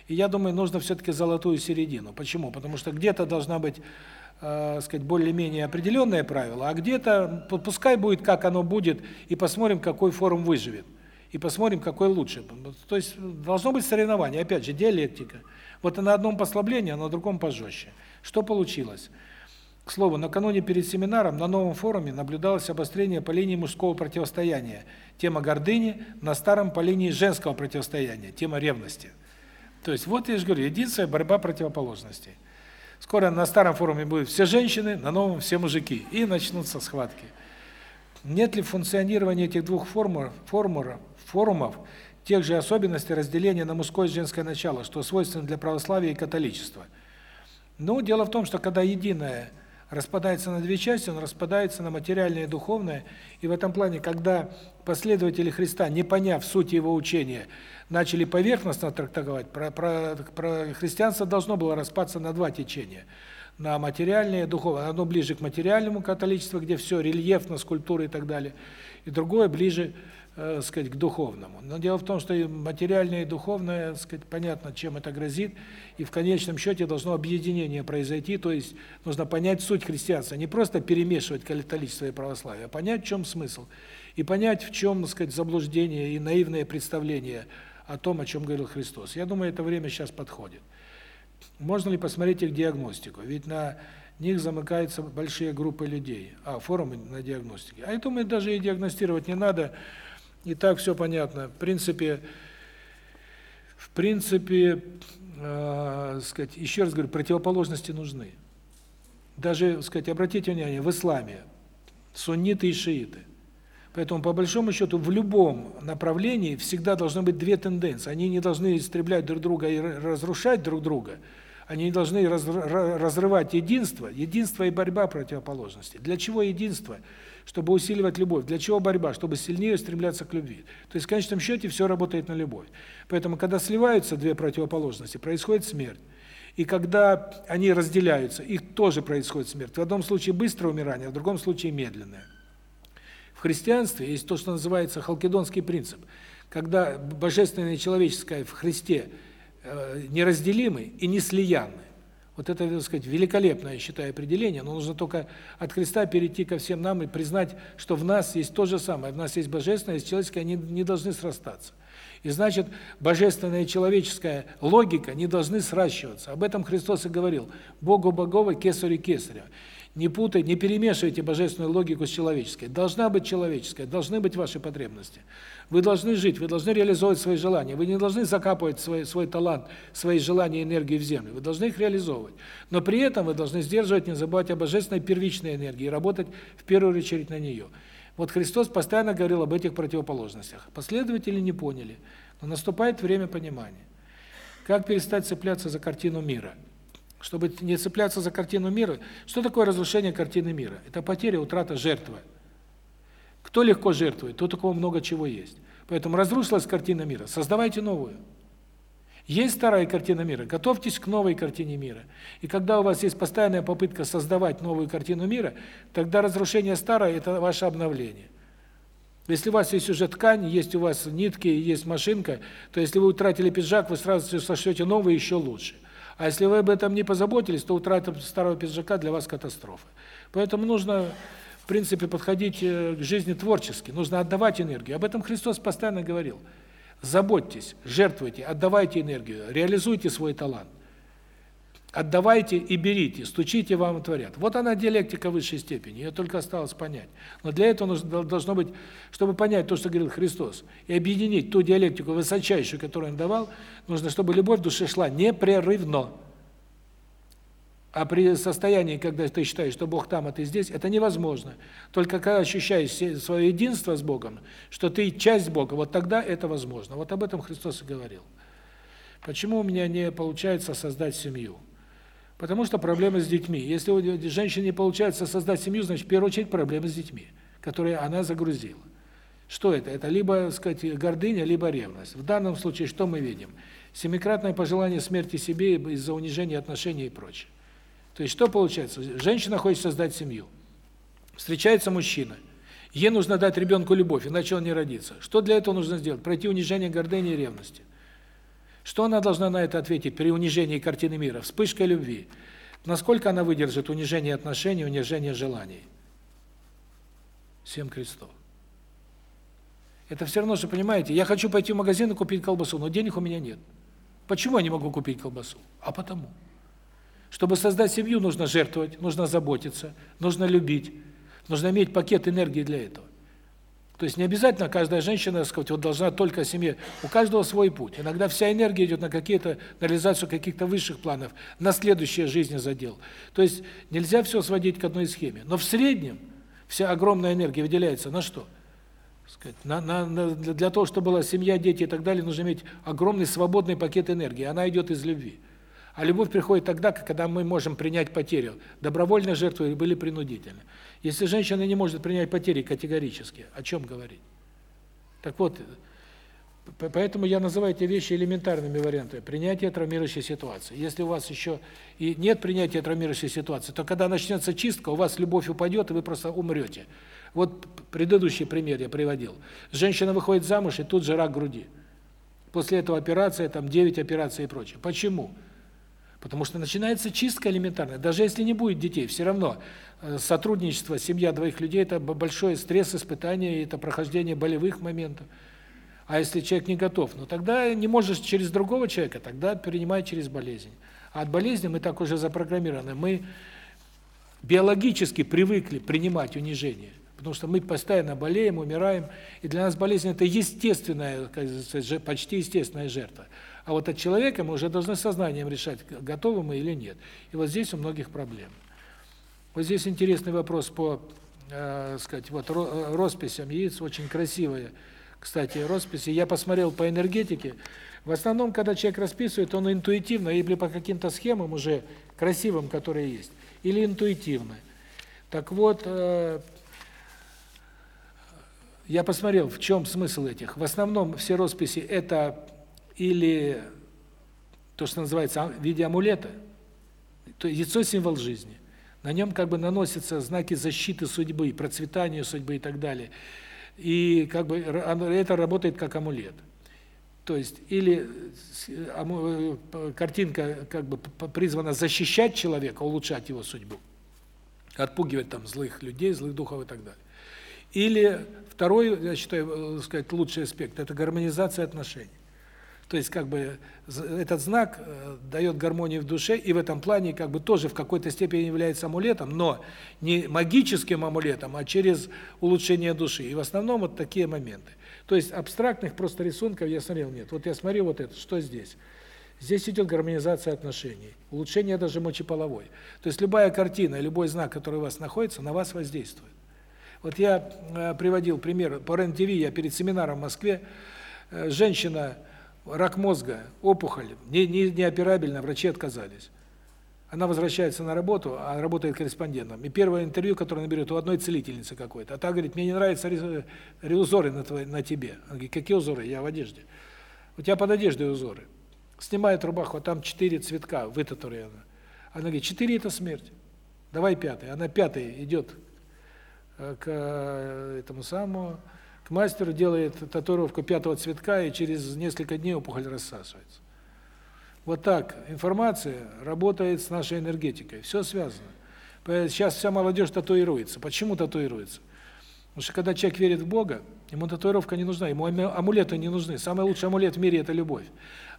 И я думаю, нужно все таки золотую середину. Почему? Потому что где-то должна быть э, сказать, более-менее определенные правила, а где-то пускай будет как оно будет, и посмотрим, какой форум выживет и посмотрим, какой лучше. То есть должно быть соревнование, опять же, диалектика. Вот на одном послаблении, а на другом пожестче. Что получилось? К слову, накануне перед семинаром на новом форуме наблюдалось обострение по линии мужского противостояния. Тема гордыни, на старом по линии женского противостояния, тема ревности. То есть вот я же говорю, единственная борьба противоположностей. Скоро на старом форуме будут все женщины, на новом все мужики, и начнутся схватки. Нет ли функционирования этих двух форм, формуров, форумов тех же особенностей разделения на мужское и женское начало, что свойственно для православия и католичества? Ну, дело в том, что когда единое распадается на две части, он распадается на материальное и духовное, и в этом плане, когда последователи Христа, не поняв суть его учения, начали поверхностно трактовать, про, про, про христианство должно было распаться на два течения – на материальное и духовное. Одно ближе к материальному католичеству, где все рельефно, скульптура и так далее, и другое ближе, э, сказать, к духовному. Но дело в том, что и материальное и духовное, сказать, понятно, чем это грозит, и в конечном счете должно объединение произойти, то есть нужно понять суть христианства, не просто перемешивать католичество и православие, а понять, в чем смысл, и понять, в чем, сказать, заблуждение и наивное представление о том, о чем говорил Христос. Я думаю, это время сейчас подходит. Можно ли посмотреть их диагностику? Ведь на них замыкаются большие группы людей. А, форумы на диагностике. А я думаю, даже и диагностировать не надо. И так все понятно. В принципе, в принципе, э, сказать, еще раз говорю, противоположности нужны. Даже, сказать, обратите внимание, в исламе сунниты и шииты. Поэтому, по большому счету, в любом направлении всегда должны быть две тенденции. Они не должны истреблять друг друга и разрушать друг друга, они должны разрывать единство, единство и борьба противоположностей. Для чего единство? Чтобы усиливать любовь. Для чего борьба? Чтобы сильнее стремляться к любви. То есть в конечном счете все работает на любовь. Поэтому когда сливаются две противоположности, происходит смерть. И когда они разделяются, их тоже происходит смерть. В одном случае быстрое умирание, в другом случае медленное. В христианстве есть то, что называется халкидонский принцип, когда божественное и человеческое в Христе – Э, неразделимы и неслиянны. Вот это, так сказать, великолепное, я считаю, определение, но нужно только от Христа перейти ко всем нам и признать, что в нас есть то же самое, в нас есть божественное, есть человеческое, они не должны срастаться. И значит, божественная и человеческая логика не должны сращиваться. Об этом Христос и говорил. Богу Богова, кесарю кесаря. Не путайте, не перемешивайте божественную логику с человеческой. Должна быть человеческая, должны быть ваши потребности. Вы должны жить, вы должны реализовывать свои желания. Вы не должны закапывать свой свой талант, свои желания и энергии в землю. Вы должны их реализовывать. Но при этом вы должны сдерживать, не забывать о божественной первичной энергии и работать в первую очередь на нее. Вот Христос постоянно говорил об этих противоположностях. Последователи не поняли, но наступает время понимания. Как перестать цепляться за картину мира? Чтобы не цепляться за картину мира, что такое разрушение картины мира? Это потеря, утрата, жертва. Кто легко жертвует, тот у кого много чего есть. Поэтому разрушилась картина мира, создавайте новую. Есть старая картина мира, готовьтесь к новой картине мира. И когда у вас есть постоянная попытка создавать новую картину мира, тогда разрушение старой это ваше обновление. Если у вас есть уже ткань, есть у вас нитки, есть машинка, то если вы утратили пиджак, вы сразу сошьете новый еще лучше. А если вы об этом не позаботились, то утрата старого пиджака для вас катастрофа. Поэтому нужно в принципе, подходить э, к жизни творчески. Нужно отдавать энергию. Об этом Христос постоянно говорил. Заботьтесь, жертвуйте, отдавайте энергию, реализуйте свой талант. Отдавайте и берите, стучите, вам творят. Вот она диалектика высшей степени, ее только осталось понять. Но для этого нужно, должно быть, чтобы понять то, что говорил Христос, и объединить ту диалектику высочайшую, которую он давал, нужно, чтобы любовь в душе шла непрерывно. А при состоянии, когда ты считаешь, что Бог там, а ты здесь, это невозможно. Только когда ощущаешь свое единство с Богом, что ты часть Бога, вот тогда это возможно. Вот об этом Христос и говорил. Почему у меня не получается создать семью? Потому что проблемы с детьми. Если у женщины не получается создать семью, значит, в первую очередь проблемы с детьми, которые она загрузила. Что это? Это либо, сказать, гордыня, либо ревность. В данном случае что мы видим? Семикратное пожелание смерти себе из-за унижения отношений и прочее. То есть что получается? Женщина хочет создать семью. Встречается мужчина. Ей нужно дать ребенку любовь, иначе он не родится. Что для этого нужно сделать? Пройти унижение гордыни и ревности. Что она должна на это ответить при унижении картины мира? Вспышка любви. Насколько она выдержит унижение отношений, унижение желаний? Семь крестов. Это все равно, что, понимаете, я хочу пойти в магазин и купить колбасу, но денег у меня нет. Почему я не могу купить колбасу? А потому. Чтобы создать семью, нужно жертвовать, нужно заботиться, нужно любить, нужно иметь пакет энергии для этого. То есть не обязательно каждая женщина, так сказать, вот должна только о семье. У каждого свой путь. Иногда вся энергия идет на какие-то на реализацию каких-то высших планов, на следующее жизнь задел. То есть нельзя все сводить к одной схеме. Но в среднем Вся огромная энергия выделяется на что? сказать, на, на, на, для того, чтобы была семья, дети и так далее, нужно иметь огромный свободный пакет энергии. Она идет из любви. А любовь приходит тогда, когда мы можем принять потерю. Добровольно жертвы были принудительно. Если женщина не может принять потери категорически, о чем говорить? Так вот, поэтому я называю эти вещи элементарными вариантами. Принятие травмирующей ситуации. Если у вас еще и нет принятия травмирующей ситуации, то когда начнется чистка, у вас любовь упадет, и вы просто умрете. Вот предыдущий пример я приводил. Женщина выходит замуж, и тут же рак груди. После этого операция, там 9 операций и прочее. Почему? Потому что начинается чистка элементарная. Даже если не будет детей, все равно э, сотрудничество, семья двоих людей – это большой стресс, испытание, это прохождение болевых моментов. А если человек не готов, ну тогда не можешь через другого человека, тогда принимай через болезнь. А от болезни мы так уже запрограммированы. Мы биологически привыкли принимать унижение, потому что мы постоянно болеем, умираем, и для нас болезнь – это естественная, почти естественная жертва. А вот от человека мы уже должны сознанием решать, готовы мы или нет. И вот здесь у многих проблем. Вот здесь интересный вопрос по, э, сказать, вот росписям яиц, очень красивые, кстати, росписи. Я посмотрел по энергетике. В основном, когда человек расписывает, он интуитивно или по каким-то схемам уже красивым, которые есть, или интуитивно. Так вот, э, я посмотрел, в чем смысл этих. В основном все росписи это или то, что называется в виде амулета, то яйцо символ жизни. На нем как бы наносятся знаки защиты судьбы, процветания судьбы и так далее. И как бы это работает как амулет. То есть или э, картинка как бы призвана защищать человека, улучшать его судьбу, отпугивать там злых людей, злых духов и так далее. Или второй, я считаю, э, сказать, лучший аспект это гармонизация отношений. То есть как бы этот знак э, дает гармонию в душе и в этом плане как бы тоже в какой-то степени является амулетом, но не магическим амулетом, а через улучшение души. И в основном вот такие моменты. То есть абстрактных просто рисунков я смотрел нет. Вот я смотрю вот это, что здесь? Здесь идет гармонизация отношений, улучшение даже мочеполовой. То есть любая картина, любой знак, который у вас находится, на вас воздействует. Вот я э, приводил пример по РЕН-ТВ, я перед семинаром в Москве, э, женщина рак мозга, опухоль, не не неоперабельно, врачи отказались. Она возвращается на работу, а работает корреспондентом. И первое интервью, которое она берет у одной целительницы какой-то. А та говорит: "Мне не нравятся узоры на твоей на тебе". Она говорит: "Какие узоры? Я в одежде". У тебя под одеждой узоры. Снимает рубаху, а там четыре цветка вытатуировано. Она говорит: "Четыре это смерть. Давай пятый". Она пятый идет э, к э, этому самому к мастеру, делает татуировку пятого цветка, и через несколько дней опухоль рассасывается. Вот так информация работает с нашей энергетикой. Все связано. Сейчас вся молодежь татуируется. Почему татуируется? Потому что когда человек верит в Бога, ему татуировка не нужна, ему амулеты не нужны. Самый лучший амулет в мире – это любовь.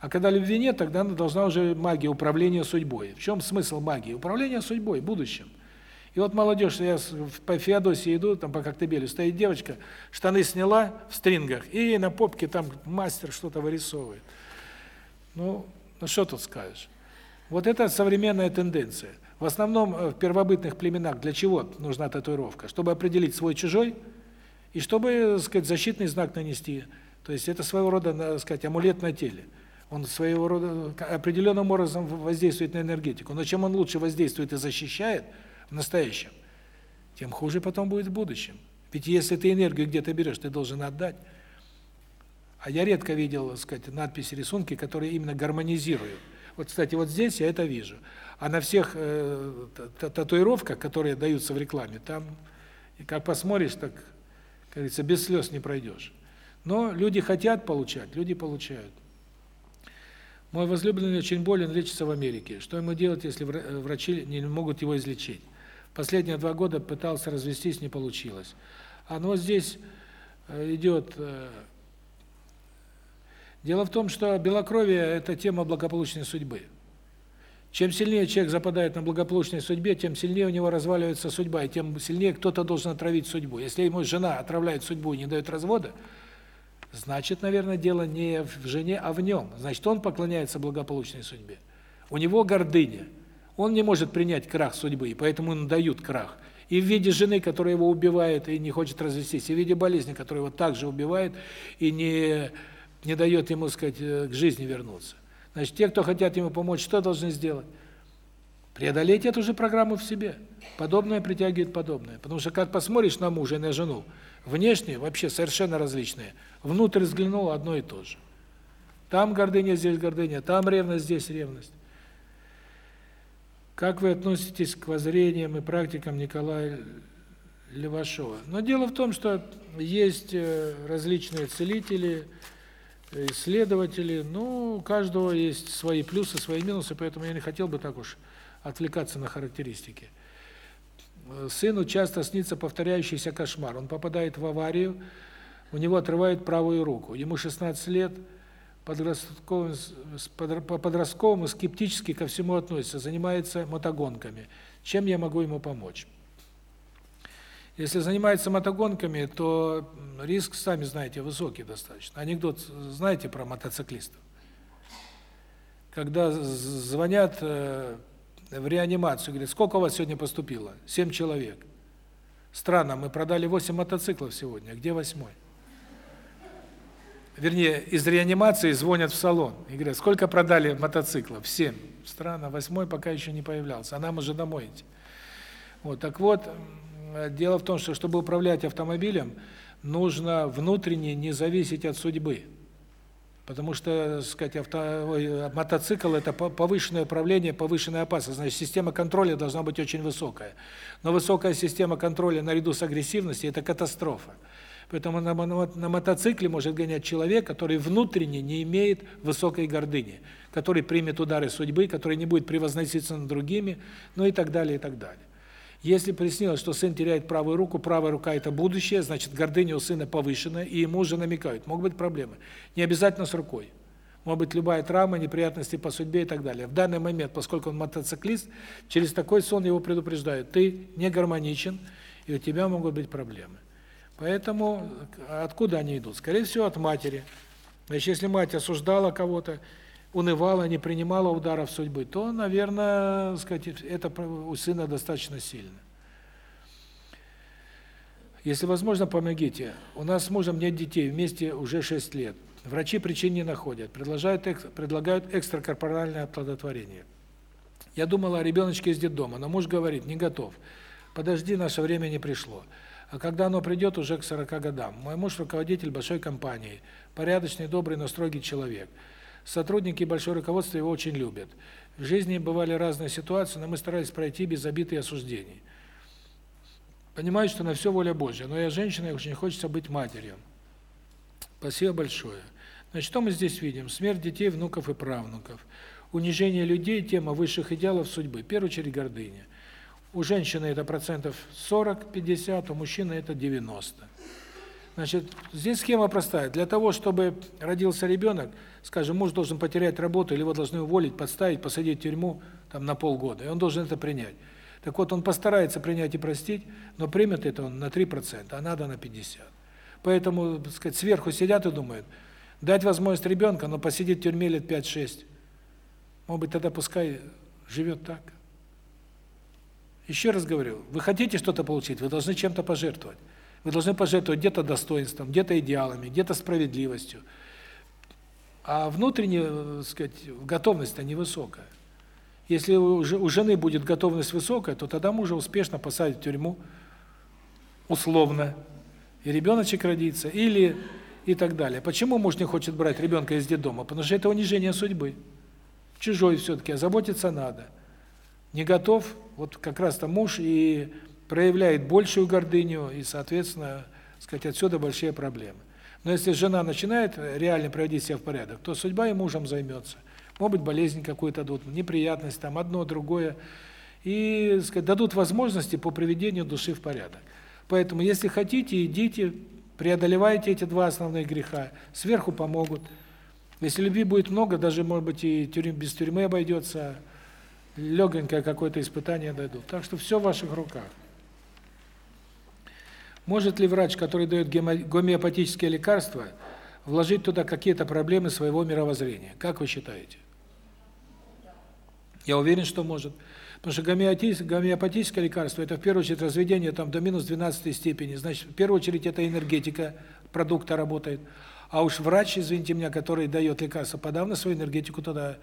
А когда любви нет, тогда должна уже магия управления судьбой. В чем смысл магии? Управление судьбой, будущим. И вот молодежь, я по Феодосии иду, там по Коктебелю, стоит девочка, штаны сняла в стрингах, и на попке там мастер что-то вырисовывает. Ну, ну что тут скажешь? Вот это современная тенденция. В основном э, в первобытных племенах для чего нужна татуировка? Чтобы определить свой-чужой, и чтобы, так сказать, защитный знак нанести. То есть это своего рода, так сказать, амулет на теле. Он своего рода определенным образом воздействует на энергетику. Но чем он лучше воздействует и защищает – в настоящем, тем хуже потом будет в будущем. Ведь если ты энергию где-то берешь, ты должен отдать. А я редко видел, так сказать, надписи, рисунки, которые именно гармонизируют. Вот, кстати, вот здесь я это вижу. А на всех э, татуировках, которые даются в рекламе, там, и как посмотришь, так, как говорится, без слез не пройдешь. Но люди хотят получать, люди получают. Мой возлюбленный очень болен, лечится в Америке. Что ему делать, если врачи не могут его излечить? Последние два года пытался развестись, не получилось. А ну здесь э, идет... Э, дело в том, что белокровие – это тема благополучной судьбы. Чем сильнее человек западает на благополучной судьбе, тем сильнее у него разваливается судьба, и тем сильнее кто-то должен отравить судьбу. Если ему жена отравляет судьбу и не дает развода, значит, наверное, дело не в жене, а в нем. Значит, он поклоняется благополучной судьбе. У него гордыня. Он не может принять крах судьбы, и поэтому ему дают крах. И в виде жены, которая его убивает и не хочет развестись, и в виде болезни, которая его также убивает и не не дает ему, сказать, э, к жизни вернуться. Значит, те, кто хотят ему помочь, что должны сделать? Преодолеть эту же программу в себе. Подобное притягивает подобное. Потому что как посмотришь на мужа и на жену, внешне вообще совершенно различные. Внутрь взглянул одно и то же. Там гордыня, здесь гордыня, там ревность, здесь ревность. Как вы относитесь к воззрениям и практикам Николая Левашова? Но дело в том, что есть э, различные целители, исследователи, ну, у каждого есть свои плюсы, свои минусы, поэтому я не хотел бы так уж отвлекаться на характеристики. Сыну часто снится повторяющийся кошмар. Он попадает в аварию, у него отрывают правую руку. Ему 16 лет, подростковым, по-подростковому скептически ко всему относится, занимается мотогонками. Чем я могу ему помочь? Если занимается мотогонками, то риск, сами знаете, высокий достаточно. Анекдот знаете про мотоциклистов? Когда звонят э, в реанимацию, говорят, сколько у вас сегодня поступило? Семь человек. Странно, мы продали восемь мотоциклов сегодня, где восьмой? Вернее, из реанимации звонят в салон и говорят, сколько продали мотоциклов? Семь. Странно, восьмой пока еще не появлялся, а нам уже домой идти. Вот, так вот, дело в том, что чтобы управлять автомобилем, нужно внутренне не зависеть от судьбы. Потому что, сказать, авто, ой, мотоцикл это повышенное управление, повышенная опасность, значит, система контроля должна быть очень высокая. Но высокая система контроля наряду с агрессивностью это катастрофа. Поэтому на, на, на мотоцикле может гонять человек, который внутренне не имеет высокой гордыни, который примет удары судьбы, который не будет превозноситься над другими, ну и так далее, и так далее. Если приснилось, что сын теряет правую руку, правая рука это будущее, значит, гордыня у сына повышена, и ему уже намекают, могут быть проблемы. Не обязательно с рукой. Может быть любая травма, неприятности по судьбе и так далее. В данный момент, поскольку он мотоциклист, через такой сон его предупреждают: ты не гармоничен, и у тебя могут быть проблемы. Поэтому откуда они идут? Скорее всего, от матери. Значит, если мать осуждала кого-то, унывала, не принимала ударов судьбы, то, наверное, сказать, это у сына достаточно сильно. Если возможно, помогите. У нас с мужем нет детей, вместе уже 6 лет. Врачи причин не находят, предлагают предлагают экстракорпоральное оплодотворение. Я думала о ребеночке из детдома, но муж говорит: "Не готов. Подожди, наше время не пришло". А когда оно придет уже к 40 годам. Мой муж руководитель большой компании, порядочный, добрый, но строгий человек. Сотрудники и большое руководство его очень любят. В жизни бывали разные ситуации, но мы старались пройти без обид и осуждений. Понимаю, что на все воля Божья, но я женщина, и очень хочется быть матерью. Спасибо большое. Значит, что мы здесь видим? Смерть детей, внуков и правнуков. Унижение людей, тема высших идеалов судьбы. В первую очередь гордыня. У женщины это процентов 40-50, у мужчины это 90. Значит, здесь схема простая. Для того, чтобы родился ребенок, скажем, муж должен потерять работу, или его должны уволить, подставить, посадить в тюрьму там на полгода, и он должен это принять. Так вот, он постарается принять и простить, но примет это он на 3%, а надо на 50. Поэтому, так сказать, сверху сидят и думают, дать возможность ребенка, но посидеть в тюрьме лет 5-6. Может быть, тогда пускай живет так. Еще раз говорю, вы хотите что-то получить, вы должны чем-то пожертвовать. Вы должны пожертвовать где-то достоинством, где-то идеалами, где-то справедливостью. А внутренняя, так сказать, готовность-то невысокая. Если у жены будет готовность высокая, то тогда мужа успешно посадят в тюрьму, условно, и ребеночек родится, или и так далее. Почему муж не хочет брать ребенка из детдома? Потому что это унижение судьбы. Чужой все-таки, а заботиться надо. Не готов, вот как раз-то муж и проявляет большую гордыню, и, соответственно, сказать, отсюда большие проблемы. Но если жена начинает реально приводить себя в порядок, то судьба и мужем займется. Может быть, болезнь какую-то дадут, неприятность, там одно, другое. И, сказать, дадут возможности по приведению души в порядок. Поэтому, если хотите, идите, преодолевайте эти два основных греха, сверху помогут. Если любви будет много, даже, может быть, и тюрьм, без тюрьмы обойдется, легонькое какое-то испытание дадут. Так что все в ваших руках. Может ли врач, который дает гомеопатические лекарства, вложить туда какие-то проблемы своего мировоззрения? Как вы считаете? Я уверен, что может. Потому что гомеопатическое лекарство это в первую очередь разведение там до минус 12 степени. Значит, в первую очередь это энергетика продукта работает. А уж врач, извините меня, который дает лекарство, подавно свою энергетику туда,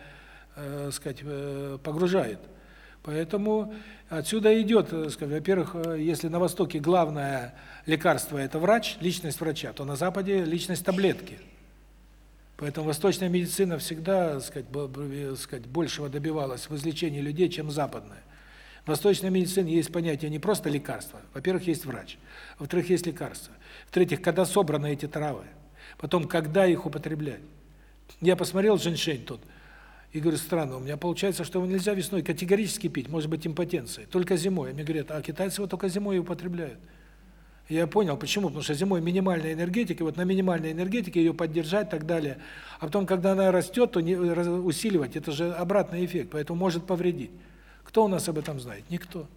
э, сказать, э, погружает. Поэтому отсюда идет, э, во-первых, э, если на востоке главное лекарство это врач, личность врача, то на западе личность таблетки. Поэтому восточная медицина всегда, сказать, сказать, большего добивалась в излечении людей, чем западная. В восточной медицине есть понятие не просто лекарства. Во-первых, есть врач. Во-вторых, есть лекарства. В-третьих, когда собраны эти травы. Потом, когда их употреблять. Я посмотрел женьшень тут и говорю, странно, у меня получается, что его нельзя весной категорически пить, может быть импотенция, только зимой. Они говорят, а китайцы его только зимой и употребляют. Я понял, почему, потому что зимой минимальная энергетика, вот на минимальной энергетике ее поддержать и так далее. А потом, когда она растет, то не, усиливать, это же обратный эффект, поэтому может повредить. Кто у нас об этом знает? Никто.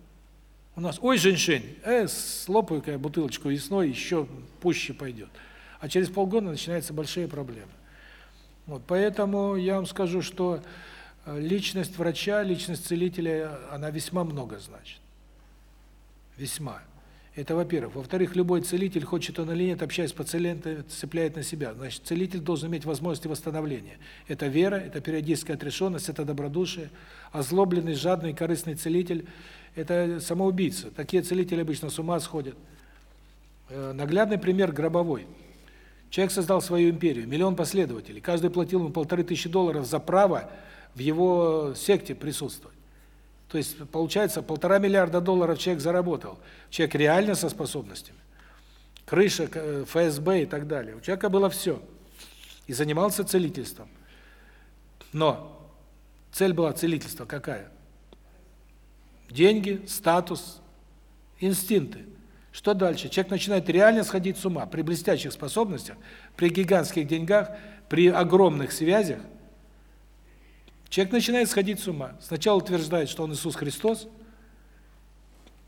У нас, ой, женьшень, э, слопаю-ка бутылочку весной, еще пуще пойдет. А через полгода начинаются большие проблемы. Вот, поэтому я вам скажу, что э, личность врача, личность целителя, она весьма много значит. Весьма. Это во-первых. Во-вторых, любой целитель, хочет он или нет, общаясь с пациентом, цепляет на себя. Значит, целитель должен иметь возможности восстановления. Это вера, это периодическая отрешенность, это добродушие. Озлобленный, жадный, корыстный целитель – это самоубийца. Такие целители обычно с ума сходят. Э, наглядный пример – гробовой. Человек создал свою империю, миллион последователей. Каждый платил ему полторы тысячи долларов за право в его секте присутствовать. То есть, получается, полтора миллиарда долларов человек заработал. Человек реально со способностями. Крыша, э, ФСБ и так далее. У человека было все. И занимался целительством. Но цель была целительства какая? Деньги, статус, инстинкты. Что дальше? Человек начинает реально сходить с ума при блестящих способностях, при гигантских деньгах, при огромных связях. Человек начинает сходить с ума. Сначала утверждает, что он Иисус Христос,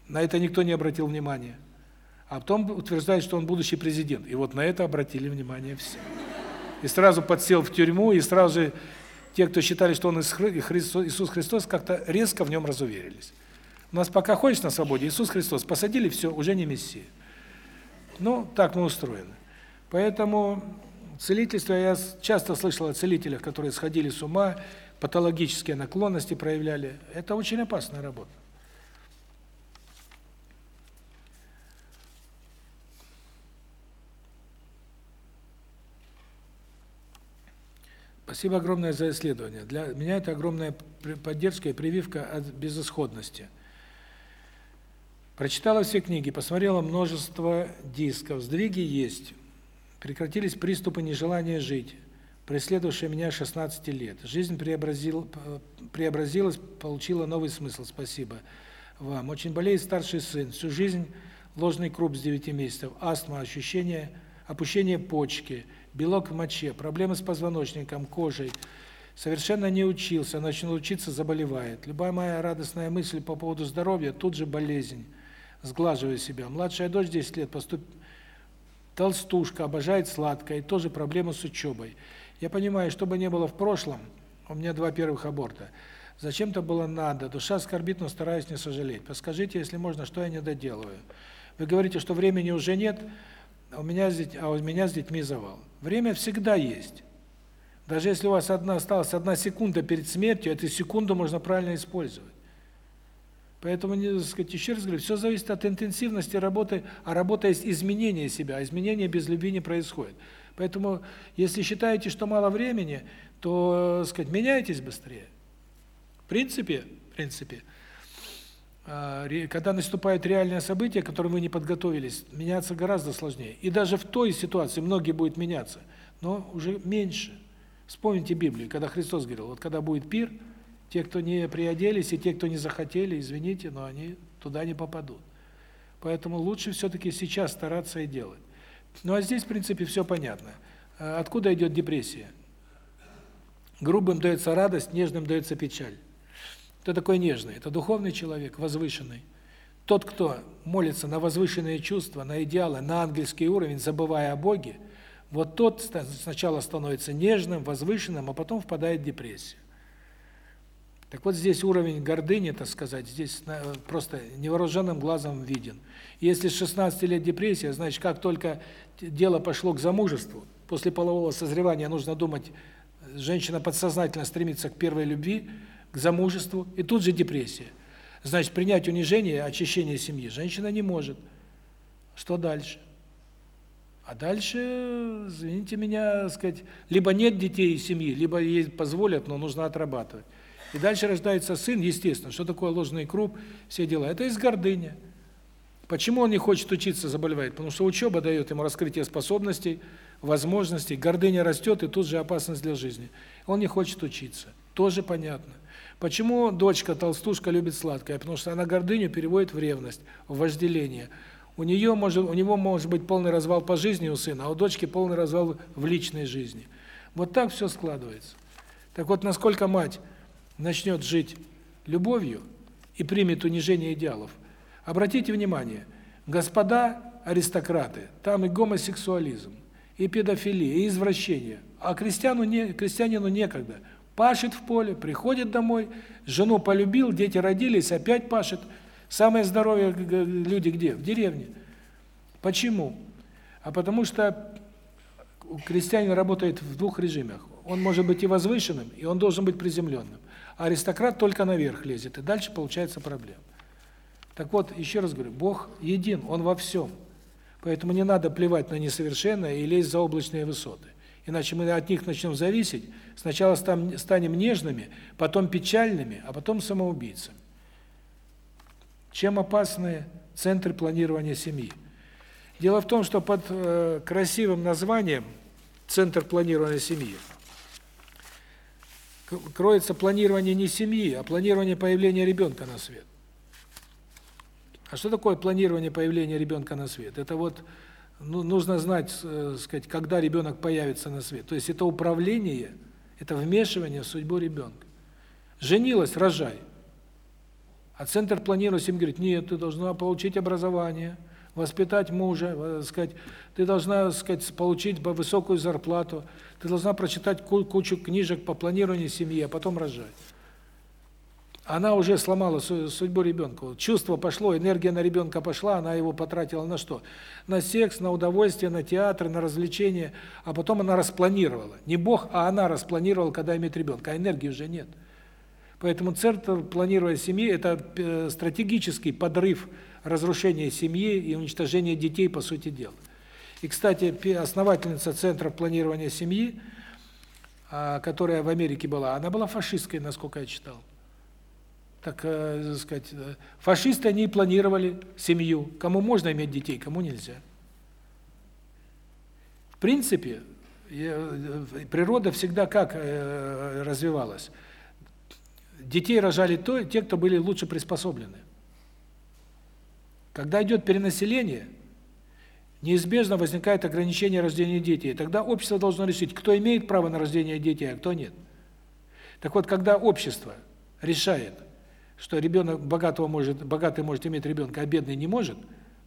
на это никто не обратил внимания. А потом утверждает, что он будущий президент. И вот на это обратили внимание все. И сразу подсел в тюрьму, и сразу же те, кто считали, что он Иисус Христос, как-то резко в нем разуверились. У нас пока ходишь на свободе, Иисус Христос, посадили, все, уже не Мессия. Ну, так мы устроены. Поэтому целительство, я часто слышал о целителях, которые сходили с ума, патологические наклонности проявляли. Это очень опасная работа. Спасибо огромное за исследование. Для меня это огромная поддержка и прививка от безысходности. Прочитала все книги, посмотрела множество дисков. Сдвиги есть. Прекратились приступы нежелания жить преследовавшая меня 16 лет. Жизнь преобразил, преобразилась, получила новый смысл. Спасибо вам. Очень болеет старший сын. Всю жизнь ложный круп с 9 месяцев, астма, ощущение опущение почки, белок в моче, проблемы с позвоночником, кожей. Совершенно не учился, начал учиться, заболевает. Любая моя радостная мысль по поводу здоровья тут же болезнь. Сглаживаю себя. Младшая дочь 10 лет поступ толстушка, обожает сладкое, тоже проблемы с учебой. Я понимаю, что бы ни было в прошлом, у меня два первых аборта. Зачем-то было надо, душа скорбит, но стараюсь не сожалеть. Подскажите, если можно, что я не доделываю. Вы говорите, что времени уже нет, а у меня с а у меня с детьми завал. Время всегда есть. Даже если у вас одна осталась одна секунда перед смертью, эту секунду можно правильно использовать. Поэтому, не, сказать, еще раз говорю, все зависит от интенсивности работы, а работа есть изменение себя, а изменение без любви не происходит. Поэтому, если считаете, что мало времени, то, сказать, меняйтесь быстрее. В принципе, в принципе, а, когда наступают реальные события, к которым вы не подготовились, меняться гораздо сложнее. И даже в той ситуации многие будут меняться, но уже меньше. Вспомните Библию, когда Христос говорил, вот когда будет пир, те, кто не приоделись, и те, кто не захотели, извините, но они туда не попадут. Поэтому лучше все-таки сейчас стараться и делать. Ну а здесь, в принципе, все понятно. А откуда идет депрессия? Грубым дается радость, нежным дается печаль. Кто такой нежный? Это духовный человек, возвышенный. Тот, кто молится на возвышенные чувства, на идеалы, на ангельский уровень, забывая о Боге, вот тот сначала становится нежным, возвышенным, а потом впадает в депрессию. Так вот здесь уровень гордыни, так сказать, здесь просто невооруженным глазом виден. Если с 16 лет депрессия, значит, как только дело пошло к замужеству, после полового созревания нужно думать, женщина подсознательно стремится к первой любви, к замужеству, и тут же депрессия. Значит, принять унижение, очищение семьи женщина не может. Что дальше? А дальше, извините меня, сказать, либо нет детей и семьи, либо ей позволят, но нужно отрабатывать. И дальше рождается сын, естественно. Что такое ложный круг, все дела? Это из гордыни. Почему он не хочет учиться, заболевает? Потому что учеба дает ему раскрытие способностей, возможностей, гордыня растет, и тут же опасность для жизни. Он не хочет учиться. Тоже понятно. Почему дочка толстушка любит сладкое? Потому что она гордыню переводит в ревность, в вожделение. У нее может у него может быть полный развал по жизни у сына, а у дочки полный развал в личной жизни. Вот так все складывается. Так вот, насколько мать начнет жить любовью и примет унижение идеалов. Обратите внимание, господа аристократы, там и гомосексуализм, и педофилия, и извращение. А крестьяну не крестьянину некогда. Пашет в поле, приходит домой, жену полюбил, дети родились, опять пашет. Самые здоровые люди где? В деревне. Почему? А потому что крестьянин работает в двух режимах. Он может быть и возвышенным, и он должен быть приземленным а аристократ только наверх лезет, и дальше получается проблема. Так вот, еще раз говорю, Бог един, Он во всем. Поэтому не надо плевать на несовершенное и лезть за облачные высоты. Иначе мы от них начнем зависеть, сначала станем нежными, потом печальными, а потом самоубийцами. Чем опасны центры планирования семьи? Дело в том, что под э, красивым названием «Центр планирования семьи» кроется планирование не семьи, а планирование появления ребенка на свет. А что такое планирование появления ребенка на свет? Это вот ну, нужно знать, э, сказать, когда ребенок появится на свет. То есть это управление, это вмешивание в судьбу ребенка. Женилась, рожай. А центр планирования семьи говорит: "Нет, ты должна получить образование, воспитать мужа, э, сказать, ты должна, сказать, получить высокую зарплату, ты должна прочитать кучу книжек по планированию семьи, а потом рожать. Она уже сломала судьбу ребенка. Чувство пошло, энергия на ребенка пошла, она его потратила на что? На секс, на удовольствие, на театр, на развлечения, а потом она распланировала. Не Бог, а она распланировала, когда имеет ребенка, а энергии уже нет. Поэтому центр планирования семьи это э, стратегический подрыв разрушения семьи и уничтожения детей по сути дела. И, кстати, основательница Центра планирования семьи, а, которая в Америке была, она была фашисткой, насколько я читал. Так, э, сказать, э, фашисты они планировали семью. Кому можно иметь детей, кому нельзя. В принципе, э, природа всегда как развивалась? Детей рожали то, те, кто были лучше приспособлены. Когда идет перенаселение, неизбежно возникает ограничение рождения детей. Тогда общество должно решить, кто имеет право на рождение детей, а кто нет. Так вот, когда общество решает, что ребенок богатого может, богатый может иметь ребенка, а бедный не может,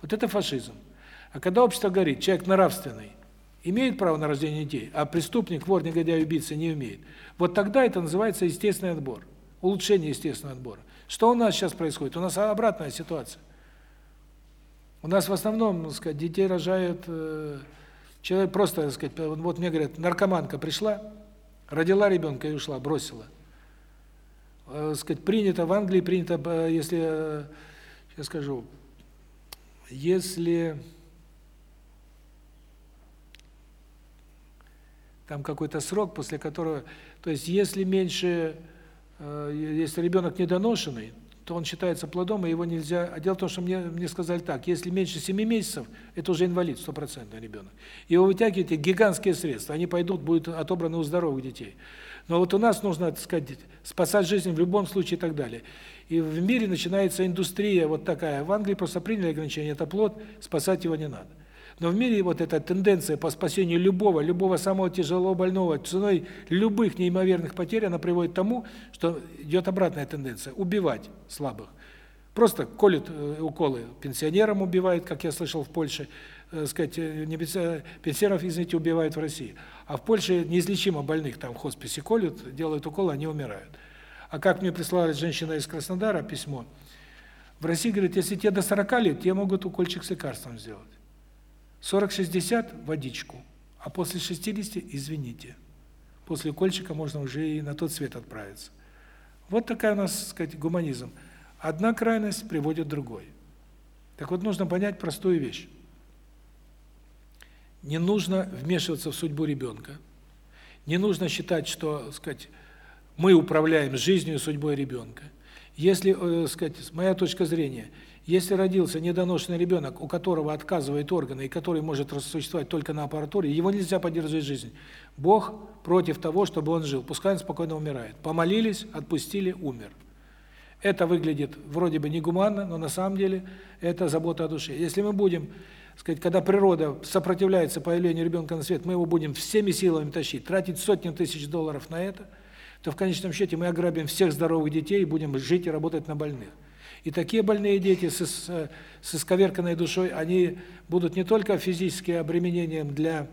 вот это фашизм. А когда общество говорит, человек нравственный имеет право на рождение детей, а преступник, вор, негодяй, убийца не имеет, вот тогда это называется естественный отбор, улучшение естественного отбора. Что у нас сейчас происходит? У нас обратная ситуация. У нас в основном, так сказать, детей рожают э, человек просто, так сказать, вот мне говорят, наркоманка пришла, родила ребенка и ушла, бросила. Э, сказать, принято в Англии принято, э, если э, сейчас скажу, если там какой-то срок, после которого, то есть если меньше, э, если ребенок недоношенный, то он считается плодом, и его нельзя... А дело в том, что мне мне сказали так, если меньше 7 месяцев, это уже инвалид, стопроцентный ребенок. Его вытягиваете гигантские средства, они пойдут, будут отобраны у здоровых детей. Но вот у нас нужно, так сказать, спасать жизнь в любом случае и так далее. И в мире начинается индустрия вот такая. В Англии просто приняли ограничение, это плод, спасать его не надо. Но в мире вот эта тенденция по спасению любого, любого самого тяжело больного ценой любых неимоверных потерь, она приводит к тому, что идет обратная тенденция убивать слабых. Просто колют э, уколы пенсионерам убивают, как я слышал в Польше, э, сказать, э, не пенсионеров, извините, убивают в России. А в Польше неизлечимо больных там в хосписе колют, делают уколы, они умирают. А как мне прислала женщина из Краснодара письмо, в России, говорит, если тебе до 40 лет, тебе могут укольчик с лекарством сделать. 40-60 – водичку, а после 60 – извините. После укольчика можно уже и на тот свет отправиться. Вот такая у нас, так сказать, гуманизм. Одна крайность приводит к другой. Так вот, нужно понять простую вещь. Не нужно вмешиваться в судьбу ребенка. Не нужно считать, что, так сказать, мы управляем жизнью и судьбой ребенка. Если, э, сказать, моя точка зрения, если родился недоношенный ребенок, у которого отказывают органы и который может существовать только на аппаратуре, его нельзя поддерживать жизнь. Бог против того, чтобы он жил. Пускай он спокойно умирает. Помолились, отпустили, умер. Это выглядит вроде бы негуманно, но на самом деле это забота о душе. Если мы будем, сказать, когда природа сопротивляется появлению ребенка на свет, мы его будем всеми силами тащить, тратить сотни тысяч долларов на это, то в конечном счете мы ограбим всех здоровых детей и будем жить и работать на больных. И такие больные дети с, с, с исковерканной душой, они будут не только физически обременением для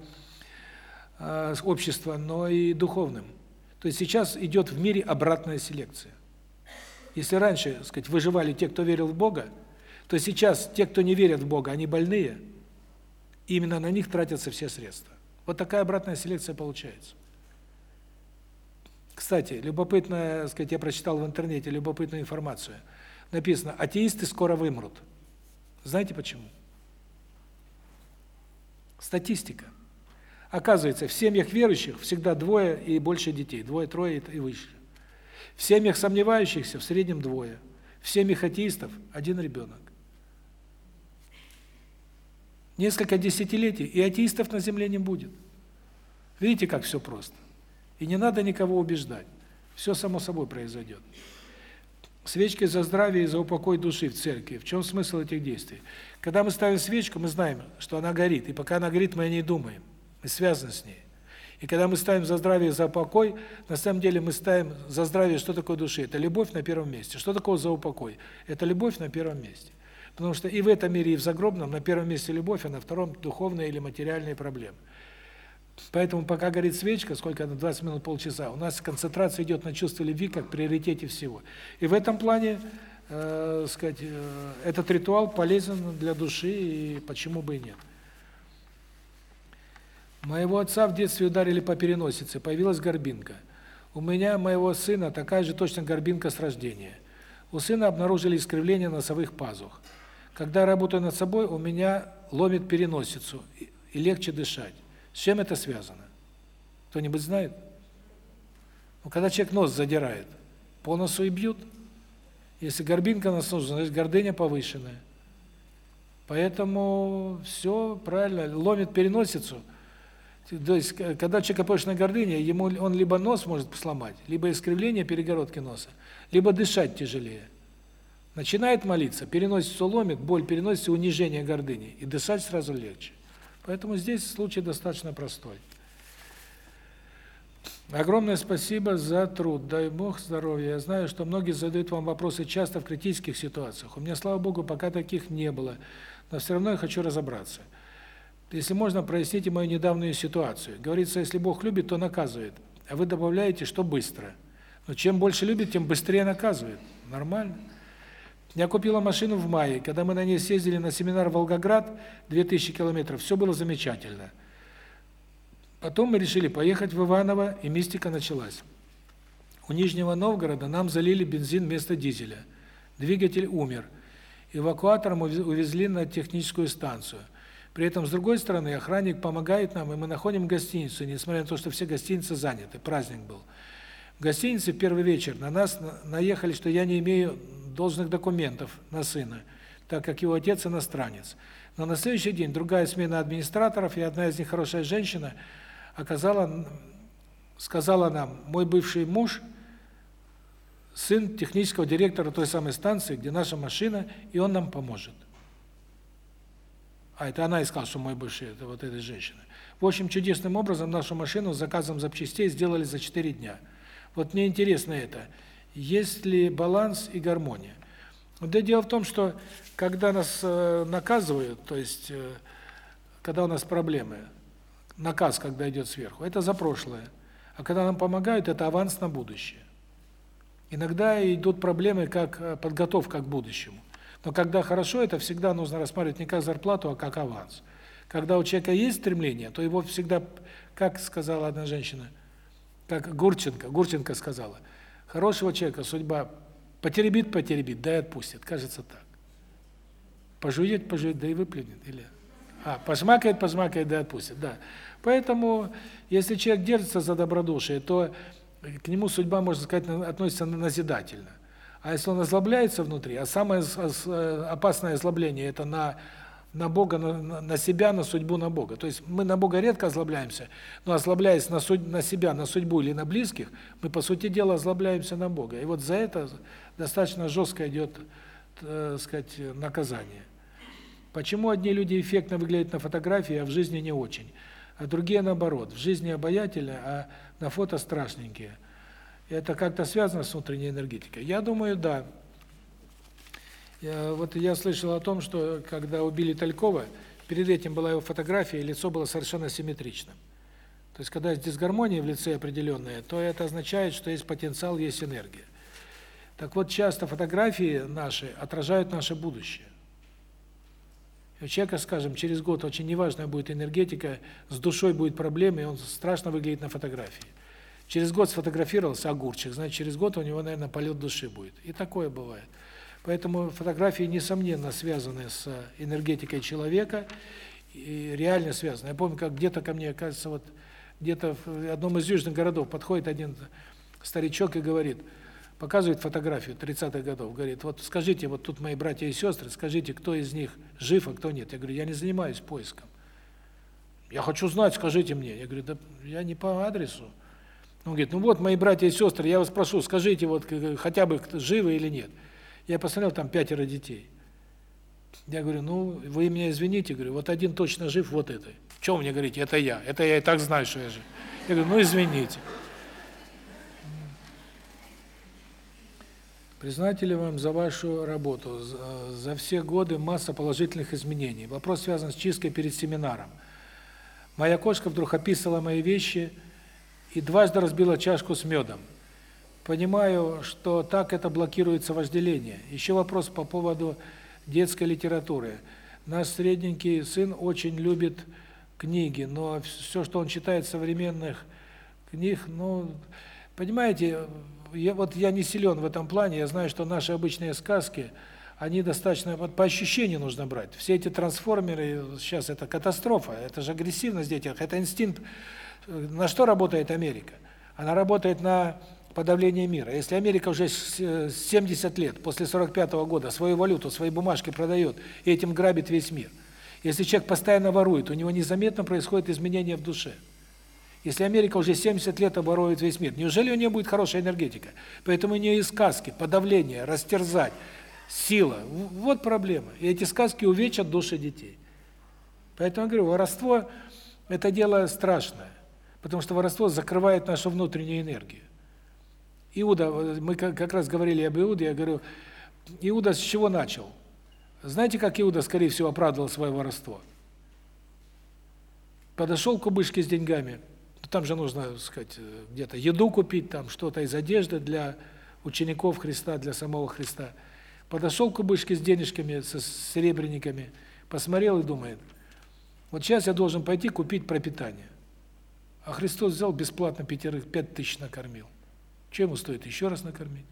э, общества, но и духовным. То есть сейчас идет в мире обратная селекция. Если раньше, так сказать, выживали те, кто верил в Бога, то сейчас те, кто не верят в Бога, они больные, и именно на них тратятся все средства. Вот такая обратная селекция получается. Кстати, любопытно, сказать, я прочитал в интернете любопытную информацию. Написано: атеисты скоро вымрут. Знаете почему? Статистика. Оказывается, в семьях верующих всегда двое и больше детей, двое-трое и выше. В семьях сомневающихся в среднем двое. В семьях атеистов один ребенок. Несколько десятилетий, и атеистов на земле не будет. Видите, как все просто. И не надо никого убеждать. Все само собой произойдет. Свечки за здравие и за упокой души в церкви. В чем смысл этих действий? Когда мы ставим свечку, мы знаем, что она горит, и пока она горит, мы о ней думаем. Мы связаны с ней. И когда мы ставим за здравие за упокой, на самом деле мы ставим за здравие, что такое души? Это любовь на первом месте. Что такое за упокой? Это любовь на первом месте. Потому что и в этом мире, и в загробном на первом месте любовь, а на втором духовные или материальные проблемы. Поэтому пока горит свечка, сколько она, 20 минут, полчаса, у нас концентрация идет на чувство любви как приоритете всего. И в этом плане, э, сказать, э, этот ритуал полезен для души, и почему бы и нет. Моего отца в детстве ударили по переносице, появилась горбинка. У меня, моего сына, такая же точно горбинка с рождения. У сына обнаружили искривление носовых пазух. Когда работаю над собой, у меня ломит переносицу и легче дышать. С чем это связано? Кто-нибудь знает? Ну, когда человек нос задирает, по носу и бьют. Если горбинка нас нужна, значит гордыня повышенная. Поэтому все правильно, ломит переносицу. То есть, когда человек повышенная гордыня, ему он либо нос может сломать, либо искривление перегородки носа, либо дышать тяжелее. Начинает молиться, переносицу ломит, боль переносится, унижение гордыни, и дышать сразу легче. Поэтому здесь случай достаточно простой. Огромное спасибо за труд. Дай Бог здоровья. Я знаю, что многие задают вам вопросы часто в критических ситуациях. У меня, слава Богу, пока таких не было. Но все равно я хочу разобраться. Если можно, проясните мою недавнюю ситуацию. Говорится, если Бог любит, то наказывает. А вы добавляете, что быстро. Но чем больше любит, тем быстрее наказывает. Нормально. Я купила машину в мае, когда мы на ней съездили на семинар в Волгоград, 2000 километров, все было замечательно. Потом мы решили поехать в Иваново, и мистика началась. У Нижнего Новгорода нам залили бензин вместо дизеля. Двигатель умер. Эвакуатором увезли на техническую станцию. При этом, с другой стороны, охранник помогает нам, и мы находим гостиницу, несмотря на то, что все гостиницы заняты, праздник был. В гостинице первый вечер на нас наехали, что я не имею должных документов на сына, так как его отец иностранец. Но на следующий день другая смена администраторов, и одна из них хорошая женщина, оказала сказала нам: "Мой бывший муж сын технического директора той самой станции, где наша машина, и он нам поможет". А это она искала, что мой бывший это вот эта женщина. В общем, чудесным образом нашу машину с заказом запчастей сделали за 4 дня. Вот мне интересно это есть ли баланс и гармония. Да дело в том, что когда нас э, наказывают, то есть э, когда у нас проблемы, наказ, когда идет сверху, это за прошлое. А когда нам помогают, это аванс на будущее. Иногда идут проблемы как э, подготовка к будущему. Но когда хорошо, это всегда нужно рассматривать не как зарплату, а как аванс. Когда у человека есть стремление, то его всегда, как сказала одна женщина, как Гурченко, Гурченко сказала, хорошего человека судьба потеребит, потеребит, да и отпустит. Кажется так. Пожует, пожует, да и выплюнет. Или... А, пожмакает, пожмакает, да и отпустит. Да. Поэтому, если человек держится за добродушие, то к нему судьба, можно сказать, относится назидательно. А если он озлобляется внутри, а самое э, опасное озлобление – это на на Бога, на, на себя, на судьбу на Бога. То есть мы на Бога редко озлобляемся, но озлобляясь на, суд, на себя, на судьбу или на близких, мы, по сути дела, озлобляемся на Бога. И вот за это достаточно жестко идет, так э, сказать, наказание. Почему одни люди эффектно выглядят на фотографии, а в жизни не очень? А другие наоборот, в жизни обаятельные, а на фото страшненькие. Это как-то связано с внутренней энергетикой? Я думаю, да. Я, вот я слышал о том, что когда убили Талькова, перед этим была его фотография, и лицо было совершенно симметричным. То есть, когда есть дисгармония в лице определенная, то это означает, что есть потенциал, есть энергия. Так вот, часто фотографии наши отражают наше будущее. И у человека, скажем, через год очень неважная будет энергетика, с душой будет проблемы, и он страшно выглядит на фотографии. Через год сфотографировался огурчик, значит, через год у него, наверное, полет души будет. И такое бывает. Поэтому фотографии, несомненно, связаны с энергетикой человека, и реально связаны. Я помню, как где-то ко мне, кажется, вот где-то в одном из южных городов подходит один старичок и говорит, показывает фотографию 30-х годов, говорит, вот скажите, вот тут мои братья и сестры, скажите, кто из них жив, а кто нет. Я говорю, я не занимаюсь поиском. Я хочу знать, скажите мне. Я говорю, да я не по адресу. Он говорит, ну вот мои братья и сестры, я вас прошу, скажите, вот хотя бы живы или нет. Я посмотрел, там пятеро детей. Я говорю, ну, вы меня извините, говорю, вот один точно жив, вот это. Что вы мне говорите, это я, это я и так знаю, что я жив. Я говорю, ну, извините. Признателен вам за вашу работу. За все годы масса положительных изменений. Вопрос связан с чисткой перед семинаром. Моя кошка вдруг описала мои вещи и дважды разбила чашку с медом понимаю, что так это блокируется вожделение. Еще вопрос по поводу детской литературы. Наш средненький сын очень любит книги, но все, что он читает современных книг, ну, понимаете, я вот я не силен в этом плане, я знаю, что наши обычные сказки, они достаточно вот по ощущению нужно брать. Все эти трансформеры сейчас это катастрофа, это же агрессивность в детях, это инстинкт. На что работает Америка? Она работает на подавления мира. Если Америка уже 70 лет после 45 -го года свою валюту, свои бумажки продает и этим грабит весь мир. Если человек постоянно ворует, у него незаметно происходит изменение в душе. Если Америка уже 70 лет оборует весь мир, неужели у нее будет хорошая энергетика? Поэтому у нее и сказки, подавление, растерзать, сила. Вот проблема. И эти сказки увечат души детей. Поэтому я говорю, воровство – это дело страшное, потому что воровство закрывает нашу внутреннюю энергию. Иуда, мы как раз говорили об Иуде, я говорю, Иуда с чего начал? Знаете, как Иуда, скорее всего, оправдывал свое воровство? Подошел к кубышке с деньгами, ну, там же нужно, так сказать, где-то еду купить, там что-то из одежды для учеников Христа, для самого Христа. Подошел к кубышке с денежками, со серебряниками, посмотрел и думает, вот сейчас я должен пойти купить пропитание. А Христос взял бесплатно пятерых, пять тысяч накормил. Чем стоит еще раз накормить?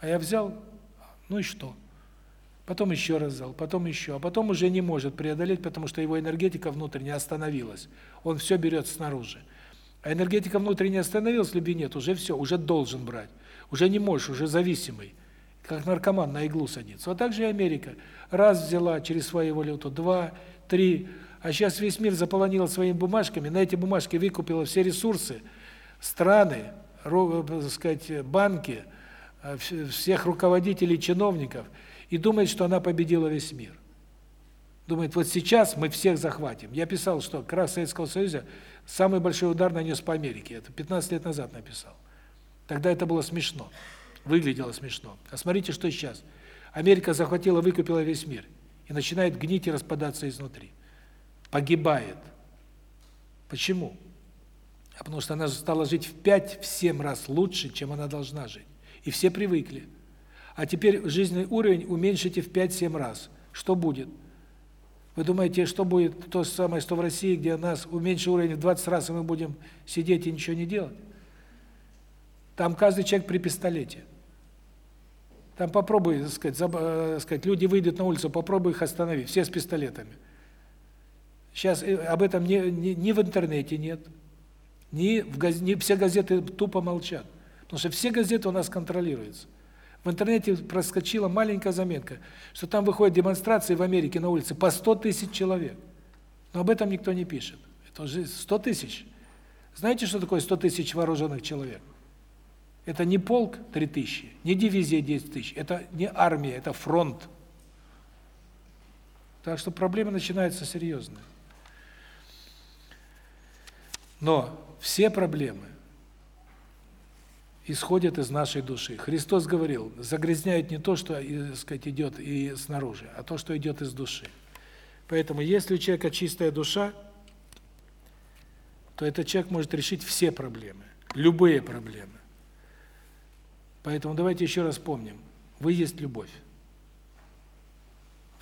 А я взял, ну и что? Потом еще раз взял, потом еще, а потом уже не может преодолеть, потому что его энергетика внутренняя остановилась. Он все берет снаружи. А энергетика внутренняя остановилась, любви нет, уже все, уже должен брать. Уже не можешь, уже зависимый. Как наркоман на иглу садится. Вот так же и Америка. Раз взяла через свою валюту, два, три, а сейчас весь мир заполонила своими бумажками, на эти бумажки выкупила все ресурсы, страны, сказать, банки, э, всех руководителей, чиновников и думает, что она победила весь мир. Думает, вот сейчас мы всех захватим. Я писал, что крах Советского Союза самый большой удар нанес по Америке. Это 15 лет назад написал. Тогда это было смешно. Выглядело смешно. А смотрите, что сейчас. Америка захватила, выкупила весь мир и начинает гнить и распадаться изнутри. Погибает. Почему? А потому что она стала жить в 5-7 раз лучше, чем она должна жить. И все привыкли. А теперь жизненный уровень уменьшите в 5-7 раз. Что будет? Вы думаете, что будет то самое, что в России, где нас уменьшит уровень в 20 раз, и мы будем сидеть и ничего не делать? Там каждый человек при пистолете. Там попробуй, так сказать, заб, э, сказать, люди выйдут на улицу, попробуй их остановить, все с пистолетами. Сейчас э, об этом ни, ни, ни в интернете нет, ни, в газ, ни все газеты тупо молчат. Потому что все газеты у нас контролируются. В интернете проскочила маленькая заметка, что там выходят демонстрации в Америке на улице по 100 тысяч человек. Но об этом никто не пишет. Это уже 100 тысяч. Знаете, что такое 100 тысяч вооруженных человек? Это не полк 3 тысячи, не дивизия 10 тысяч, это не армия, это фронт. Так что проблема начинается серьезная. Но все проблемы исходят из нашей души. Христос говорил, загрязняет не то, что, так сказать, идет и снаружи, а то, что идет из души. Поэтому если у человека чистая душа, то этот человек может решить все проблемы, любые проблемы. Поэтому давайте еще раз помним. Вы есть любовь.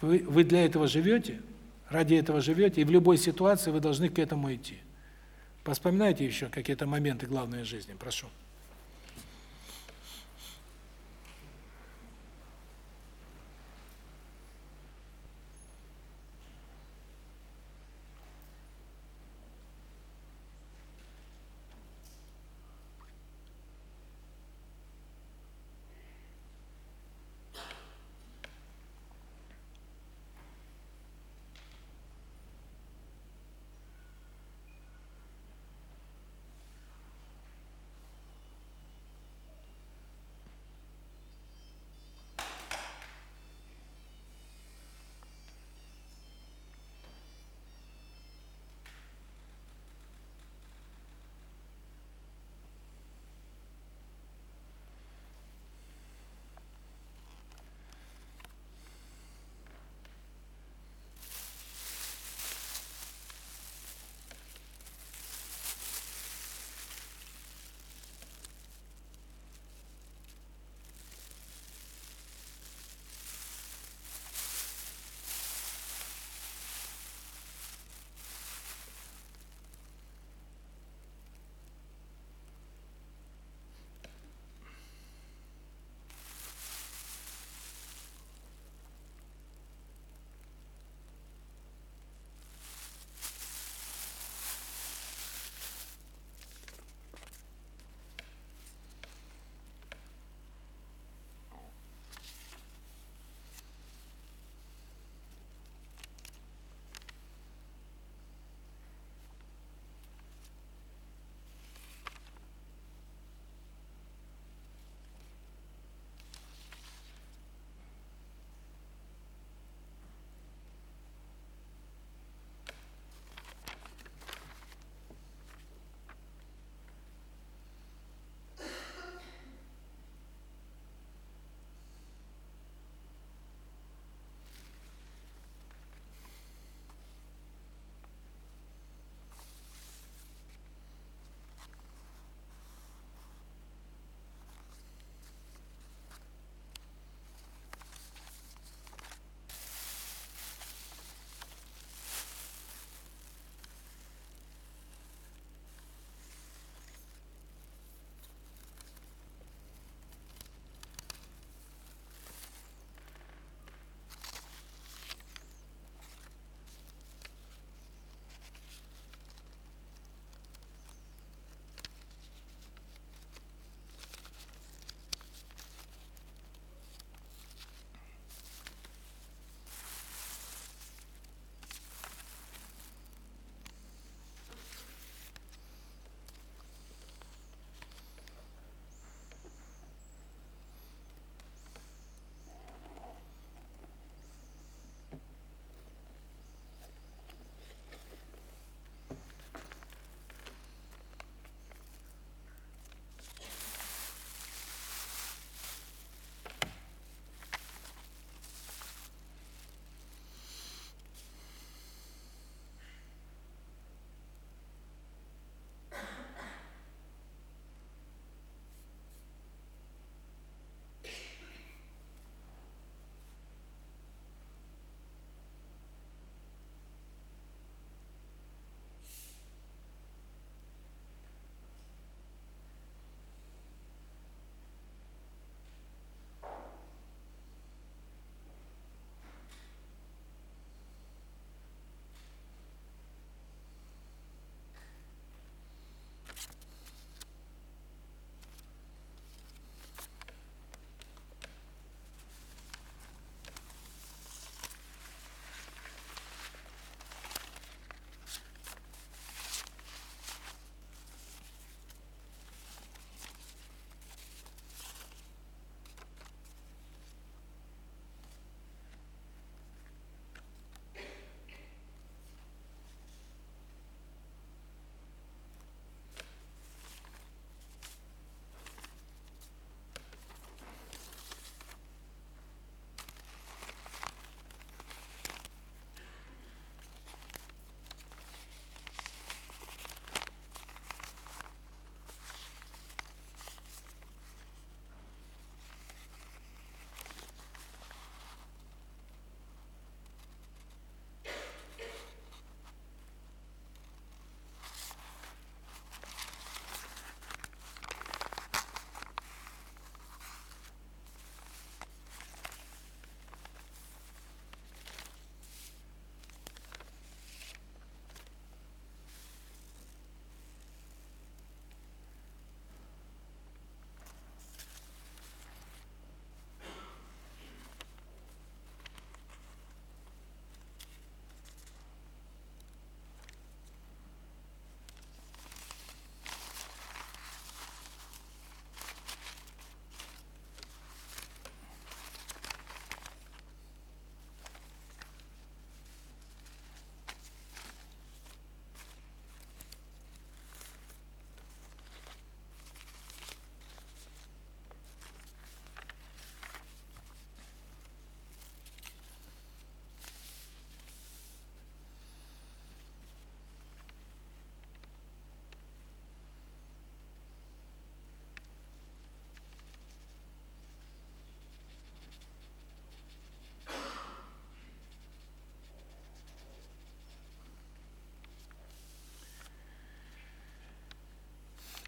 Вы вы для этого живете, ради этого живете, и в любой ситуации вы должны к этому идти. Поспоминайте еще какие-то моменты главной жизни, прошу.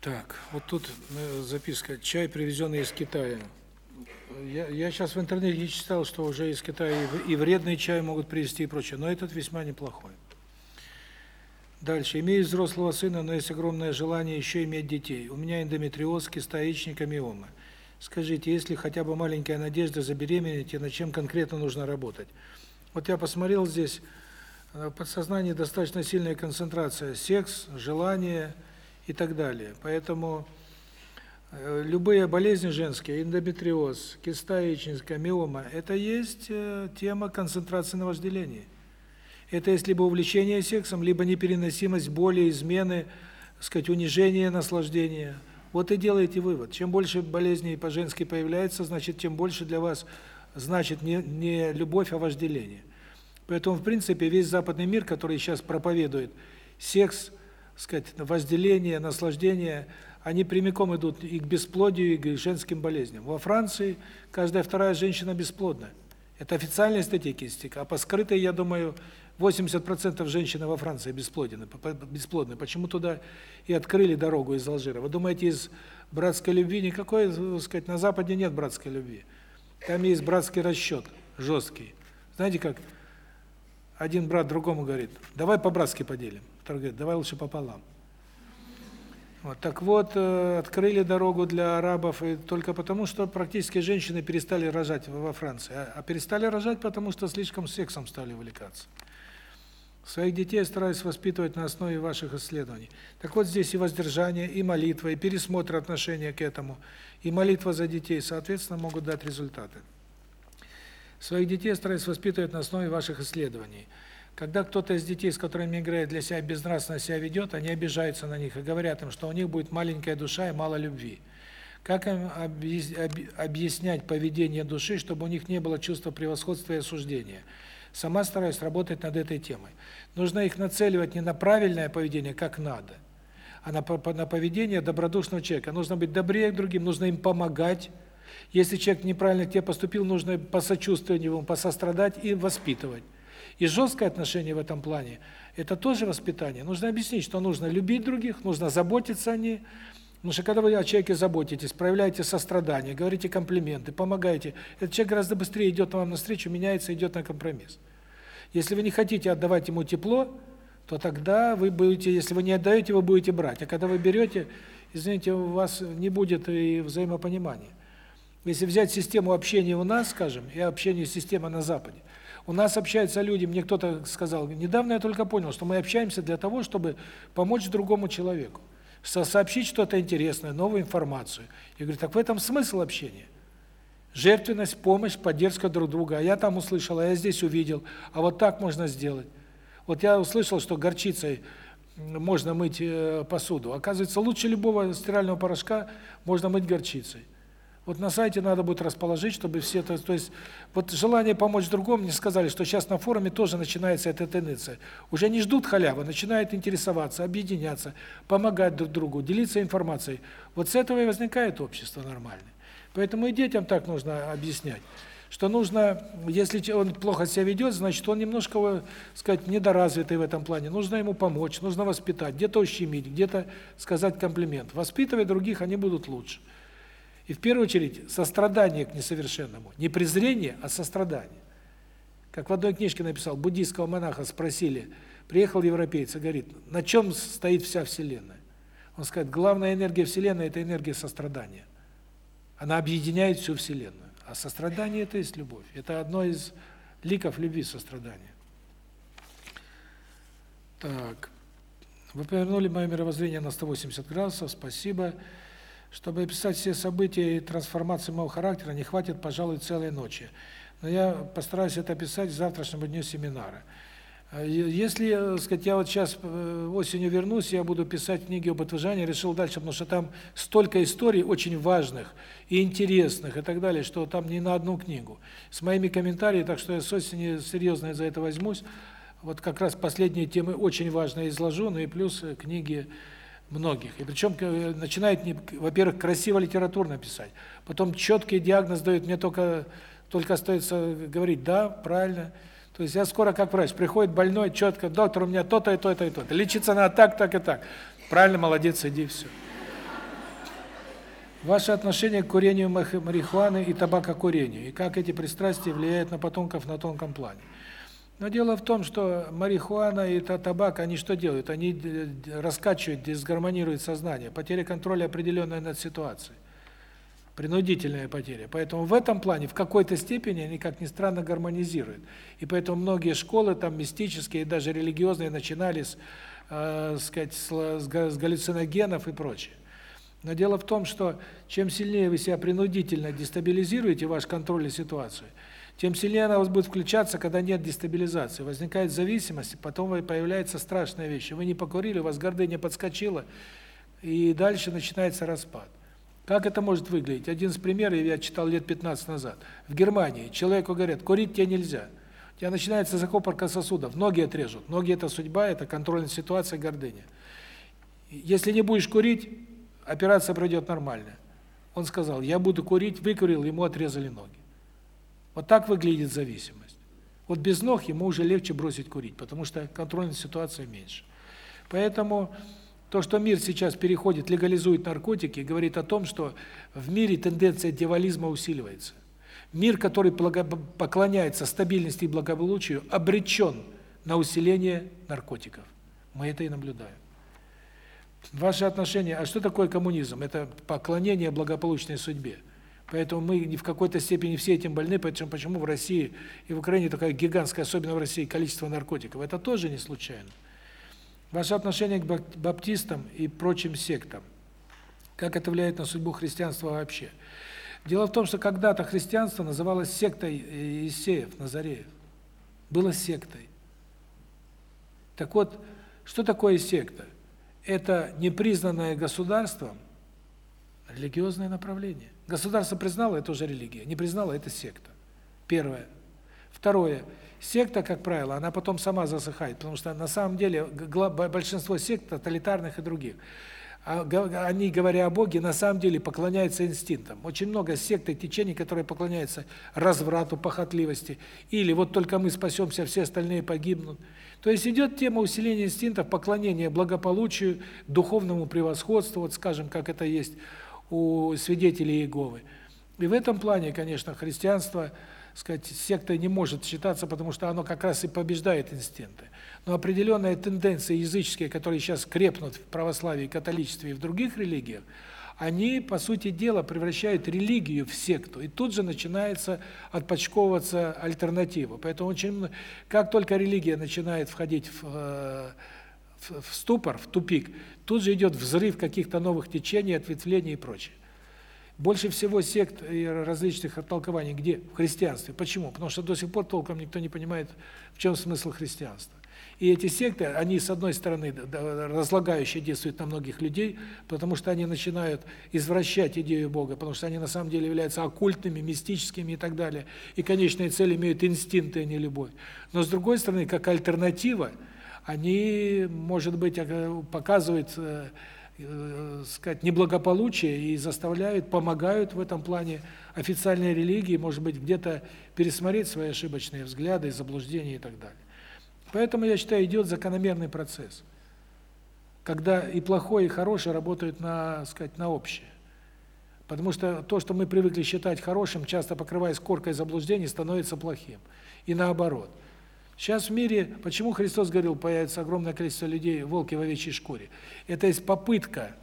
Так, вот тут э, записка «Чай, привезенный из Китая». Я, я сейчас в интернете читал, что уже из Китая и вредный чай могут привезти и прочее, но этот весьма неплохой. Дальше. Имею взрослого сына, но есть огромное желание еще иметь детей. У меня эндометриоз, киста яичника, миома. Скажите, есть ли хотя бы маленькая надежда забеременеть и над чем конкретно нужно работать? Вот я посмотрел здесь, э, в подсознании достаточно сильная концентрация. Секс, желание, и так далее. Поэтому э, любые болезни женские, эндометриоз, киста яичника, миома это есть э, тема концентрации на вожделении. Это есть либо увлечение сексом, либо непереносимость боли, измены, сказать, унижение наслаждения. Вот и делаете вывод. Чем больше болезней по-женски появляется, значит, тем больше для вас значит не не любовь, а вожделение. Поэтому, в принципе, весь западный мир, который сейчас проповедует секс, сказать, возделение, наслаждение, они прямиком идут и к бесплодию, и к женским болезням. Во Франции каждая вторая женщина бесплодна. Это официальная статистика, а по скрытой, я думаю, 80% женщин во Франции бесплодны. бесплодны. Почему туда и открыли дорогу из Алжира? Вы думаете, из братской любви никакой, так сказать, на западе нет братской любви. Там есть братский расчет, жесткий. Знаете как? Один брат другому говорит: "Давай по-братски поделим" который говорит, давай лучше пополам. Вот так вот, э, открыли дорогу для арабов и только потому, что практически женщины перестали рожать во Франции, а, а перестали рожать потому, что слишком сексом стали увлекаться. Своих детей стараюсь воспитывать на основе ваших исследований. Так вот здесь и воздержание, и молитва, и пересмотр отношения к этому, и молитва за детей, соответственно, могут дать результаты. Своих детей стараюсь воспитывать на основе ваших исследований. Когда кто-то из детей, с которыми играет, для себя безнравственно себя ведет, они обижаются на них и говорят им, что у них будет маленькая душа и мало любви. Как им объяснять поведение души, чтобы у них не было чувства превосходства и осуждения? Сама стараюсь работать над этой темой. Нужно их нацеливать не на правильное поведение, как надо, а на, поведение добродушного человека. Нужно быть добрее к другим, нужно им помогать. Если человек неправильно к тебе поступил, нужно посочувствовать ему, посострадать и воспитывать. И жесткое отношение в этом плане это тоже воспитание. Нужно объяснить, что нужно любить других, нужно заботиться о них. Потому что когда вы о человеке заботитесь, проявляете сострадание, говорите комплименты, помогаете, этот человек гораздо быстрее идет вам навстречу, меняется, идет на компромисс. Если вы не хотите отдавать ему тепло, то тогда вы будете, если вы не отдаете, вы будете брать. А когда вы берете, извините, у вас не будет и взаимопонимания. Если взять систему общения у нас, скажем, и общение система на Западе, у нас общаются люди, мне кто-то сказал, недавно я только понял, что мы общаемся для того, чтобы помочь другому человеку, сообщить что-то интересное, новую информацию. Я говорю, так в этом смысл общения. Жертвенность, помощь, поддержка друг друга. А я там услышал, а я здесь увидел, а вот так можно сделать. Вот я услышал, что горчицей можно мыть э, посуду. Оказывается, лучше любого стирального порошка можно мыть горчицей. Вот на сайте надо будет расположить, чтобы все это, то есть вот желание помочь другому, мне сказали, что сейчас на форуме тоже начинается эта тенденция. Уже не ждут халявы, начинают интересоваться, объединяться, помогать друг другу, делиться информацией. Вот с этого и возникает общество нормальное. Поэтому и детям так нужно объяснять, что нужно, если он плохо себя ведет, значит, он немножко, сказать, недоразвитый в этом плане. Нужно ему помочь, нужно воспитать, где-то ущемить, где-то сказать комплимент. Воспитывая других, они будут лучше. И в первую очередь сострадание к несовершенному. Не презрение, а сострадание. Как в одной книжке написал, буддийского монаха спросили, приехал европейец и говорит, на чем стоит вся Вселенная? Он сказал, главная энергия Вселенной – это энергия сострадания. Она объединяет всю Вселенную. А сострадание – это есть любовь. Это одно из ликов любви – сострадания. Так, вы повернули мое мировоззрение на 180 градусов, спасибо. Чтобы описать все события и трансформации моего характера, не хватит, пожалуй, целой ночи. Но я постараюсь это описать к завтрашнему дню семинара. Э, если, э, сказать, я вот сейчас э, осенью вернусь, я буду писать книги об отвержании, решил дальше, потому что там столько историй очень важных и интересных и так далее, что там не на одну книгу. С моими комментариями, так что я с осени серьезно за это возьмусь. Вот как раз последние темы очень важные изложу, ну и плюс книги многих. И причем э, начинает, во-первых, красиво литературно писать, потом четкий диагноз дает, мне только только остается говорить: "Да, правильно". То есть я скоро как врач, приходит больной, четко: "Доктор, у меня то-то и то-то и то-то. Лечиться надо так, так и так". Правильно, молодец, иди все. Ваше отношение к курению марихуаны и табакокурению, и как эти пристрастия влияют на потомков на тонком плане. Но дело в том, что марихуана и табак, они что делают? Они раскачивают, дисгармонируют сознание. Потеря контроля определенная над ситуацией. Принудительная потеря. Поэтому в этом плане, в какой-то степени, они, как ни странно, гармонизируют. И поэтому многие школы, там, мистические, даже религиозные, начинали с, э, сказать, с, с галлюциногенов и прочее. Но дело в том, что чем сильнее вы себя принудительно дестабилизируете, ваш контроль ситуации, тем сильнее она у вас будет включаться, когда нет дестабилизации. Возникает зависимость, потом появляется страшная вещь. Вы не покурили, у вас гордыня подскочила, и дальше начинается распад. Как это может выглядеть? Один из примеров я читал лет 15 назад. В Германии человеку говорят, курить тебе нельзя. У тебя начинается закупорка сосудов, ноги отрежут. Ноги – это судьба, это контрольная ситуация, гордыня. Если не будешь курить, операция пройдет нормально. Он сказал, я буду курить, выкурил, ему отрезали ноги. Вот так выглядит зависимость. Вот без ног ему уже легче бросить курить, потому что контрольная ситуация меньше. Поэтому то, что мир сейчас переходит, легализует наркотики, говорит о том, что в мире тенденция дьяволизма усиливается. Мир, который поклоняется стабильности и благополучию, обречен на усиление наркотиков. Мы это и наблюдаем. Ваше отношение, а что такое коммунизм? Это поклонение благополучной судьбе. Поэтому мы в какой-то степени все этим больны, почему почему в России и в Украине такая гигантская, особенно в России, количество наркотиков. Это тоже не случайно. Ваше отношение к баптистам и прочим сектам. Как это влияет на судьбу христианства вообще? Дело в том, что когда-то христианство называлось сектой Иисеев, Назареев. Было сектой. Так вот, что такое секта? это непризнанное государством религиозное направление. Государство признало это уже религия, не признало это секта. Первое. Второе. Секта, как правило, она потом сама засыхает, потому что на самом деле большинство сект тоталитарных и других а они, говоря о Боге, на самом деле поклоняются инстинктам. Очень много сект и течений, которые поклоняются разврату, похотливости, или вот только мы спасемся, все остальные погибнут. То есть идет тема усиления инстинктов, поклонения благополучию, духовному превосходству, вот скажем, как это есть у свидетелей Иеговы. И в этом плане, конечно, христианство, сказать, сектой не может считаться, потому что оно как раз и побеждает инстинкты. Но определенные тенденции языческие, которые сейчас крепнут в православии, католичестве и в других религиях, они, по сути дела, превращают религию в секту. И тут же начинается отпочковываться альтернатива. Поэтому очень как только религия начинает входить в, э, в, ступор, в тупик, тут же идет взрыв каких-то новых течений, ответвлений и прочее. Больше всего сект и различных толкований где? В христианстве. Почему? Потому что до сих пор толком никто не понимает, в чем смысл христианства. И эти секты, они с одной стороны разлагающие действуют на многих людей, потому что они начинают извращать идею Бога, потому что они на самом деле являются оккультными, мистическими и так далее. И конечные цели имеют инстинкты, а не любовь. Но с другой стороны, как альтернатива, они, может быть, э, показывают, э, э, сказать, неблагополучие и заставляют, помогают в этом плане официальной религии, может быть, где-то пересмотреть свои ошибочные взгляды, заблуждения и так далее. Поэтому я считаю, идет закономерный процесс. Когда и плохое, и хорошее работают на, сказать, на общее. Потому что то, что мы привыкли считать хорошим, часто покрываясь коркой заблуждений, становится плохим. И наоборот. Сейчас в мире, почему Христос говорил, появится огромное количество людей, волки в овечьей шкуре? Это есть попытка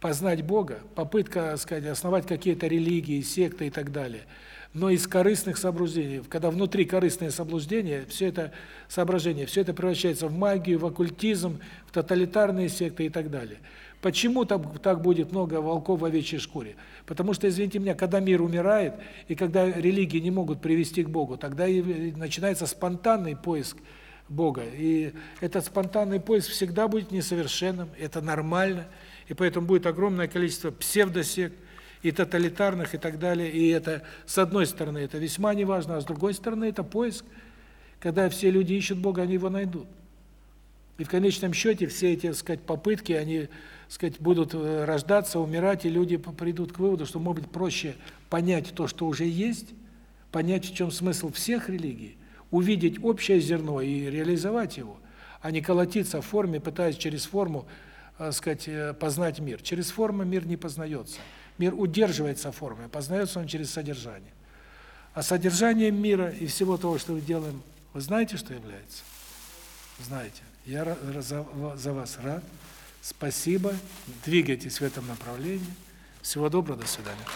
познать Бога, попытка, сказать, основать какие-то религии, секты и так далее – но из корыстных соображений. Когда внутри корыстные соблуждения, все это соображение, все это превращается в магию, в оккультизм, в тоталитарные секты и так далее. Почему так, так будет много волков в овечьей шкуре? Потому что, извините меня, когда мир умирает, и когда религии не могут привести к Богу, тогда и начинается спонтанный поиск Бога. И этот спонтанный поиск всегда будет несовершенным, это нормально, и поэтому будет огромное количество псевдосект, и тоталитарных и так далее. И это с одной стороны это весьма неважно, а с другой стороны это поиск. Когда все люди ищут Бога, они его найдут. И в конечном счете все эти, так сказать, попытки, они, сказать, будут э, рождаться, умирать, и люди придут к выводу, что может быть проще понять то, что уже есть, понять, в чем смысл всех религий, увидеть общее зерно и реализовать его, а не колотиться в форме, пытаясь через форму так сказать, э, познать мир. Через формы мир не познается. Мир удерживается формой, познается он через содержание. А содержанием мира и всего того, что мы делаем, вы знаете, что является? Знаете. Я за вас рад. Спасибо. Двигайтесь в этом направлении. Всего доброго, до свидания.